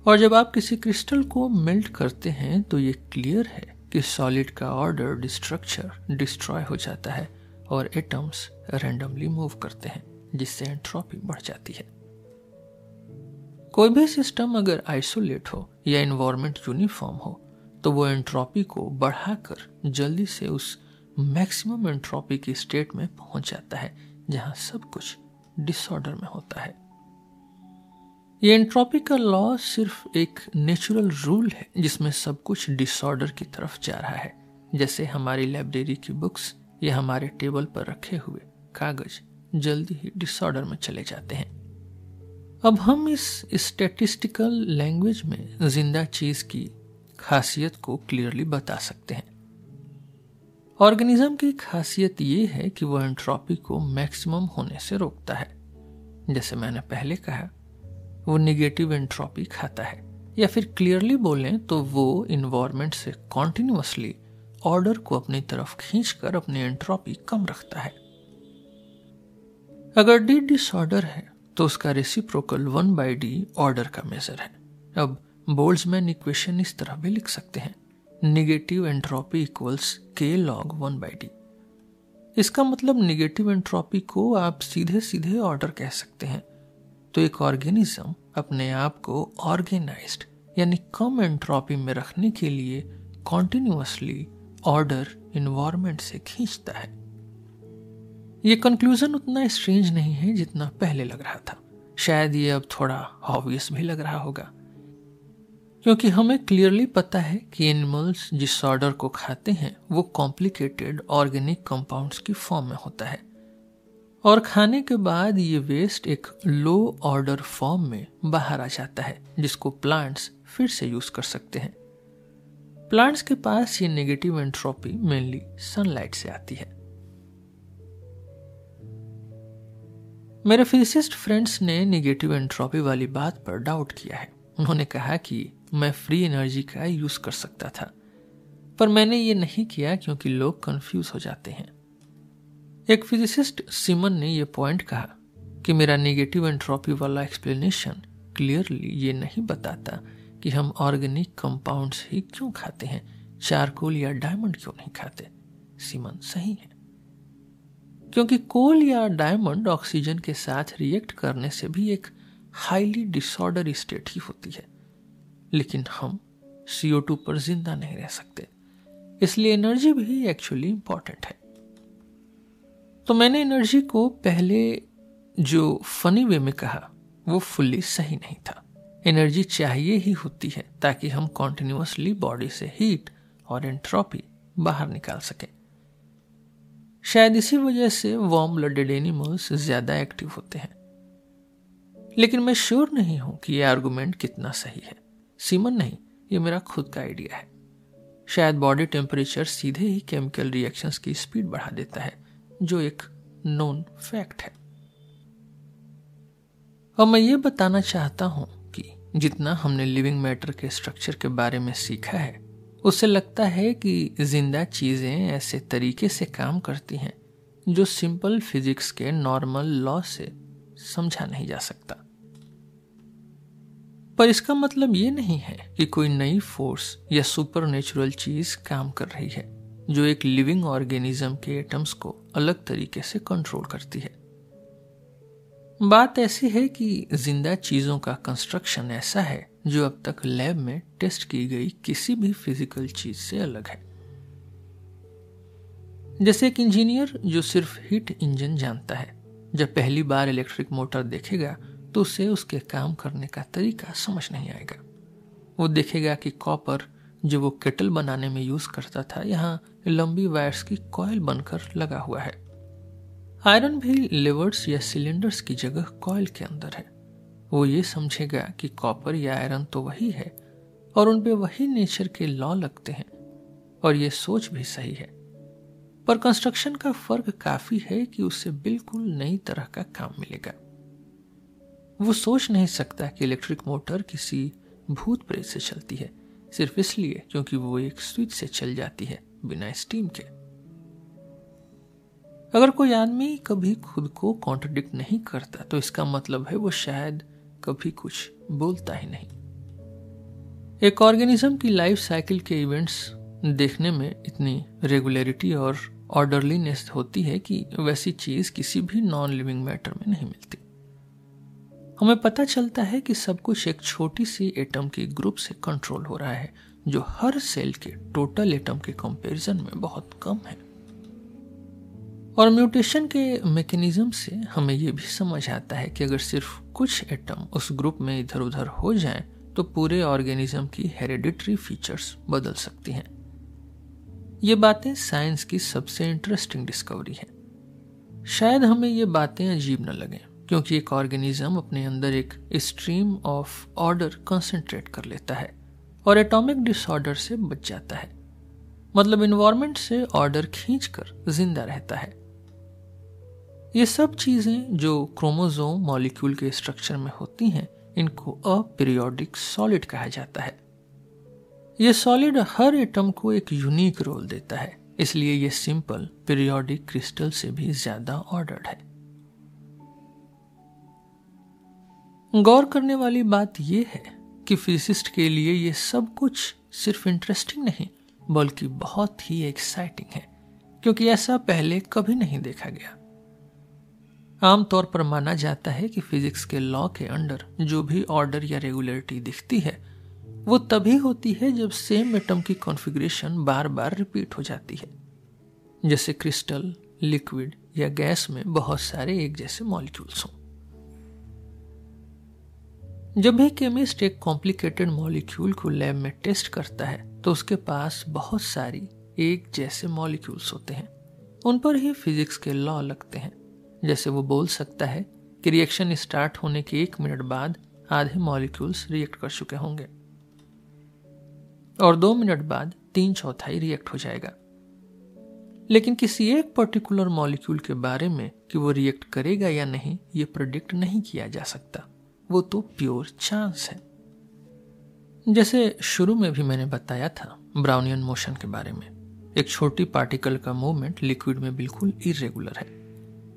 और जब आप किसी क्रिस्टल को मेल्ट करते हैं तो ये क्लियर है कि सॉलिड का ऑर्डर डिस्ट्रक्चर डिस्ट्रॉय हो जाता है। और एटम्स रैंडमली मूव करते हैं, जिससे एंट्रोपी बढ़ जाती है। कोई भी सिस्टम अगर आइसोलेट हो या इन्वायरमेंट यूनिफॉर्म हो तो वो एंट्रोपी को बढ़ाकर जल्दी से उस मैक्सिमम एंट्रोपी की स्टेट में पहुँच जाता है, जहाँ सब कुछ डिसऑर्डर में होता है। ये एंट्रोपी का लॉ सिर्फ़ एक नेचुरल रूल है, जिसमें सब कुछ डिसऑर्डर की तरफ़ जा रहा है। जैसे हमारी लाइब्रेरी की बुक्स या हमारे टेबल पर रखे हुए कागज़ जल्दी ही डिसऑर्डर में चले जाते हैं। अब हम इस स्टेटिस्टिकल लैंग्वेज में ज़िंदा चीज़ की खासियत को क्लियरली बता सकते हैं। ऑर्गेनिज्म की खासियत ये है कि वह एंट्रोपी को मैक्सिमम होने से रोकता है। जैसे मैंने पहले कहा, वो निगेटिव एंट्रोपी खाता है। या फिर क्लियरली बोलें तो वो इन्वायरमेंट से कॉन्टिन्यूसली ऑर्डर को अपनी तरफ़ खींचकर अपनी एंट्रोपी कम रखता है। अगर डी डिसऑर्डर है तो उसका reciprocal one by D order का मेजर है। अब बोल्ड्समैन इक्वेशन इस तरह भी लिख सकते हैं। Negative entropy equals k log one by D इसका मतलब निगेटिव एंट्रोपी को आप सीधे सीधे ऑर्डर कह सकते हैं। तो एक ऑर्गेनिज्म अपने आप को ऑर्गेनाइज्ड यानी कम एंट्रोपी में रखने के लिए कॉन्टिन्यूसली ऑर्डर इन्वायरमेंट से खींचता है। ये कंक्लूजन उतना स्ट्रेंज नहीं है जितना पहले लग रहा था। शायद ये अब थोड़ा ऑब्वियस भी लग रहा होगा। क्योंकि हमें क्लियरली पता है कि एनिमल्स जिस ऑर्डर को खाते हैं, वो कॉम्प्लिकेटेड ऑर्गेनिक कंपाउंड्स की फॉर्म में होता है। और खाने के बाद ये वेस्ट एक लो ऑर्डर फॉर्म में बाहर आ जाता है, जिसको प्लांट्स फिर से यूज़ कर सकते हैं। प्लांट्स के पास ये नेगेटिव एंट्रोपी मेनली सनलाइट से आती है। मेरे फिजिसिस्ट फ्रेंड्स ने निगेटिव एंट्रोपी वाली बात पर डाउट किया है। उन्होंने कहा कि मैं फ्री एनर्जी का यूज़ कर सकता था, पर मैंने ये नहीं किया क्योंकि लोग कंफ्यूज हो जाते हैं। एक फिजिसिस्ट सिमन ने यह पॉइंट कहा कि मेरा निगेटिव एंट्रोपी वाला एक्सप्लेनेशन क्लियरली ये नहीं बताता कि हम ऑर्गेनिक कंपाउंड्स ही क्यों खाते हैं? चारकोल या डायमंड क्यों नहीं खाते? सीमन सही है। क्योंकि कोल या डायमंड ऑक्सीजन के साथ रिएक्ट करने से भी एक हाईली डिसऑर्डर स्टेट ही होती है। लेकिन हम CO2 पर ज़िंदा नहीं रह सकते। इसलिए एनर्जी भी एक्चुअली इंपॉर्टेंट है। तो मैंने एनर्जी को पहले जो फनी वे में कहा, वो फुल्ली सही नहीं था। एनर्जी चाहिए ही होती है ताकि हम कॉन्टिन्यूसली बॉडी से हीट और एंट्रोपी बाहर निकाल सकें। शायद इसी वजह से वार्म ब्लडेड एनिमल्स ज़्यादा एक्टिव होते हैं। लेकिन मैं श्योर नहीं हूँ कि यह आर्गुमेंट कितना सही है। सीमन नहीं, ये मेरा खुद का आइडिया है। शायद बॉडी टेम्परेचर सीधे ही केमिकल रिएक्शंस की स्पीड बढ़ा देता है, जो एक नोन फैक्ट है। और मैं ये बताना चाहता हूँ जितना हमने लिविंग मैटर के स्ट्रक्चर के बारे में सीखा है उसे लगता है कि ज़िंदा चीज़ें ऐसे तरीके से काम करती हैं जो सिंपल फिजिक्स के नॉर्मल लॉ से समझा नहीं जा सकता। पर इसका मतलब ये नहीं है कि कोई नई फोर्स या सुपर चीज़ काम कर रही है, जो एक लिविंग ऑर्गेनिज्म के एटम्स को अलग तरीके से कंट्रोल करती है। बात ऐसी है कि ज़िंदा चीज़ों का कंस्ट्रक्शन ऐसा है जो अब तक लैब में टेस्ट की गई किसी भी फ़िज़िकल चीज़ से अलग है। जैसे एक इंजीनियर जो सिर्फ़ हीट इंजन जानता है। जब पहली बार इलेक्ट्रिक मोटर देखेगा तो उसे उसके काम करने का तरीका समझ नहीं आएगा। वो देखेगा कि कॉपर जो वो केटल बनाने में यूज़ करता था, यहाँ लंबी वायर्स की कॉयल बनकर लगा हुआ है। आयरन भी लिवर्स या सिलेंडर्स की जगह कॉयल के अंदर है। वो ये समझेगा कि कॉपर या आयरन तो वही है, और उन पे वही नेचर के लॉ लगते हैं, और ये सोच भी सही है। पर कंस्ट्रक्शन का फ़र्क काफ़ी है कि उसे बिल्कुल नई तरह का काम मिलेगा। वो सोच नहीं सकता कि इलेक्ट्रिक मोटर किसी भूत प्रेत से चलती है, सिर्फ़ इसलिए क्योंकि वो एक स्विच से चल जाती है बिना स्टीम के। अगर कोई आदमी कभी खुद को कॉन्ट्रडिक्ट नहीं करता तो इसका मतलब है वो शायद कभी कुछ बोलता ही नहीं। एक ऑर्गेनिज्म की लाइफ साइकिल के इवेंट्स देखने में इतनी रेगुलरिटी और ऑर्डरलीनेस होती है कि वैसी चीज़ किसी भी नॉन लिविंग मैटर में नहीं मिलती। हमें पता चलता है कि सब कुछ एक छोटी सी एटम के ग्रुप से कंट्रोल हो रहा है, जो हर सेल के टोटल एटम के कंपैरिजन में बहुत कम है। और म्यूटेशन के मैकेनिज्म से हमें यह भी समझ आता है कि अगर सिर्फ़ कुछ एटम उस ग्रुप में इधर उधर हो जाएँ, तो पूरे ऑर्गेनिज्म की हेरिडिटरी फीचर्स बदल सकती हैं। ये बातें साइंस की सबसे इंटरेस्टिंग डिस्कवरी है। शायद हमें ये बातें अजीब न लगें क्योंकि एक ऑर्गेनिज्म अपने अंदर एक स्ट्रीम ऑफ़ ऑर्डर कंसंट्रेट कर लेता है और एटॉमिक डिसऑर्डर से बच जाता है। मतलब इन्वायरमेंट से ऑर्डर खींचकर ज़िंदा रहता है। ये सब चीज़ें जो क्रोमोजोम मॉलिक्यूल के स्ट्रक्चर में होती हैं, इनको अपीरियोडिक सॉलिड कहा जाता है। ये सॉलिड हर एटम को एक यूनिक रोल देता है, इसलिए ये सिंपल पीरियोडिक क्रिस्टल से भी ज़्यादा ऑर्डर्ड है। गौर करने वाली बात यह है कि फिजिसिस्ट के लिए यह सब कुछ सिर्फ़ इंटरेस्टिंग नहीं, बल्कि बहुत ही एक्साइटिंग है, क्योंकि ऐसा पहले कभी नहीं देखा गया। आमतौर पर माना जाता है कि फिजिक्स के लॉ के अंडर जो भी ऑर्डर या रेगुलरिटी दिखती है, वो तभी होती है जब सेम एटम की कॉन्फ़िगरेशन बार बार रिपीट हो जाती है। जैसे क्रिस्टल, लिक्विड या गैस में बहुत सारे एक जैसे मॉलिक्यूल्स हों। जब भी केमिस्ट एक कॉम्प्लिकेटेड मॉलिक्यूल को लैब में टेस्ट करता है तो उसके पास बहुत सारी एक जैसे मॉलिक्यूल्स होते हैं। उन पर ही फिजिक्स के लॉ लगते हैं। जैसे वो बोल सकता है कि रिएक्शन स्टार्ट होने के एक मिनट बाद आधे मॉलिक्यूल्स रिएक्ट कर चुके होंगे। और दो मिनट बाद तीन चौथाई रिएक्ट हो जाएगा। लेकिन किसी एक पर्टिकुलर मॉलिक्यूल के बारे में कि वो रिएक्ट करेगा या नहीं, ये प्रोडिक्ट नहीं किया जा सकता। वो तो प्योर चांस है। जैसे शुरू में भी मैंने बताया था ब्राउनियन मोशन के बारे में, एक छोटी पार्टिकल का मूवमेंट लिक्विड में बिल्कुल इरेगुलर है।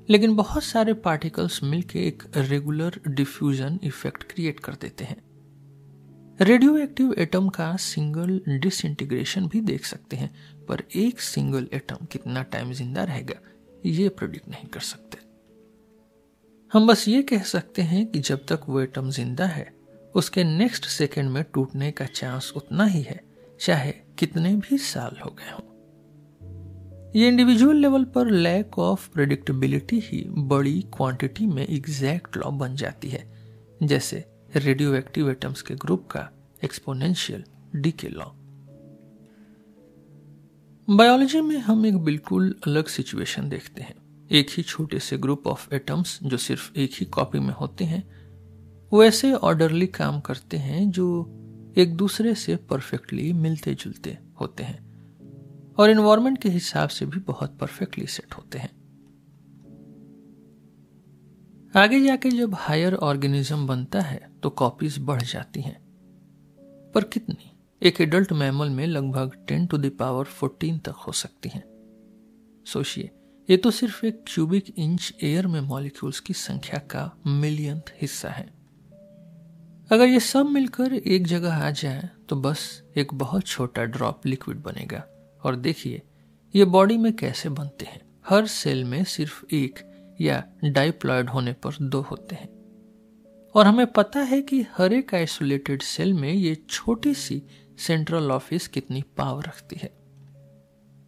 लेकिन बहुत सारे पार्टिकल्स मिलकर एक रेगुलर डिफ्यूजन इफ़ेक्ट क्रिएट कर देते हैं। रेडियो एक्टिव एटम का सिंगल डिसइंटीग्रेशन भी देख सकते हैं, पर एक सिंगल एटम कितना टाइम ज़िंदा रहेगा, ये प्रोडिक्ट नहीं कर सकते। हम बस ये कह सकते हैं कि जब तक वो एटम ज़िंदा है, उसके नेक्स्ट सेकेंड में टूटने का चांस उतना ही है, चाहे कितने भी साल हो गए हों। ये इंडिविजुअल लेवल पर लैक ऑफ़ प्रिडिक्टेबिलिटी ही बड़ी क्वांटिटी में एग्जैक्ट लॉ बन जाती है। जैसे रेडियो एक्टिव एटम्स के ग्रुप का एक्सपोनेंशियल डीके लॉ बायोलॉजी में हम एक बिल्कुल अलग सिचुएशन देखते हैं। एक ही छोटे से ग्रुप ऑफ़ एटम्स जो सिर्फ़ एक ही कॉपी में होते हैं वो ऐसे ऑर्डरली काम करते हैं जो एक दूसरे से परफेक्टली मिलते जुलते होते हैं। और इन्वायरमेंट के हिसाब से भी बहुत परफेक्टली सेट होते हैं। आगे जाके जब हायर ऑर्गेनिज्म बनता है तो कॉपीज बढ़ जाती हैं। पर कितनी? एक एडल्ट मैमल में लगभग टेन टू दावर फोर्टीन तक हो सकती हैं। सोचिए, ये तो सिर्फ़ एक क्यूबिक इंच एयर में मॉलिक्यूल्स की संख्या का मिलियन हिस्सा है। अगर ये सब मिलकर एक जगह आ जाए तो बस एक बहुत छोटा ड्रॉप लिक्विड बनेगा। और देखिए, ये बॉडी में कैसे बनते हैं? हर सेल में सिर्फ़ एक या डाइप्लॉयड होने पर दो होते हैं। और हमें पता है कि हर एक आइसोलेटेड सेल में ये छोटी सी सेंट्रल ऑफ़िस कितनी पावर रखती है।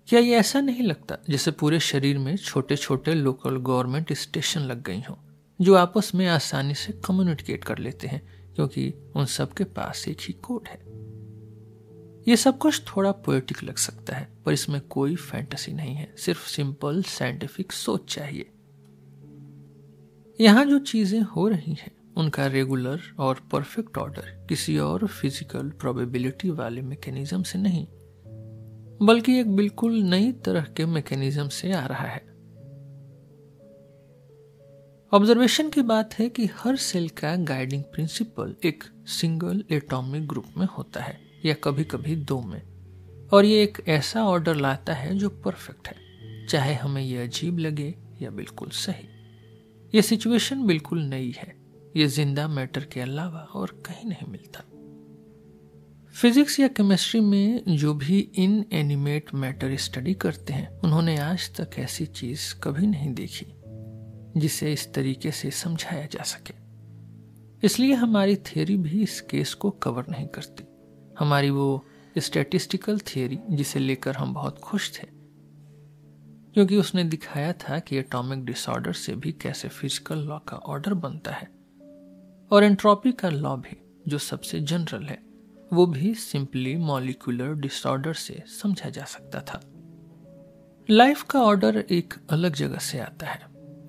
क्या ये ऐसा नहीं लगता जैसे पूरे शरीर में छोटे छोटे लोकल गवर्नमेंट स्टेशन लग गई हों, जो आपस में आसानी से कम्युनिकेट कर लेते हैं, क्योंकि उन सब के पास एक ही कोड है। ये सब कुछ थोड़ा पोएटिक लग सकता है, पर इसमें कोई फैंटेसी नहीं है। सिर्फ़ सिंपल साइंटिफिक सोच चाहिए। यहाँ जो चीज़ें हो रही हैं, उनका रेगुलर और परफेक्ट ऑर्डर किसी और फ़िज़िकल प्रोबेबिलिटी वाले मैकेनिज्म से नहीं, बल्कि एक बिल्कुल नई तरह के मैकेनिज्म से आ रहा है। ऑब्जर्वेशन की बात है कि हर सेल का गाइडिंग प्रिंसिपल एक सिंगल एटॉमिक ग्रुप में होता है। या कभी कभी दो में। और ये एक ऐसा ऑर्डर लाता है जो परफेक्ट है, चाहे हमें यह अजीब लगे या बिल्कुल सही। यह सिचुएशन बिल्कुल नई है। ये ज़िंदा मैटर के अलावा और कहीं नहीं मिलता। फिजिक्स या केमिस्ट्री में जो भी इन एनिमेट मैटर स्टडी करते हैं, उन्होंने आज तक ऐसी चीज़ कभी नहीं देखी, जिसे इस तरीके से समझाया जा सके। इसलिए हमारी थियोरी भी इस केस को कवर नहीं करती। हमारी वो स्टैटिस्टिकल थियोरी जिसे लेकर हम बहुत खुश थे। क्योंकि उसने दिखाया था कि एटॉमिक डिसऑर्डर से भी कैसे फ़िज़िकल लॉ का ऑर्डर बनता है। और एंट्रोपी का लॉ भी, जो सबसे जनरल है, वो भी सिंपली मॉलिकुलर डिसऑर्डर से समझा जा सकता था। लाइफ का ऑर्डर एक अलग जगह से आता है।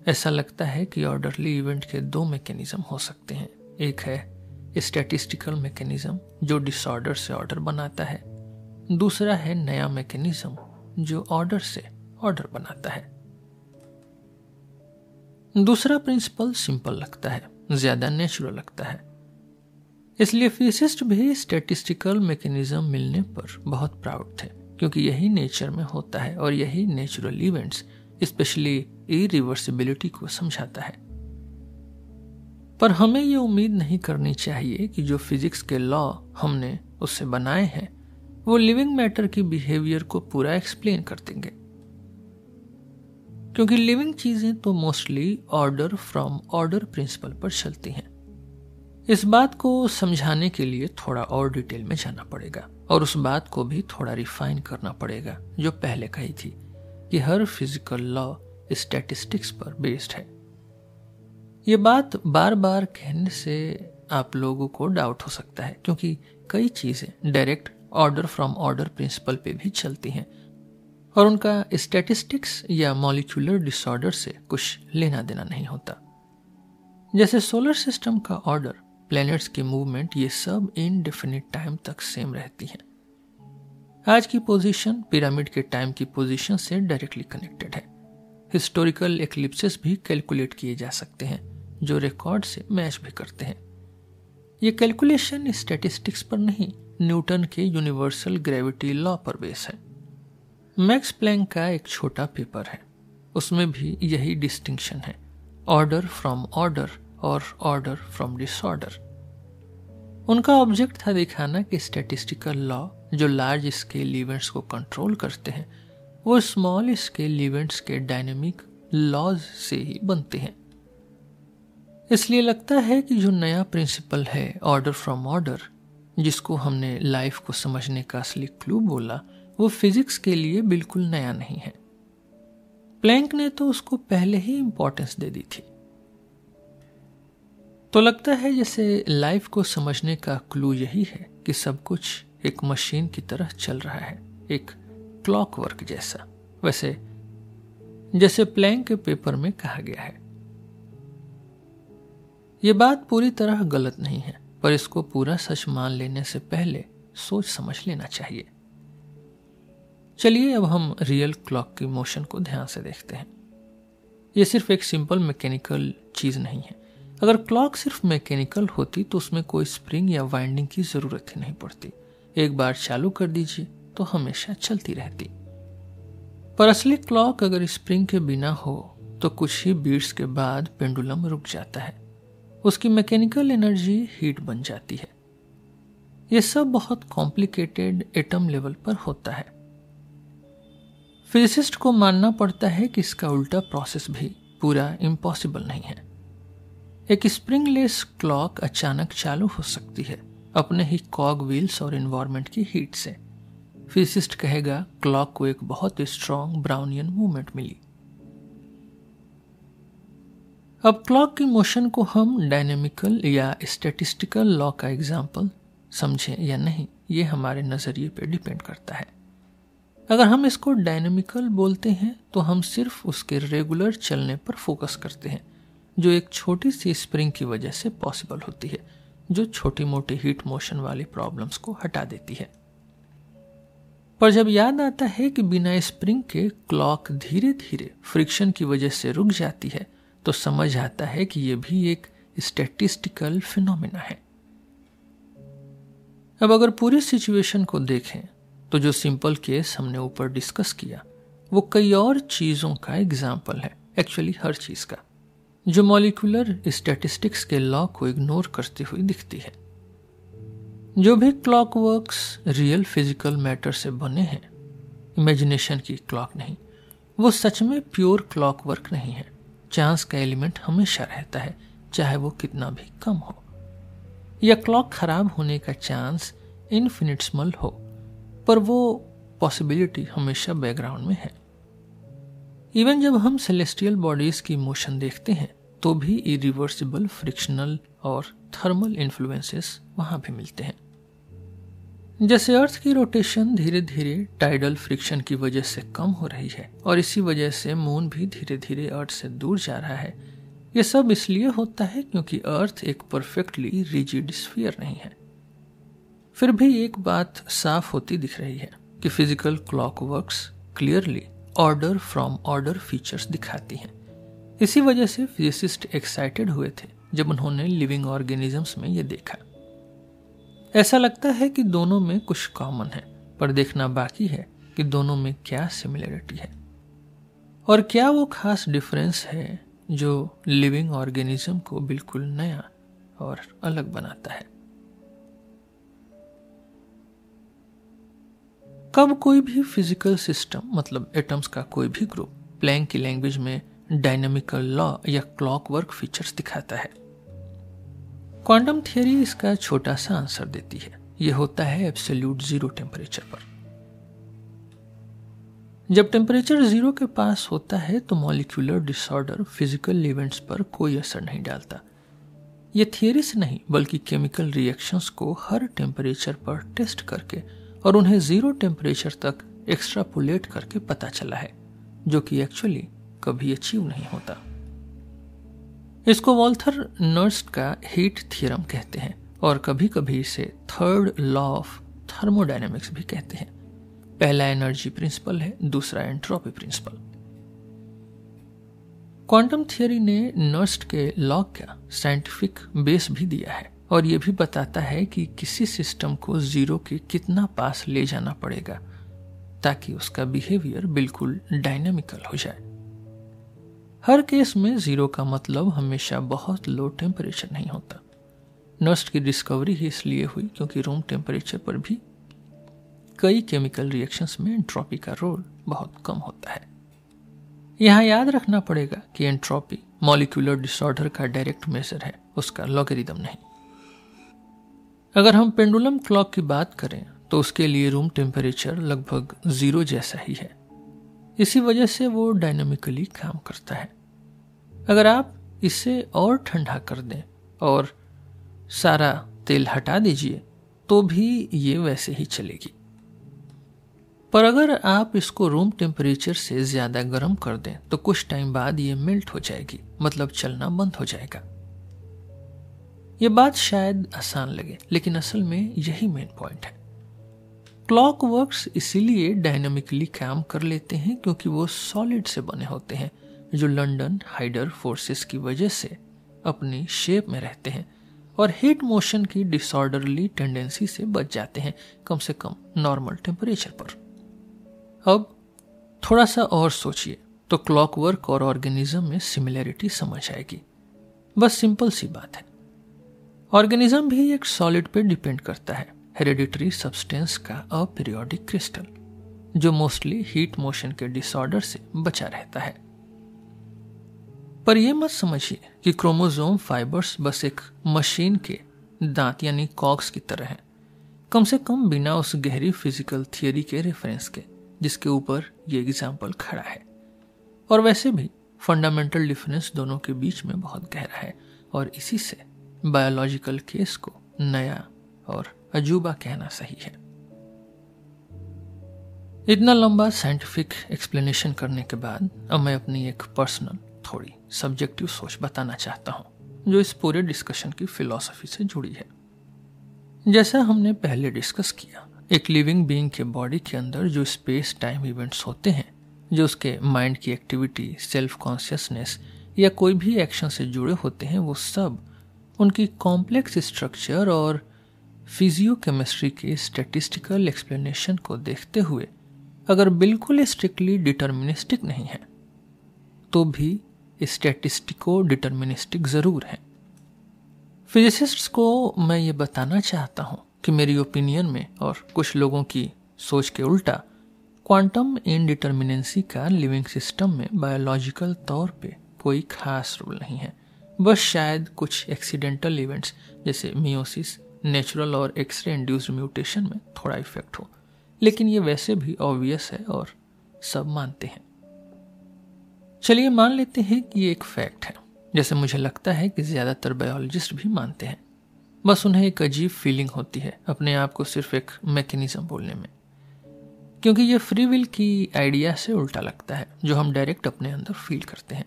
ऐसा लगता है कि ऑर्डरली इवेंट के दो मैकेनिज्म हो सकते हैं। एक है स्टैटिस्टिकल मैकेनिज्म जो डिसऑर्डर से ऑर्डर बनाता है। दूसरा है नया मैकेनिज्म जो ऑर्डर से ऑर्डर बनाता है। दूसरा प्रिंसिपल सिंपल लगता है, ज़्यादा नेचुरल लगता है। इसलिए फिजिसिस्ट भी स्टेटिस्टिकल मैकेनिज्म मिलने पर बहुत प्राउड थे, क्योंकि यही नेचर में होता है और यही नेचुरल इवेंट्स स्पेशली इरिवर्सिबिलिटी को समझाता है। पर हमें ये उम्मीद नहीं करनी चाहिए कि जो फिजिक्स के लॉ हमने उससे बनाए हैं, वो लिविंग मैटर की बिहेवियर को पूरा एक्सप्लेन कर देंगे। क्योंकि लिविंग चीज़ें तो mostly order from order principle पर चलती हैं। इस बात को समझाने के लिए थोड़ा और डिटेल में जाना पड़ेगा, और उस बात को भी थोड़ा रिफाइन करना पड़ेगा, जो पहले कही थी कि हर फ़िज़िकल लॉ स्टैटिस्टिक्स पर बेस्ड है। ये बात बार बार कहने से आप लोगों को डाउट हो सकता है, क्योंकि कई चीज़ें direct order from order principle पे भी चलती हैं। और उनका स्टैटिस्टिक्स या मॉलिक्यूलर डिसऑर्डर से कुछ लेना देना नहीं होता। जैसे सोलर सिस्टम का ऑर्डर प्लैनेट्स की मूवमेंट ये सब इनडेफिनिट टाइम तक सेम रहती हैं। आज की पोजीशन पिरामिड के टाइम की पोजीशन से डायरेक्टली कनेक्टेड है। हिस्टोरिकल एक्लिप्सेस भी कैलकुलेट किए जा सकते हैं, जो रिकॉर्ड से मैच भी करते हैं। ये कैलकुलेशन स्टैटिस्टिक्स पर नहीं न्यूटन के यूनिवर्सल ग्रेविटी लॉ पर बेस है। मैक्स प्लैंक का एक छोटा पेपर है, उसमें भी यही डिस्टिंक्शन है ऑर्डर फ्रॉम ऑर्डर और ऑर्डर फ्रॉम डिसऑर्डर उनका ऑब्जेक्ट था दिखाना कि स्टैटिस्टिकल लॉ जो लार्ज स्केल इवेंट्स को कंट्रोल करते हैं वो स्मॉल स्केल इवेंट्स के डायनेमिक लॉज से ही बनते हैं। इसलिए लगता है कि जो नया प्रिंसिपल है ऑर्डर फ्रॉम ऑर्डर जिसको हमने लाइफ को समझने का असली क्लू बोला, वो फिजिक्स के लिए बिल्कुल नया नहीं है। प्लैंक ने तो उसको पहले ही इंपॉर्टेंस दे दी थी। तो लगता है जैसे लाइफ को समझने का क्लू यही है कि सब कुछ एक मशीन की तरह चल रहा है, एक क्लॉक वर्क जैसा। वैसे, जैसे प्लैंक के पेपर में कहा गया है। यह बात पूरी तरह गलत नहीं है, पर इसको पूरा सच मान लेने से पहले सोच समझ लेना चाहिए। चलिए अब हम रियल क्लॉक की मोशन को ध्यान से देखते हैं। ये सिर्फ़ एक सिंपल मैकेनिकल चीज़ नहीं है। अगर क्लॉक सिर्फ़ मैकेनिकल होती तो उसमें कोई स्प्रिंग या वाइंडिंग की ज़रूरत ही नहीं पड़ती। एक बार चालू कर दीजिए। तो हमेशा चलती रहती। पर असली क्लॉक अगर स्प्रिंग के बिना हो तो कुछ ही बीट्स के बाद पेंडुलम रुक जाता है। उसकी मैकेनिकल एनर्जी हीट बन जाती है। यह सब बहुत कॉम्प्लिकेटेड एटम लेवल पर होता है। फिजिसिस्ट को मानना पड़ता है कि इसका उल्टा प्रोसेस भी पूरा इम्पॉसिबल नहीं है। एक स्प्रिंगलेस क्लॉक अचानक चालू हो सकती है, अपने ही कॉग व्हील्स और इन्वायरमेंट की हीट से। फिजिसिस्ट कहेगा क्लॉक को एक बहुत स्ट्रॉन्ग ब्राउनियन मूवमेंट मिली. अब क्लॉक की मोशन को हम डायनेमिकल या स्टेटिस्टिकल लॉ का एग्ज़ाम्पल समझें या नहीं, ये हमारे नज़रिए पर डिपेंड करता है। अगर हम इसको डायनेमिकल बोलते हैं तो हम सिर्फ़ उसके रेगुलर चलने पर फोकस करते हैं, जो एक छोटी सी स्प्रिंग की वजह से पॉसिबल होती है, जो छोटी मोटी हीट मोशन वाली प्रॉब्लम्स को हटा देती है। पर जब याद आता है कि बिना स्प्रिंग के क्लॉक धीरे धीरे फ्रिक्शन की वजह से रुक जाती है तो समझ आता है कि यह भी एक स्टेटिस्टिकल फिनोमिना है। अब अगर पूरी सिचुएशन को देखें तो जो सिंपल केस हमने ऊपर डिस्कस किया, वो कई और चीज़ों का एग्ज़ाम्पल है, एक्चुअली हर चीज़ का, जो मॉलिकुलर स्टैटिस्टिक्स के लॉ को इग्नोर करती हुई दिखती है। जो भी clock works real physical matter से बने हैं। इमेजिनेशन की क्लॉक नहीं, वो सच में प्योर क्लॉक वर्क नहीं है। चांस का एलिमेंट हमेशा रहता है, चाहे वो कितना भी कम हो। या क्लॉक खराब होने का चांस इनफिनिट्समल हो, पर वो पॉसिबिलिटी हमेशा बैकग्राउंड में है। इवन जब हम सेलेस्टियल बॉडीज की मोशन देखते हैं तो भी इरिवर्सिबल फ्रिक्शनल और थर्मल इन्फ्लुएंसेस वहाँ भी मिलते हैं। जैसे अर्थ की रोटेशन धीरे धीरे टाइडल फ्रिक्शन की वजह से कम हो रही है और इसी वजह से मून भी धीरे धीरे अर्थ से दूर जा रहा है। यह सब इसलिए होता है क्योंकि अर्थ एक परफेक्टली रिजिड स्फीयर नहीं है। फिर भी एक बात साफ़ होती दिख रही है कि physical clock works clearly order from order features दिखाती हैं। इसी वजह से फिजिसिस्ट एक्साइटेड हुए थे जब उन्होंने लिविंग ऑर्गेनिजम्स में ये देखा। ऐसा लगता है कि दोनों में कुछ कॉमन है, पर देखना बाकी है कि दोनों में क्या सिमिलरिटी है। और क्या वो खास डिफरेंस है जो लिविंग ऑर्गेनिज्म को बिल्कुल नया और अलग बनाता है? कब कोई भी फ़िज़िकल सिस्टम मतलब एटम्स का कोई भी ग्रुप प्लैंक की लैंग्वेज में डायनामिकल लॉ या क्लॉकवर्क फीचर्स दिखाता है। क्वांटम थियरी इसका छोटा सा आंसर देती है। यह होता है एब्सोल्यूट ज़ीरो टेम्परेचर पर। जब टेम्परेचर ज़ीरो के पास होता है तो मॉलिक्यूलर डिसऑर्डर फ़िज़िकल इवेंट्स पर कोई असर नहीं डालता। यह थियरी से नहीं, बल्कि केमिकल रिएक्शंस को हर टेम्परेचर पर टेस्ट करके और उन्हें ज़ीरो टेम्परेचर तक एक्स्ट्रापुलेट करके पता चला है, जो कि एक्चुअली कभी अचीव नहीं होता। इसको वॉल्थर नर्स्ट का हीट थियरम कहते हैं और कभी कभी इसे थर्ड लॉ ऑफ़ थर्मोडायनेमिक्स भी कहते हैं। पहला एनर्जी प्रिंसिपल है, दूसरा एंट्रोपी प्रिंसिपल। क्वांटम थियरी ने नर्स्ट के लॉ का साइंटिफिक बेस भी दिया है और यह भी बताता है कि किसी सिस्टम को ज़ीरो के कितना पास ले जाना पड़ेगा ताकि उसका बिहेवियर बिल्कुल डायनेमिकल हो जाए। हर केस में ज़ीरो का मतलब हमेशा बहुत लो टेम्परेचर नहीं होता। नस्ट की डिस्कवरी ही इसलिए हुई क्योंकि रूम टेम्परेचर पर भी कई केमिकल रिएक्शंस में एंट्रोपी का रोल बहुत कम होता है। यहाँ याद रखना पड़ेगा कि एंट्रोपी मॉलिक्यूलर डिसऑर्डर का डायरेक्ट मेजर है, उसका लॉगरिदम नहीं। अगर हम पेंडुलम क्लॉक की बात करें तो उसके लिए रूम टेम्परेचर लगभग ज़ीरो जैसा ही है। इसी वजह से वो डायनामिकली काम करता है। अगर आप इसे और ठंडा कर दें और सारा तेल हटा दीजिए तो भी ये वैसे ही चलेगी। पर अगर आप इसको रूम टेम्परेचर से ज़्यादा गर्म कर दें तो कुछ टाइम बाद ये मेल्ट हो जाएगी मतलब चलना बंद हो जाएगा। ये बात शायद आसान लगे, लेकिन असल में यही मेन पॉइंट है। क्लॉक वर्क्स इसीलिए डायनामिकली काम कर लेते हैं क्योंकि वो सॉलिड से बने होते हैं, जो लंडन हाइडर फोर्सेस की वजह से अपनी शेप में रहते हैं और हीट मोशन की डिसऑर्डरली टेंडेंसी से बच जाते हैं, कम से कम नॉर्मल टेम्परेचर पर। अब थोड़ा सा और सोचिए तो क्लॉक वर्क और ऑर्गेनिज्म में सिमिलरिटी समझ आएगी। बस सिंपल सी बात है। ऑर्गेनिज्म भी एक सॉलिड पे डिपेंड करता है। हेरिडिटरी सब्सटेंस का अपीरियोडिक क्रिस्टल जो मोस्टली हीट मोशन के डिसऑर्डर से बचा रहता है। पर यह मत समझिए कि क्रोमोजोम फाइबर्स बस एक मशीन के दांत यानी कॉक्स की तरह हैं। कम से कम बिना उस गहरी फ़िज़िकल थियोरी के रेफरेंस के, जिसके ऊपर ये एग्ज़ाम्पल खड़ा है। और वैसे भी फंडामेंटल डिफरेंस दोनों के बीच में बहुत गहरा है, और इसी से बायोलॉजिकल केस को नया और अजूबा कहना सही है। इतना लंबा साइंटिफिक एक्सप्लेनेशन करने के बाद अब मैं अपनी एक पर्सनल थोड़ी सब्जेक्टिव सोच बताना चाहता हूँ, जो इस पूरे डिस्कशन की फिलॉसफी से जुड़ी है। जैसा हमने पहले डिस्कस किया, एक लिविंग बीइंग के बॉडी के अंदर जो स्पेस टाइम इवेंट्स होते हैं, जो उसके माइंड की एक्टिविटी सेल्फ कॉन्शियसनेस या कोई भी एक्शन से जुड़े होते हैं, वो सब उनकी कॉम्प्लेक्स स्ट्रक्चर और फिजियोकेमिस्ट्री के स्टेटिस्टिकल एक्सप्लेनेशन को देखते हुए, अगर बिल्कुल स्ट्रिक्टली डिटर्मिनिस्टिक नहीं है तो भी स्टेटिस्टिको डिटर्मिनिस्टिक ज़रूर है। फिजिसिस्ट्स को मैं ये बताना चाहता हूँ कि मेरी ओपिनियन में और कुछ लोगों की सोच के उल्टा क्वांटम इनडिटर्मिनेंसी का लिविंग सिस्टम में बायोलॉजिकल तौर पे कोई खास रोल नहीं है। बस शायद कुछ एक्सीडेंटल इवेंट्स जैसे मियोसिस नेचुरल और एक्सरे इंड्यूस्ड म्यूटेशन में थोड़ा इफ़ेक्ट हो। लेकिन ये वैसे भी ऑब्वियस है और सब मानते हैं। चलिए मान लेते हैं कि ये एक फैक्ट है। जैसे मुझे लगता है कि ज़्यादातर बायोलॉजिस्ट भी मानते हैं। बस उन्हें एक अजीब फीलिंग होती है अपने आप को सिर्फ़ एक मैकेनिज्म बोलने में। क्योंकि ये फ्री विल की आइडिया से उल्टा लगता है, जो हम डायरेक्ट अपने अंदर फील करते हैं।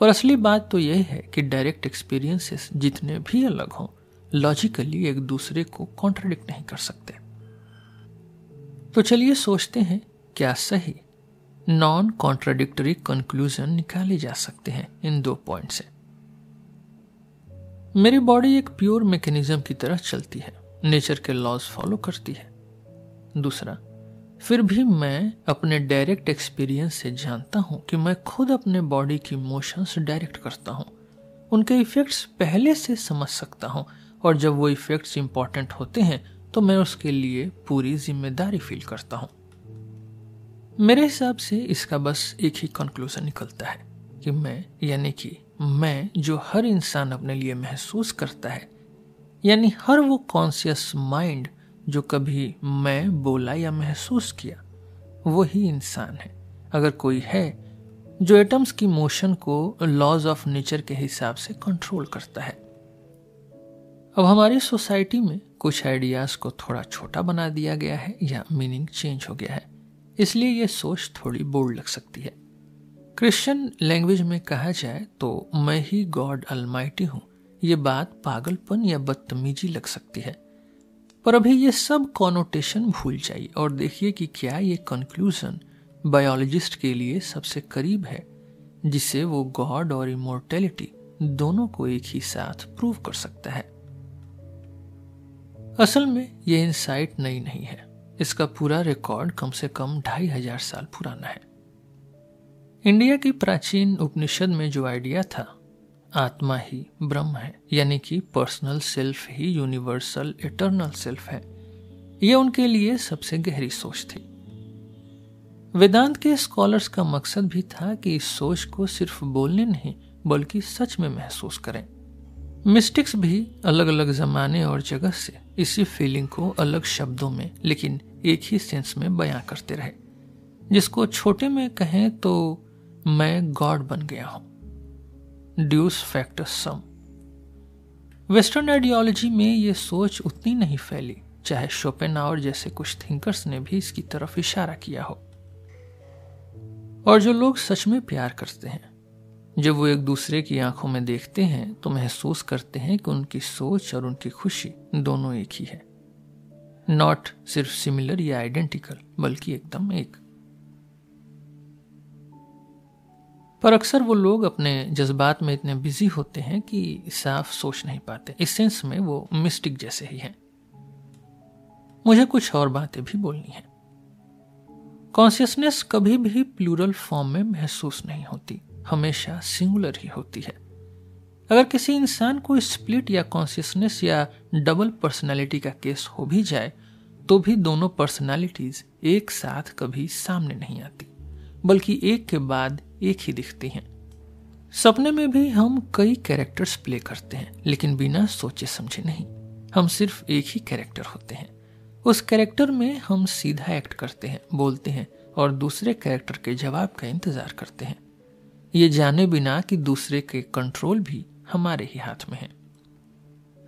पर असली बात तो यह है कि डायरेक्ट एक्सपीरियंसेस जितने भी अलग हों लॉजिकली एक दूसरे को कॉन्ट्रडिक्ट नहीं कर सकते। तो चलिए सोचते हैं क्या सही नॉन कॉन्ट्राडिक्टरी कंक्लूजन निकाले जा सकते हैं इन दो पॉइंट से। मेरी बॉडी एक प्योर मैकेनिज्म की तरह चलती है नेचर के लॉज फॉलो करती है। दूसरा, फिर भी मैं अपने डायरेक्ट एक्सपीरियंस से जानता हूँ कि मैं खुद अपने बॉडी की मोशंस डायरेक्ट करता हूँ, उनके इफेक्ट्स पहले से समझ सकता हूँ और जब वो इफेक्ट्स इंपॉर्टेंट होते हैं तो मैं उसके लिए पूरी ज़िम्मेदारी फील करता हूँ। मेरे हिसाब से इसका बस एक ही कंक्लूजन निकलता है कि मैं, यानी कि मैं जो हर इंसान अपने लिए महसूस करता है, यानी हर वो कॉन्सियस माइंड जो कभी मैं बोला या महसूस किया वो ही इंसान है। अगर कोई है जो एटम्स की मोशन को लॉज ऑफ़ नेचर के हिसाब से कंट्रोल करता है अब हमारी सोसाइटी में कुछ आइडियाज़ को थोड़ा छोटा बना दिया गया है या मीनिंग चेंज हो गया है। इसलिए यह सोच थोड़ी बोल्ड लग सकती है। क्रिश्चियन लैंग्वेज में कहा जाए तो मैं ही गॉड अलमाइटी हूँ। ये बात पागलपन या बदतमीजी लग सकती है। पर अभी ये सब कॉनोटेशन भूल जाइए और देखिए कि क्या ये कंक्लूजन बायोलॉजिस्ट के लिए सबसे करीब है जिसे वो गॉड और इमोर्टेलिटी दोनों को एक ही साथ प्रूव कर सकता है। असल में यह इंसाइट नई नहीं है। इसका पूरा रिकॉर्ड कम से कम ढाई हज़ार साल पुराना है। इंडिया की प्राचीन उपनिषद में जो आइडिया था, आत्मा ही ब्रह्म है, यानी कि पर्सनल सेल्फ ही यूनिवर्सल इटर्नल सेल्फ है। यह उनके लिए सबसे गहरी सोच थी। वेदांत के स्कॉलर्स का मकसद भी था कि इस सोच को सिर्फ़ बोलने नहीं, बल्कि सच में महसूस करें। मिस्टिक्स भी अलग अलग जमाने और जगह से इसी फीलिंग को अलग शब्दों में, लेकिन एक ही सेंस में बयां करते रहे। जिसको छोटे में कहें तो मैं गॉड बन गया हूँ। ड्यूस फैक्टर सम वेस्टर्न आइडियोलॉजी में ये सोच उतनी नहीं फैली, चाहे शोपेन जैसे कुछ थिंकर्स ने भी इसकी तरफ़ इशारा किया हो। और जो लोग सच में प्यार करते हैं जब वो एक दूसरे की आँखों में देखते हैं तो महसूस करते हैं कि उनकी सोच और उनकी खुशी दोनों एक ही है। नॉट सिर्फ़ सिमिलर या आइडेंटिकल बल्कि एकदम एक। पर अक्सर वो लोग अपने जज्बात में इतने बिज़ी होते हैं कि साफ़ सोच नहीं पाते। इस सेंस में वो मिस्टिक जैसे ही हैं। मुझे कुछ और बातें भी बोलनी है। कॉन्सियसनेस कभी भी प्लूरल फॉर्म में महसूस नहीं होती। हमेशा सिंगुलर ही होती है। अगर किसी इंसान को स्प्लिट या कॉन्सियसनेस या डबल पर्सनैलिटी का केस हो भी जाए तो भी दोनों पर्सनैलिटीज एक साथ कभी सामने नहीं आती, बल्कि एक के बाद एक ही दिखती हैं। सपने में भी हम कई कैरेक्टर्स प्ले करते हैं, लेकिन बिना सोचे समझे नहीं। हम सिर्फ़ एक ही कैरेक्टर होते हैं। उस कैरेक्टर में हम सीधा एक्ट करते हैं, बोलते हैं और दूसरे कैरेक्टर के जवाब का इंतज़ार करते हैं। ये जाने बिना कि दूसरे के कंट्रोल भी हमारे ही हाथ में है।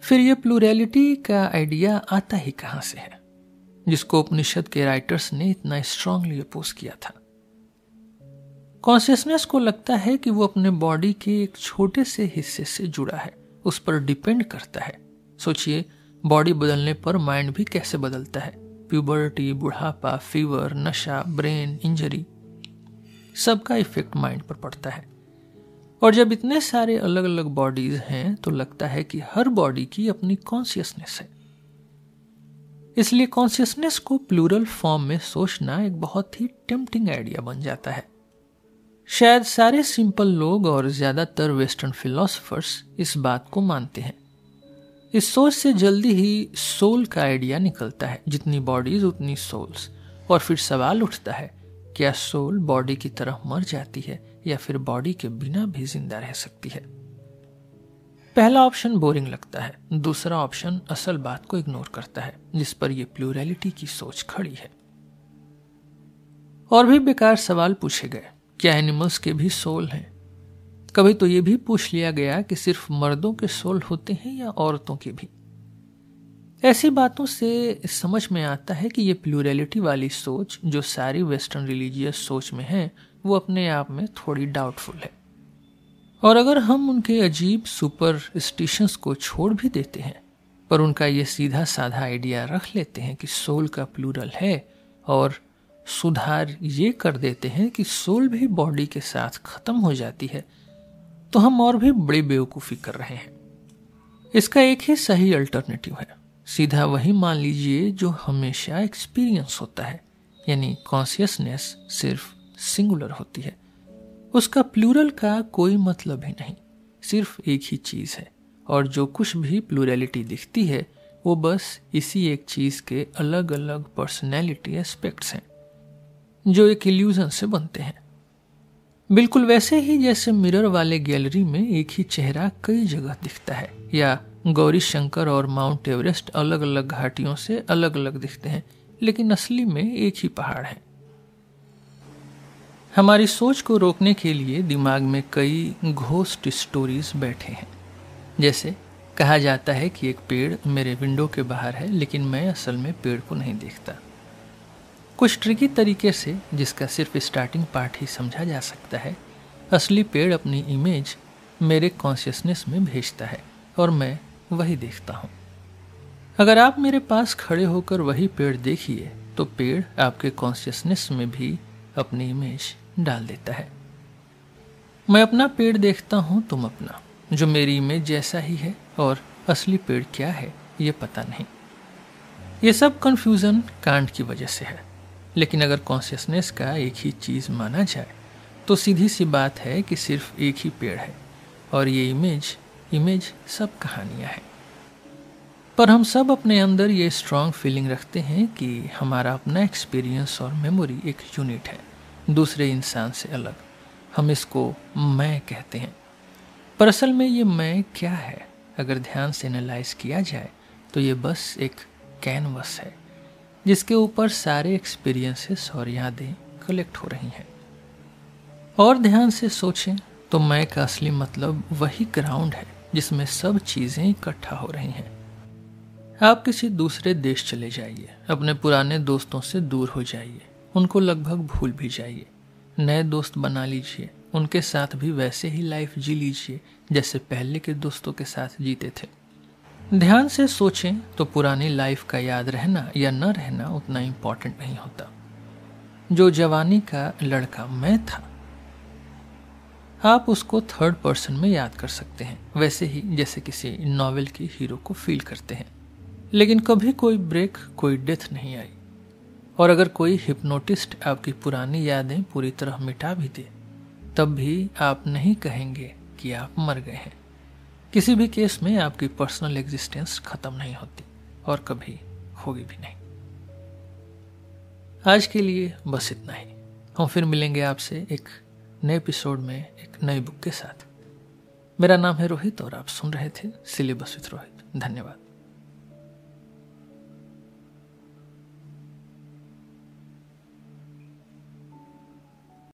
फिर यह प्लूरैलिटी का आइडिया आता ही कहाँ से है? जिसको उपनिषद के राइटर्स ने इतना स्ट्रांगली अपोज किया था। कॉन्शियसनेस को लगता है कि वो अपने बॉडी के एक छोटे से हिस्से से जुड़ा है, उस पर डिपेंड करता है। सोचिए बॉडी बदलने पर माइंड भी कैसे बदलता है? प्यूबर्टी बुढ़ापा फीवर नशा ब्रेन इंजरी सबका इफ़ेक्ट माइंड पर पड़ता है। और जब इतने सारे अलग अलग बॉडीज हैं तो लगता है कि हर बॉडी की अपनी कॉन्सियसनेस है। इसलिए कॉन्सियसनेस को प्लूरल फॉर्म में सोचना एक बहुत ही टेम्पटिंग आइडिया बन जाता है। शायद सारे सिंपल लोग और ज़्यादातर वेस्टर्न फिलोसफर्स इस बात को मानते हैं। इस सोच से जल्दी ही सोल का आइडिया निकलता है। जितनी बॉडीज उतनी सोल्स और फिर सवाल उठता है क्या सोल बॉडी की तरह मर जाती है या फिर बॉडी के बिना भी ज़िंदा रह सकती है? पहला ऑप्शन बोरिंग लगता है। दूसरा ऑप्शन असल बात को इग्नोर करता है, जिस पर यह प्लूरैलिटी की सोच खड़ी है। और भी बेकार सवाल पूछे गए, क्या एनिमल्स के भी सोल हैं? कभी तो यह भी पूछ लिया गया कि सिर्फ़ मर्दों के सोल होते हैं या औरतों के भी? ऐसी बातों से समझ में आता है कि ये प्लूरैलिटी वाली सोच, जो सारी वेस्टर्न रिलीजियस सोच में है, वो अपने आप में थोड़ी डाउटफुल है। और अगर हम उनके अजीब सुपर स्टिशंस को छोड़ भी देते हैं, पर उनका ये सीधा साधा आइडिया रख लेते हैं कि सोल का प्लूरल है, और सुधार ये कर देते हैं कि सोल भी बॉडी के साथ खत्म हो जाती है तो हम और भी बड़ी बेवकूफ़ी कर रहे हैं। इसका एक ही सही अल्टरनेटिव है। सीधा वही मान लीजिए जो हमेशा एक्सपीरियंस होता है, यानी कॉन्सियसनेस सिर्फ़ सिंगुलर होती है। उसका प्लूरल का कोई मतलब ही नहीं, सिर्फ़ एक ही चीज़ है। और जो कुछ भी प्लूरलिटी दिखती है, वो बस इसी एक चीज़ के अलग अलग पर्सनैलिटी एस्पेक्ट्स हैं, जो एक इल्यूजन से बनते हैं। बिल्कुल वैसे ही जैसे मिरर वाले गैलरी में एक ही चेहरा कई जगह दिखता है, या गौरी शंकर और माउंट एवरेस्ट अलग अलग घाटियों से अलग अलग दिखते हैं, लेकिन असली में एक ही पहाड़ है। हमारी सोच को रोकने के लिए दिमाग में कई घोस्ट स्टोरीज बैठे हैं। जैसे, कहा जाता है कि एक पेड़ मेरे विंडो के बाहर है, लेकिन मैं असल में पेड़ को नहीं देखता। कुछ ट्रिकी तरीके से, जिसका सिर्फ़ स्टार्टिंग पार्ट ही समझा जा सकता है, असली पेड़ अपनी इमेज मेरे कॉन्शियसनेस में भेजता है, और मैं वही देखता हूँ। अगर आप मेरे पास खड़े होकर वही पेड़ देखिए तो पेड़ आपके कॉन्शियसनेस में भी अपनी इमेज डाल देता है। मैं अपना पेड़ देखता हूँ, तुम अपना। जो मेरी इमेज जैसा ही है, और असली पेड़ क्या है, ये पता नहीं। ये सब कंफ्यूजन कांड की वजह से है। लेकिन अगर कॉन्शियसनेस का एक ही चीज़ माना जाए तो सीधी सी बात है कि सिर्फ़ एक ही पेड़ है, और ये इमेज इमेज सब कहानियाँ हैं। पर हम सब अपने अंदर ये स्ट्रांग फीलिंग रखते हैं कि हमारा अपना एक्सपीरियंस और मेमोरी एक यूनिट है, दूसरे इंसान से अलग। हम इसको मैं कहते हैं। पर असल में ये मैं क्या है? अगर ध्यान से एनालाइज किया जाए तो ये बस एक कैनवस है, जिसके ऊपर सारे एक्सपीरियंसेस और यादें कलेक्ट हो रही हैं। और ध्यान से सोचें तो मैं का असली मतलब वही ग्राउंड है जिसमें सब चीज़ें इकट्ठा हो रही हैं। आप किसी दूसरे देश चले जाइए। अपने पुराने दोस्तों से दूर हो जाइए। उनको लगभग भूल भी जाइए। नए दोस्त बना लीजिए। उनके साथ भी वैसे ही लाइफ जी लीजिए, जैसे पहले के दोस्तों के साथ जीते थे। ध्यान से सोचें तो पुरानी लाइफ का याद रहना या न रहना उतना इम्पोर्टेंट नहीं होता। जो जवानी का लड़का मैं था आप उसको थर्ड पर्सन में याद कर सकते हैं। वैसे ही जैसे किसी नॉवेल के हीरो को फील करते हैं। लेकिन कभी कोई ब्रेक कोई डेथ नहीं आई। और अगर कोई हिप्नोटिस्ट आपकी पुरानी यादें पूरी तरह मिटा भी दे, तब भी आप नहीं कहेंगे कि आप मर गए हैं। किसी भी केस में आपकी पर्सनल एग्जिस्टेंस खत्म नहीं होती और कभी होगी भी नहीं। आज के लिए बस इतना ही। हम फिर मिलेंगे आपसे एक नए एपिसोड में। नई बुक के साथ। मेरा नाम है रोहित और आप सुन रहे थे सिलेबस विथ रोहित। धन्यवाद।